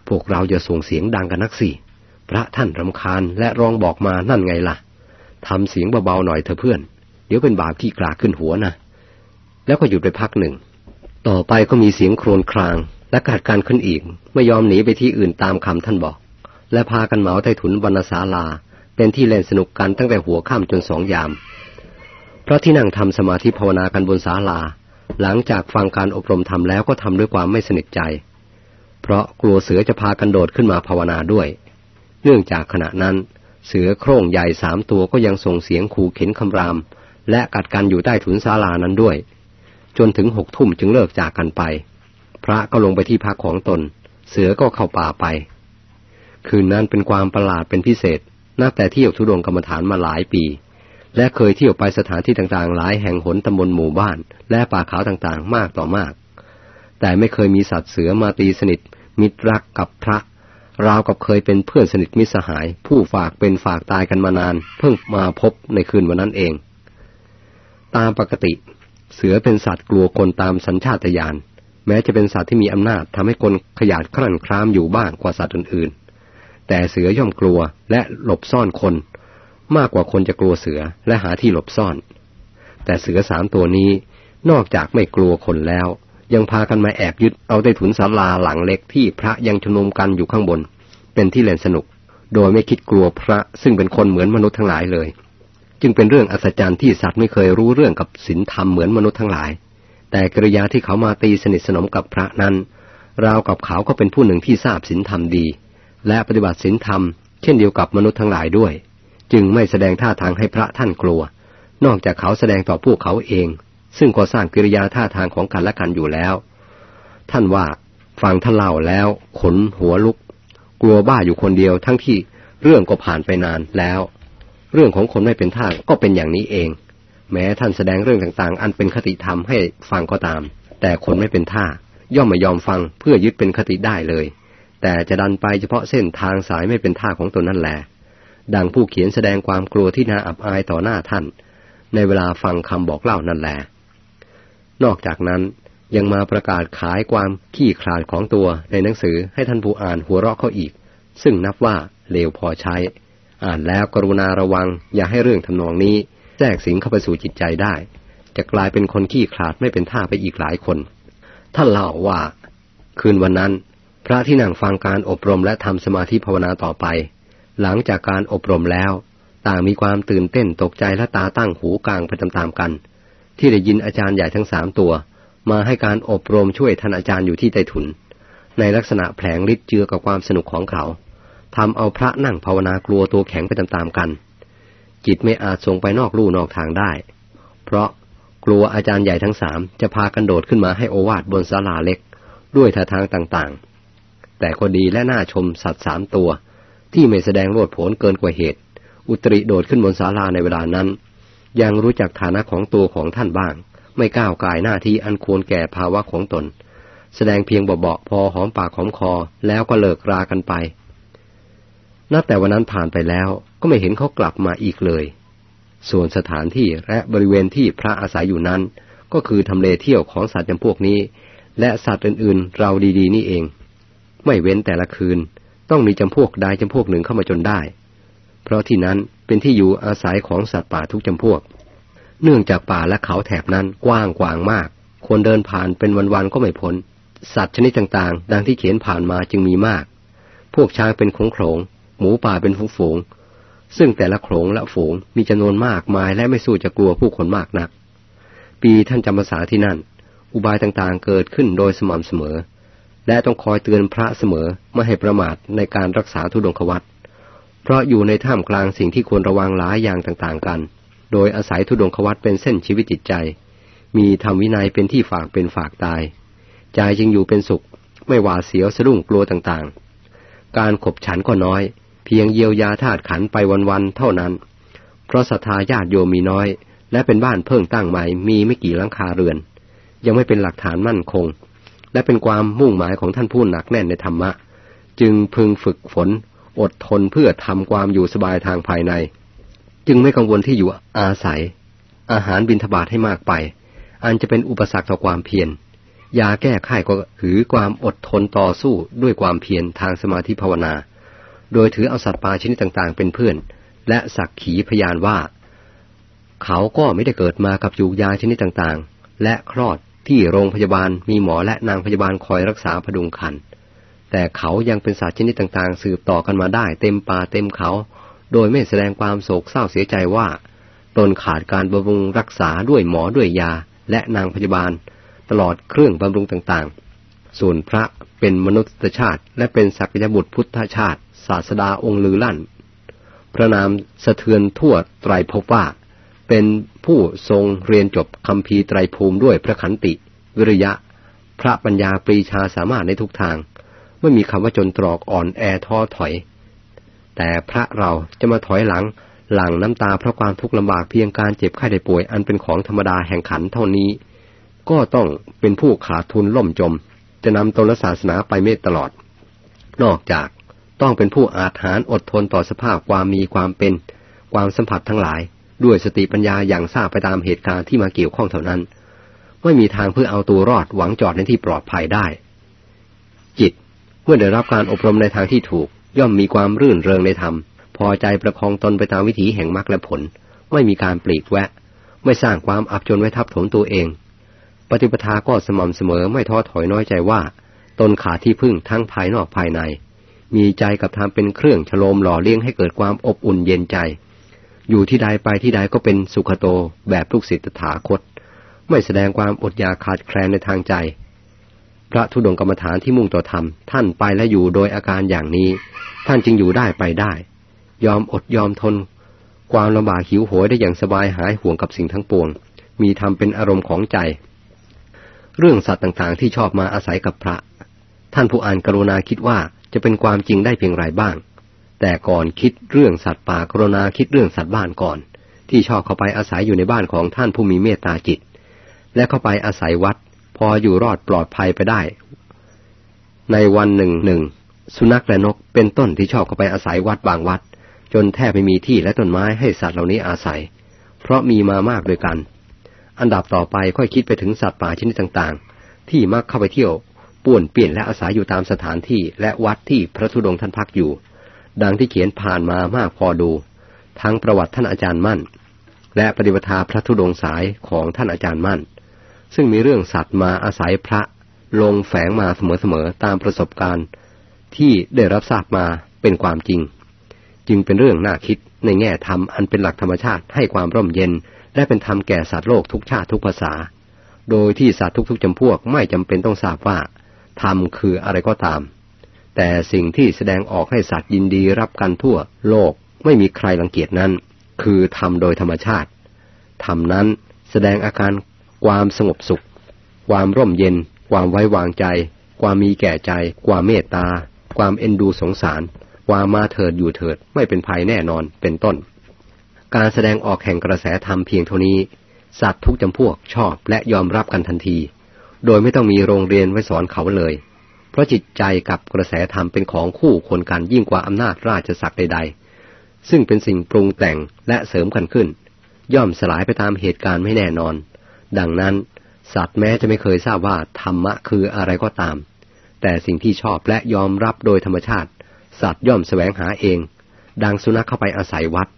พวกเราจะส่งเสียงดังกันนักสิพระท่านรำคาญและร้องบอกมานั่นไงล่ะทำเสียงเบาๆหน่อยเถอะเพื่อน เดี๋ยวเป็นบาปที่กลาขึ้นหัวนะ แล้วก็หยุดไปพักหนึ่ง ต่อไปก็มีเสียงโครนคราง และกัดการขึ้นอีก ไม่ยอมหนีไปที่อื่นตามคำท่านบอก และพากันเหมาไต้ถุนวรรณศาลา เป็นที่เล่นสนุกกันตั้งแต่หัวค่ำจนสองยามเพราะที่นั่งทำสมาธิภาวนากันบนศาลา หลังจากฟังการอบรมทำแล้วก็ทำด้วยความไม่สนิทใจ เพราะกลัวเสือจะพากันโดดขึ้นมาภาวนาด้วย เนื่องจากขณะนั้น เสือโคร่งใหญ่สามตัวก็ยังส่งเสียงขู่เข็นคำราม และกัดกันอยู่ใต้ถุนศาลานั้นด้วย จนถึงหกทุ่มจึงเลิกจากกันไป พระก็ลงไปที่พักของตน เสือก็เข้าป่าไป คืนนั้นเป็นความประหลาดเป็นพิเศษ นับแต่เที่ยวทุดงกรรมฐานมาหลายปี และเคยเที่ยวไปสถานที่ต่างๆ หลายแห่งหนตำบลหมู่บ้าน และป่าเขาต่างๆ มากต่อมาก แต่ไม่เคยมีสัตว์เสือมาตีสนิท มิตรรักกับพระราวกับเคยเป็นเพื่อนสนิทมิสหาย ผู้ฝากเป็นฝากตายกันมานาน เพิ่งมาพบในคืนวันนั้นเอง ตามปกติ เสือเป็นสัตว์กลัวคนตามสัญชาตญาณแม้จะเป็นสัตว์ที่มีอำนาจทำให้คนขยาดครั่นครามอยู่บ้างกว่าสัตว์อื่นๆ แต่เสือย่อมกลัวและหลบซ่อนคน มากกว่าคนจะกลัวเสือและหาที่หลบซ่อน แต่เสือสามตัวนี้นอกจากไม่กลัวคนแล้ว ยังพากันมาแอบยึดเอาได้ถุนศาลาหลังเล็กที่พระยังชุมนุมกันอยู่ข้างบน เป็นที่เล่นสนุก โดยไม่คิดกลัวพระซึ่งเป็นคนเหมือนมนุษย์ทั้งหลายเลย จึงเป็นเรื่องอัศจรรย์ที่สัตว์ไม่เคยรู้เรื่องกับศีลธรรมเหมือนมนุษย์ทั้งหลาย แต่กริยาที่เขามาตีสนิทสนมกับพระนั้น ราวกับเขาก็เป็นผู้หนึ่งที่ทราบศีลธรรมดี และปฏิบัติศีลธรรมเช่นเดียวกับมนุษย์ทั้งหลายด้วย จึงไม่แสดงท่าทางให้พระท่านกลัว นอกจากเขาแสดงต่อพวกเขาเอง ซึ่งก็สร้างกิริยาท่าทางของกันและกันอยู่แล้ว ท่านว่าฟังท่านเล่าแล้ว ขนหัวลุก กลัวบ้าอยู่คนเดียวทั้งที่เรื่องก็ผ่านไปนานแล้ว เรื่องของคนไม่เป็นท่าก็เป็นอย่างนี้เอง แม้ท่านแสดงเรื่องต่างๆ อันเป็นคติธรรมให้ฟังก็ตาม แต่คนไม่เป็นท่า ย่อมไม่ยอมฟังเพื่อยึดเป็นคติได้เลย แต่จะดันไปเฉพาะเส้นทางสายไม่เป็นท่าของตนนั่นแหละดังผู้เขียนแสดงความกลัวที่น่าอับอายต่อหน้าท่าน ในเวลาฟังคำบอกเล่านั่นแหละนอกจากนั้นยังมาประกาศขายความขี้คลาดของตัวในหนังสือให้ท่านผู้อ่านหัวเราะเขาอีก ซึ่งนับว่าเลวพอใช้ อ่านแล้วกรุณาระวัง อย่าให้เรื่องทำนองนี้แทรกสิงเข้าไปสู่จิตใจได้ จะกลายเป็นคนขี้ขลาดไม่เป็นท่าไปอีกหลายคนท่านเล่าว่า คืนวันนั้น พระที่นั่งฟังการอบรมและทำสมาธิภาวนาต่อไป หลังจากการอบรมแล้ว ต่างมีความตื่นเต้นตกใจและตาตั้งหูกลางไปตามๆกัน ที่ได้ยินอาจารย์ใหญ่ทั้งสามตัว มาให้การอบรมช่วยท่านอาจารย์อยู่ที่ใต้ถุน ในลักษณะแผลงฤทธิ์เจือกับความสนุกของเขา ทำเอาพระนั่งภาวนากลัวตัวแข็งไปตามๆกัน จิตไม่อาจส่งไปนอกลู่นอกทางได้ เพราะกลัวอาจารย์ใหญ่ทั้งสามจะพากันโดดขึ้นมาให้โอวาทบนศาลาเล็ก ด้วยท่าทางต่างๆ แต่ก็ดีและน่าชมสัตว์สามตัว ที่ไม่แสดงโลดโผนเกินกว่าเหตุ อุตริโดดขึ้นบนศาลาในเวลานั้น ยังรู้จักฐานะของตัวของท่านบ้าง ไม่ก้าวกายหน้าที่อันควรแก่ภาวะของตน แสดงเพียงเบาๆพอหอมปากหอมคอแล้วก็เลิกรากันไป นับแต่วันนั้นผ่านไปแล้วก็ไม่เห็นเขากลับมาอีกเลย ส่วนสถานที่และบริเวณที่พระอาศัยอยู่นั้น ก็คือทำเลเที่ยวของสัตว์จำพวกนี้ และสัตว์อื่นๆ เราดีๆ นี่เอง ไม่เว้นแต่ละคืน ต้องมีจำพวกใดจำพวกหนึ่งเข้ามาจนได้ เพราะที่นั้นเป็นที่อยู่อาศัยของสัตว์ป่าทุกจำพวก เนื่องจากป่าและเขาแถบนั้นกว้างกว้างมาก คนเดินผ่านเป็นวันๆก็ไม่พ้นสัตว์ชนิดต่างๆ ดังที่เขียนผ่านมาจึงมีมาก พวกช้างเป็นขงโขลง หมูป่าเป็นฝูงซึ่งแต่ละโขลงและฝูงมีจำนวนมากมายและไม่สู้จะกลัวผู้คนมากนัก ปีท่านจำภาษาที่นั่น อุบายต่างๆเกิดขึ้นโดยสม่ำเสมอ และต้องคอยเตือนพระเสมอไม่ให้ประมาทในการรักษาทุดงควัตเพราะอยู่ในท่ามกลางสิ่งที่ควรระวังหลายอย่างต่างๆกัน โดยอาศัยทุดงควัตเป็นเส้นชีวิตจิตใจ มีธรรมวินัยเป็นที่ฝากเป็นฝากตาย ใจจึงอยู่เป็นสุข ไม่หวาดเสียวสะดุ้งกลัวต่างๆ การขบฉันก็น้อย พียงเยียวยาธาตุขันไปวันๆเท่านั้น เพราะศรัทธาญาติโยมมีน้อย และเป็นบ้านเพิ่งตั้งใหม่มีไม่กี่หลังคาเรือน ยังไม่เป็นหลักฐานมั่นคง และเป็นความมุ่งหมายของท่านผู้หนักแน่นในธรรมะ จึงพึงฝึกฝน อดทนเพื่อทำความอยู่สบายทางภายใน จึงไม่กังวลที่อยู่อาศัย อาหารบินทบาทให้มากไป อันจะเป็นอุปสรรคต่อความเพียรยาแก้ไขก็คือความอดทนต่อสู้ด้วยความเพียรทางสมาธิภาวนา โดยถือเอาสัตว์ป่าชนิดต่างๆ เป็นเพื่อน และสักขีพยานว่า เขาก็ไม่ได้เกิดมากับยูกยาชนิดต่างๆ และคลอดที่โรงพยาบาลมีหมอและนางพยาบาลคอยรักษาพดุงคันแต่เขายังเป็นสัตว์ชนิดต่างๆ สืบต่อกันมาได้เต็มป่าเต็มเขา โดยไม่แสดงความโศกเศร้าเสียใจว่า ตนขาดการบำรุงรักษาด้วยหมอด้วยยาและนางพยาบาล ตลอดเครื่องบำรุงต่างๆ ส่วนพระเป็นมนุษยชาติ และเป็นศักยบุตรพุทธชาติ ศาสดาองค์ลือลั่น พระนามสะเทือนทั่วไตรภพว่า เป็นผู้ทรงเรียนจบคำพีไตรภูมิด้วยพระขันติ วิริยะ พระปัญญาปรีชาสามารถในทุกทาง ไม่มีคำว่าจนตรอกอ่อนแอท้อถอย แต่พระเราจะมาถอยหลังหลังน้ำตาเพราะความทุกข์ลำบากเพียงการเจ็บไข้ได้ป่วยอันเป็นของธรรมดาแห่งขันเท่านี้ ก็ต้องเป็นผู้ขาดทุนล่มจม จะนำตนศาสนาไปไม่ตลอด นอกจาก ต้องเป็นผู้อาถรรอดทนต่อสภาพความมีความเป็น ความสัมผัสทั้งหลาย ด้วยสติปัญญาอย่างทราบไปตามเหตุการณ์ที่มาเกี่ยวข้องเท่านั้น ไม่มีทางเพื่อเอาตัวรอดหวังจอดในที่ปลอดภัยได้ จิต เมื่อได้รับการอบรมในทางที่ถูก ย่อมมีความรื่นเริงในธรรม พอใจประคองตนไปตามวิถีแห่งมรรคและผล ไม่มีการปลีกแวะ ไม่สร้างความอับจนไว้ทับถมตัวเอง ปฏิปทาก็สม่ำเสมอไม่ท้อถอยน้อยใจว่า ตนขาดที่พึ่งทั้งภายนอกภายใน มีใจกับธรรมเป็นเครื่องฉโลมหล่อเลี้ยงให้เกิดความอบอุ่นเย็นใจ อยู่ที่ใดไปที่ใดก็เป็นสุขโตแบบลูกศิษย์ถาคต ไม่แสดงความอดอยากขาดแคลนในทางใจ พระธุดงกรรมฐานที่มุ่งต่อธรรมท่านไปและอยู่โดยอาการอย่างนี้ ท่านจึงอยู่ได้ไปได้ ยอมอดยอมทน ความลำบากหิวโหยได้อย่างสบายหายห่วงกับสิ่งทั้งปวง มีธรรมเป็นอารมณ์ของใจ เรื่องสัตว์ต่างๆที่ชอบมาอาศัยกับพระ ท่านผู้อ่านกรุณาคิดว่า จะเป็นความจริงได้เพียงไรบ้าง แต่ก่อนคิดเรื่องสัตว์ป่ากรณาคิดเรื่องสัตว์บ้านก่อน ที่ชอบเข้าไปอาศัยอยู่ในบ้านของท่านผู้มีเมตตาจิต และเข้าไปอาศัยวัด พออยู่รอดปลอดภัยไปได้ ในวันหนึ่งหนึ่งสุนัขและนกเป็นต้นที่ชอบเข้าไปอาศัยวัดบางวัด จนแทบไม่มีที่และต้นไม้ให้สัตว์เหล่านี้อาศัย เพราะมีมามากด้วยกัน อันดับต่อไปค่อยคิดไปถึงสัตว์ป่าชนิดต่างๆ ที่มักเข้าไปเที่ยว ป่วนเปลี่ยนและอาศัยอยู่ตามสถานที่และวัดที่พระธุดงค์ท่านพักอยู่ ดังที่เขียนผ่านมามากพอดู ทั้งประวัติท่านอาจารย์มั่น และปฏิปทาพระธุดงค์สายของท่านอาจารย์มั่น ซึ่งมีเรื่องสัตว์มาอาศัยพระลงแฝงมาเสมอๆตามประสบการณ์ ที่ได้รับทราบมาเป็นความจริง จึงเป็นเรื่องน่าคิดในแง่ธรรมอันเป็นหลักธรรมชาติให้ความร่มเย็น และเป็นธรรมแก่สัตว์โลกทุกชาติทุกภาษา โดยที่สัตว์ทุกๆจำพวกไม่จำเป็นต้องทราบว่า ธรรมคืออะไรก็ตาม แต่สิ่งที่แสดงออกให้สัตว์ยินดีรับกันทั่วโลกไม่มีใครรังเกียจนั้น คือธรรมโดยธรรมชาติธรรมนั้นแสดงอาการความสงบสุข ความร่มเย็น ความไว้วางใจ ความมีแก่ใจ ความเมตตา ความเอ็นดูสงสาร ความมาเถิดอยู่เถิดไม่เป็นภัยแน่นอนเป็นต้น การแสดงออกแห่งกระแสธรรมเพียงเท่านี้ สัตว์ทุกจำพวกชอบและยอมรับกันทันที โดยไม่ต้องมีโรงเรียนไว้สอนเขาเลย เพราะจิตใจกับกระแสธรรมเป็นของคู่คนกันยิ่งกว่าอำนาจราชศักดิ์ใด ๆ ซึ่งเป็นสิ่งปรุงแต่งและเสริมกันขึ้น ย่อมสลายไปตามเหตุการณ์ไม่แน่นอน ดังนั้น สัตว์แม้จะไม่เคยทราบว่าธรรมะคืออะไรก็ตาม แต่สิ่งที่ชอบและยอมรับโดยธรรมชาติ สัตว์ย่อมแสวงหาเอง ดังสุนัขเข้าไปอาศัยวัด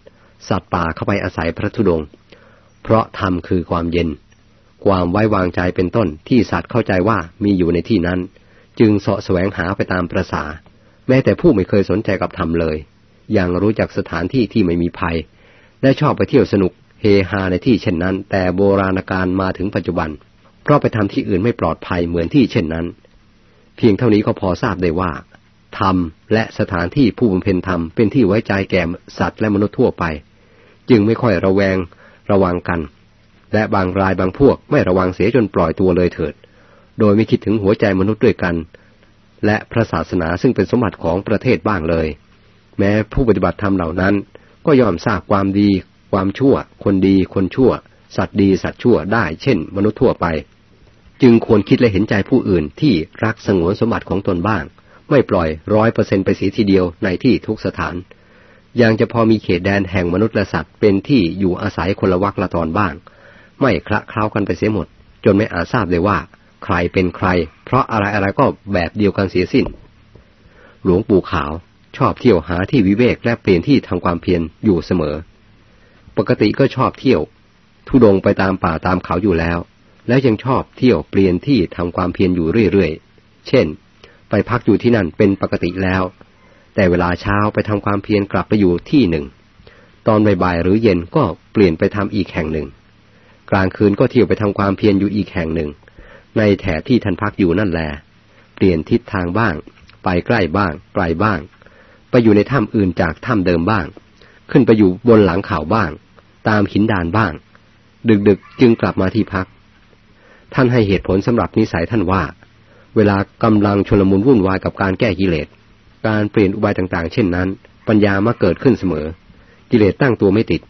สัตว์ป่าเข้าไปอาศัยพระธุดงค์เพราะธรรมคือความเย็น ความไว้วางใจเป็นต้นที่สัตว์เข้าใจว่ามีอยู่ในที่นั้น จึงเสาะแสวงหาไปตามประษา แม้แต่ผู้ไม่เคยสนใจกับธรรมเลย ยังรู้จักสถานที่ที่ไม่มีภัย และชอบไปเที่ยวสนุกเฮฮาในที่เช่นนั้น แต่โบราณกาลมาถึงปัจจุบัน เพราะไปทำที่อื่นไม่ปลอดภัยเหมือนที่เช่นนั้น เพียงเท่านี้ก็พอทราบได้ว่าธรรมและสถานที่ผู้บำเพ็ญธรรมเป็นที่ไว้ใจแก่สัตว์และมนุษย์ทั่วไป จึงไม่ค่อยระแวงระวังกัน และบางรายบางพวกไม่ระวังเสียจนปล่อยตัวเลยเถิด โดยไม่คิดถึงหัวใจมนุษย์ด้วยกัน และพระศาสนาซึ่งเป็นสมบัติของประเทศบ้างเลย แม้ผู้ปฏิบัติธรรมเหล่านั้น ก็ยอมทราบความดี ความชั่ว คนดี คนชั่ว สัตว์ดีสัตว์ชั่วได้ เช่น มนุษย์ทั่วไป จึงควรคิดและเห็นใจผู้อื่นที่รักสงวนสมบัติของตนบ้าง ไม่ปล่อยร้อยเปอร์เซ็นไปเสียทีเดียวในที่ทุกสถานยังจะพอมีเขตแดนแห่งมนุษย์และสัตว์เป็นที่อยู่อาศัยคนละวักละตอนบ้าง ไม่คละเคล้ากันไปเสียหมด จนไม่อาจทราบเลยว่า ใครเป็นใคร เพราะอะไรอะไรก็แบบเดียวกันเสียสิ้น หลวงปู่ขาวชอบเที่ยวหาที่วิเวกและเปลี่ยนที่ทำความเพียรอยู่เสมอ ปกติก็ชอบเที่ยว ทุดงไปตามป่าตามเขาอยู่แล้ว แล้วยังชอบเที่ยวเปลี่ยนที่ทำความเพียรอยู่เรื่อยๆ เช่น ไปพักอยู่ที่นั่นเป็นปกติแล้ว แต่เวลาเช้าไปทำความเพียรกลับไปอยู่ที่หนึ่ง ตอนบ่ายๆหรือเย็นก็เปลี่ยนไปทำอีกแห่งหนึ่ง กลางคืนก็เที่ยวไปทำความเพียรอยู่อีกแห่งหนึ่ง ในแถบที่ท่านพักอยู่นั่นแหละเปลี่ยนทิศทางบ้าง ไปใกล้บ้าง ไกลบ้าง ไปอยู่ในถ้ำอื่นจากถ้ำเดิมบ้าง ขึ้นไปอยู่บนหลังเขาบ้าง ตามหินดานบ้าง ดึกๆจึงกลับมาที่พัก ท่านให้เหตุผลสำหรับนิสัยท่านว่า เวลากำลังชลมุนวุ่นวายกับการแก้กิเลสการเปลี่ยนอุบายต่างๆ เช่นนั้น ปัญญามาเกิดขึ้นเสมอ กิเลสตั้งตัวไม่ติด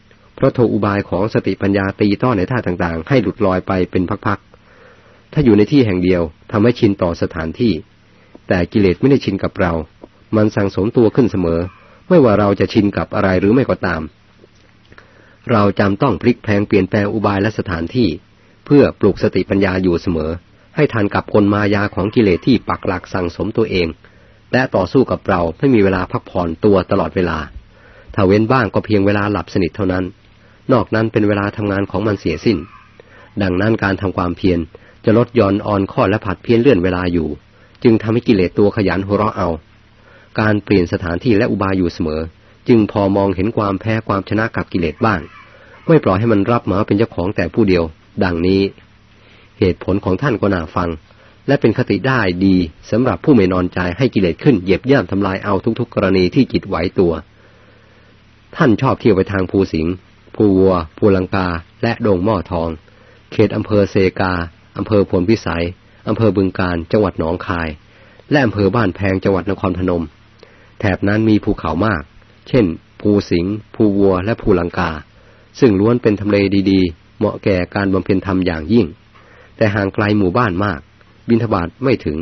เพราะโทอุบายของสติปัญญาตีต้อนในท่าต่างๆ ให้หลุดลอยไปเป็นพักๆ ถ้าอยู่ในที่แห่งเดียวทำให้ชินต่อสถานที่ แต่กิเลสไม่ได้ชินกับเรา มันสั่งสมตัวขึ้นเสมอ ไม่ว่าเราจะชินกับอะไรหรือไม่ก็ตาม เราจำต้องพลิกแพลงเปลี่ยนแปลงอุบายและสถานที่ เพื่อปลุกสติปัญญาอยู่เสมอ ให้ทันกับกลมายาของกิเลสที่ปักหลักสั่งสมตัวเอง และต่อสู้กับเราไม่มีเวลาพักผ่อนตัวตลอดเวลา ถ้าเว้นบ้างก็เพียงเวลาหลับสนิทเท่านั้น นอกนั้นเป็นเวลาทำงานของมันเสียสิ้น ดังนั้นการทำความเพียรจะลดย่อนอ่อนข้อและผัดเพี้ยนเลื่อนเวลาอยู่ จึงทำให้กิเลสตัวขยันหัวเราะเอา การเปลี่ยนสถานที่และอุบายอยู่เสมอ จึงพอมองเห็นความแพ้ความชนะกับกิเลสบ้าง ไม่ปล่อยให้มันรับมาเป็นเจ้าของแต่ผู้เดียว ดังนี้ เหตุผลของท่านก็น่าฟัง และเป็นคติได้ดีสำหรับผู้ไม่นอนใจให้กิเลสขึ้นเหยียบย่ำทำลายเอาทุกๆกรณีที่จิตไหวตัว ท่านชอบเที่ยวไปทางภูสิงห์ ภูวัว ภูลังกา และดงหม้อทอง เขตอำเภอเซกา อำเภอพลพิสัย อำเภอบึงการ จังหวัดหนองคาย และอำเภอบ้านแพงจังหวัดนครพนม แถบนั้นมีภูเขามาก เช่น ภูสิงห์ ภูวัว และภูลังกา ซึ่งล้วนเป็นทำเลดีๆ เหมาะแก่การบำเพ็ญธรรมอย่างยิ่ง แต่ห่างไกลหมู่บ้านมาก บินทบาทไม่ถึง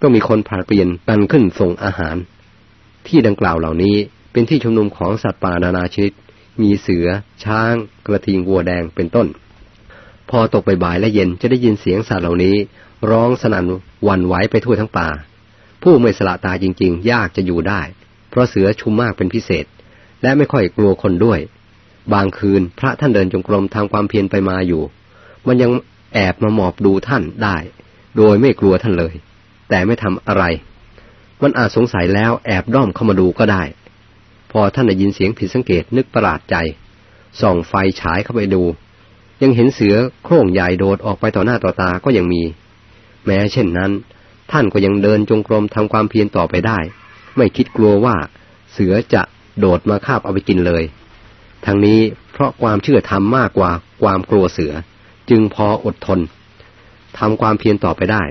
ต้องมีคนผ่าเปลี่ยนกันขึ้นส่งอาหาร ที่ดังกล่าวเหล่านี้เป็นที่ชุมนุมของสัตว์ป่านานาชนิด มีเสือ ช้าง กระทิงวัวแดงเป็นต้น พอตกบ่ายและเย็นจะได้ยินเสียงสัตว์เหล่านี้ ร้องสนั่นวันไหวไปทั่วทั้งป่า ผู้ไม่สละตาจริง ๆ ยากจะอยู่ได้ เพราะเสือชุมมากเป็นพิเศษ และไม่ค่อยกลัวคนด้วย บางคืนพระท่านเดินจงกรมทำความเพียรไปมาอยู่ มันยังแอบมาหมอบดูท่านได้ โดยไม่กลัวท่านเลย แต่ไม่ทำอะไร มันอาจสงสัยแล้วแอบด้อมเข้ามาดูก็ได้ พอท่านได้ยินเสียงผิดสังเกตนึกประหลาดใจ ส่องไฟฉายเข้าไปดู ยังเห็นเสือโคร่งใหญ่โดดออกไปต่อหน้าต่อตาก็ยังมี แม้เช่นนั้น ท่านก็ยังเดินจงกรมทำความเพียรต่อไปได้ ไม่คิดกลัวว่า เสือจะโดดมาคาบเอาไปกินเลย ทั้งนี้เพราะความเชื่อธรรมมากกว่าความกลัวเสือ จึงพออดทนทำความเพียรต่อไปได้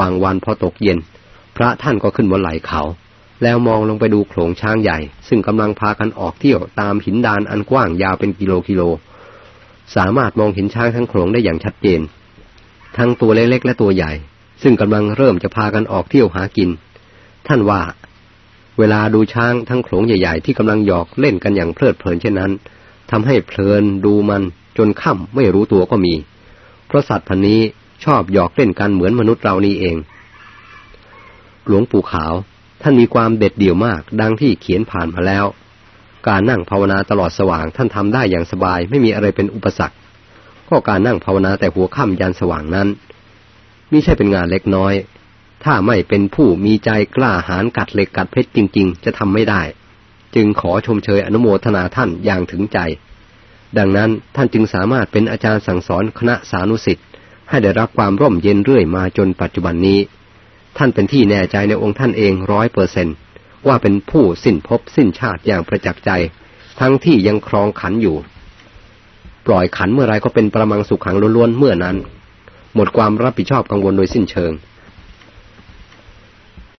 บางวันพอตกเย็น พระท่านก็ขึ้นบนไหล่เขา แล้วมองลงไปดูโขลงช้างใหญ่ ซึ่งกำลังพากันออกเที่ยวตามหินดานอันกว้างยาวเป็นกิโลกิโล สามารถมองเห็นช้างทั้งโขลงได้อย่างชัดเจน ทั้งตัวเล็กๆและตัวใหญ่ ซึ่งกำลังเริ่มจะพากันออกเที่ยวหากิน ท่านว่า เวลาดูช้างทั้งโขลงใหญ่ๆ ที่กำลังหยอกเล่นกันอย่างเพลิดเพลินเช่นนั้นทำให้เพลินดูมันจนค่ำไม่รู้ตัวก็มี เพราะสัตว์พันนี้ชอบหยอกเล่นกันเหมือนมนุษย์เรานี่เอง หลวงปู่ขาว ท่านมีความเด็ดเดี่ยวมาก ดังที่เขียนผ่านมาแล้ว การนั่งภาวนาตลอดสว่างท่านทำได้อย่างสบาย ไม่มีอะไรเป็นอุปสรรค ก็การนั่งภาวนาแต่หัวค่ำยันสว่างนั้นไมิใช่เป็นงานเล็กน้อย ถ้าไม่เป็นผู้มีใจกล้าหาญกัดเหล็กกัดเพชรจริง ๆ จะทำไม่ได้ จึงขอชมเชยอนุโมทนาท่านอย่างถึงใจ ดังนั้นท่านจึงสามารถเป็นอาจารย์สั่งสอนคณะสานุสิทธิ์ให้ได้รับความร่มเย็นเรื่อยมาจนปัจจุบันนี้ ท่านเป็นที่แน่ใจในองค์ท่านเองร้อยเปอร์เซนว่าเป็นผู้สิ้นภพสิ้นชาติอย่างประจักษ์ใจ ทั้งที่ยังครองขันอยู่ ปล่อยขันเมื่อไรก็เป็นประมังสุขขังล้วนๆเมื่อนั้น หมดความรับผิดชอบกังวลโดยสิ้นเชิง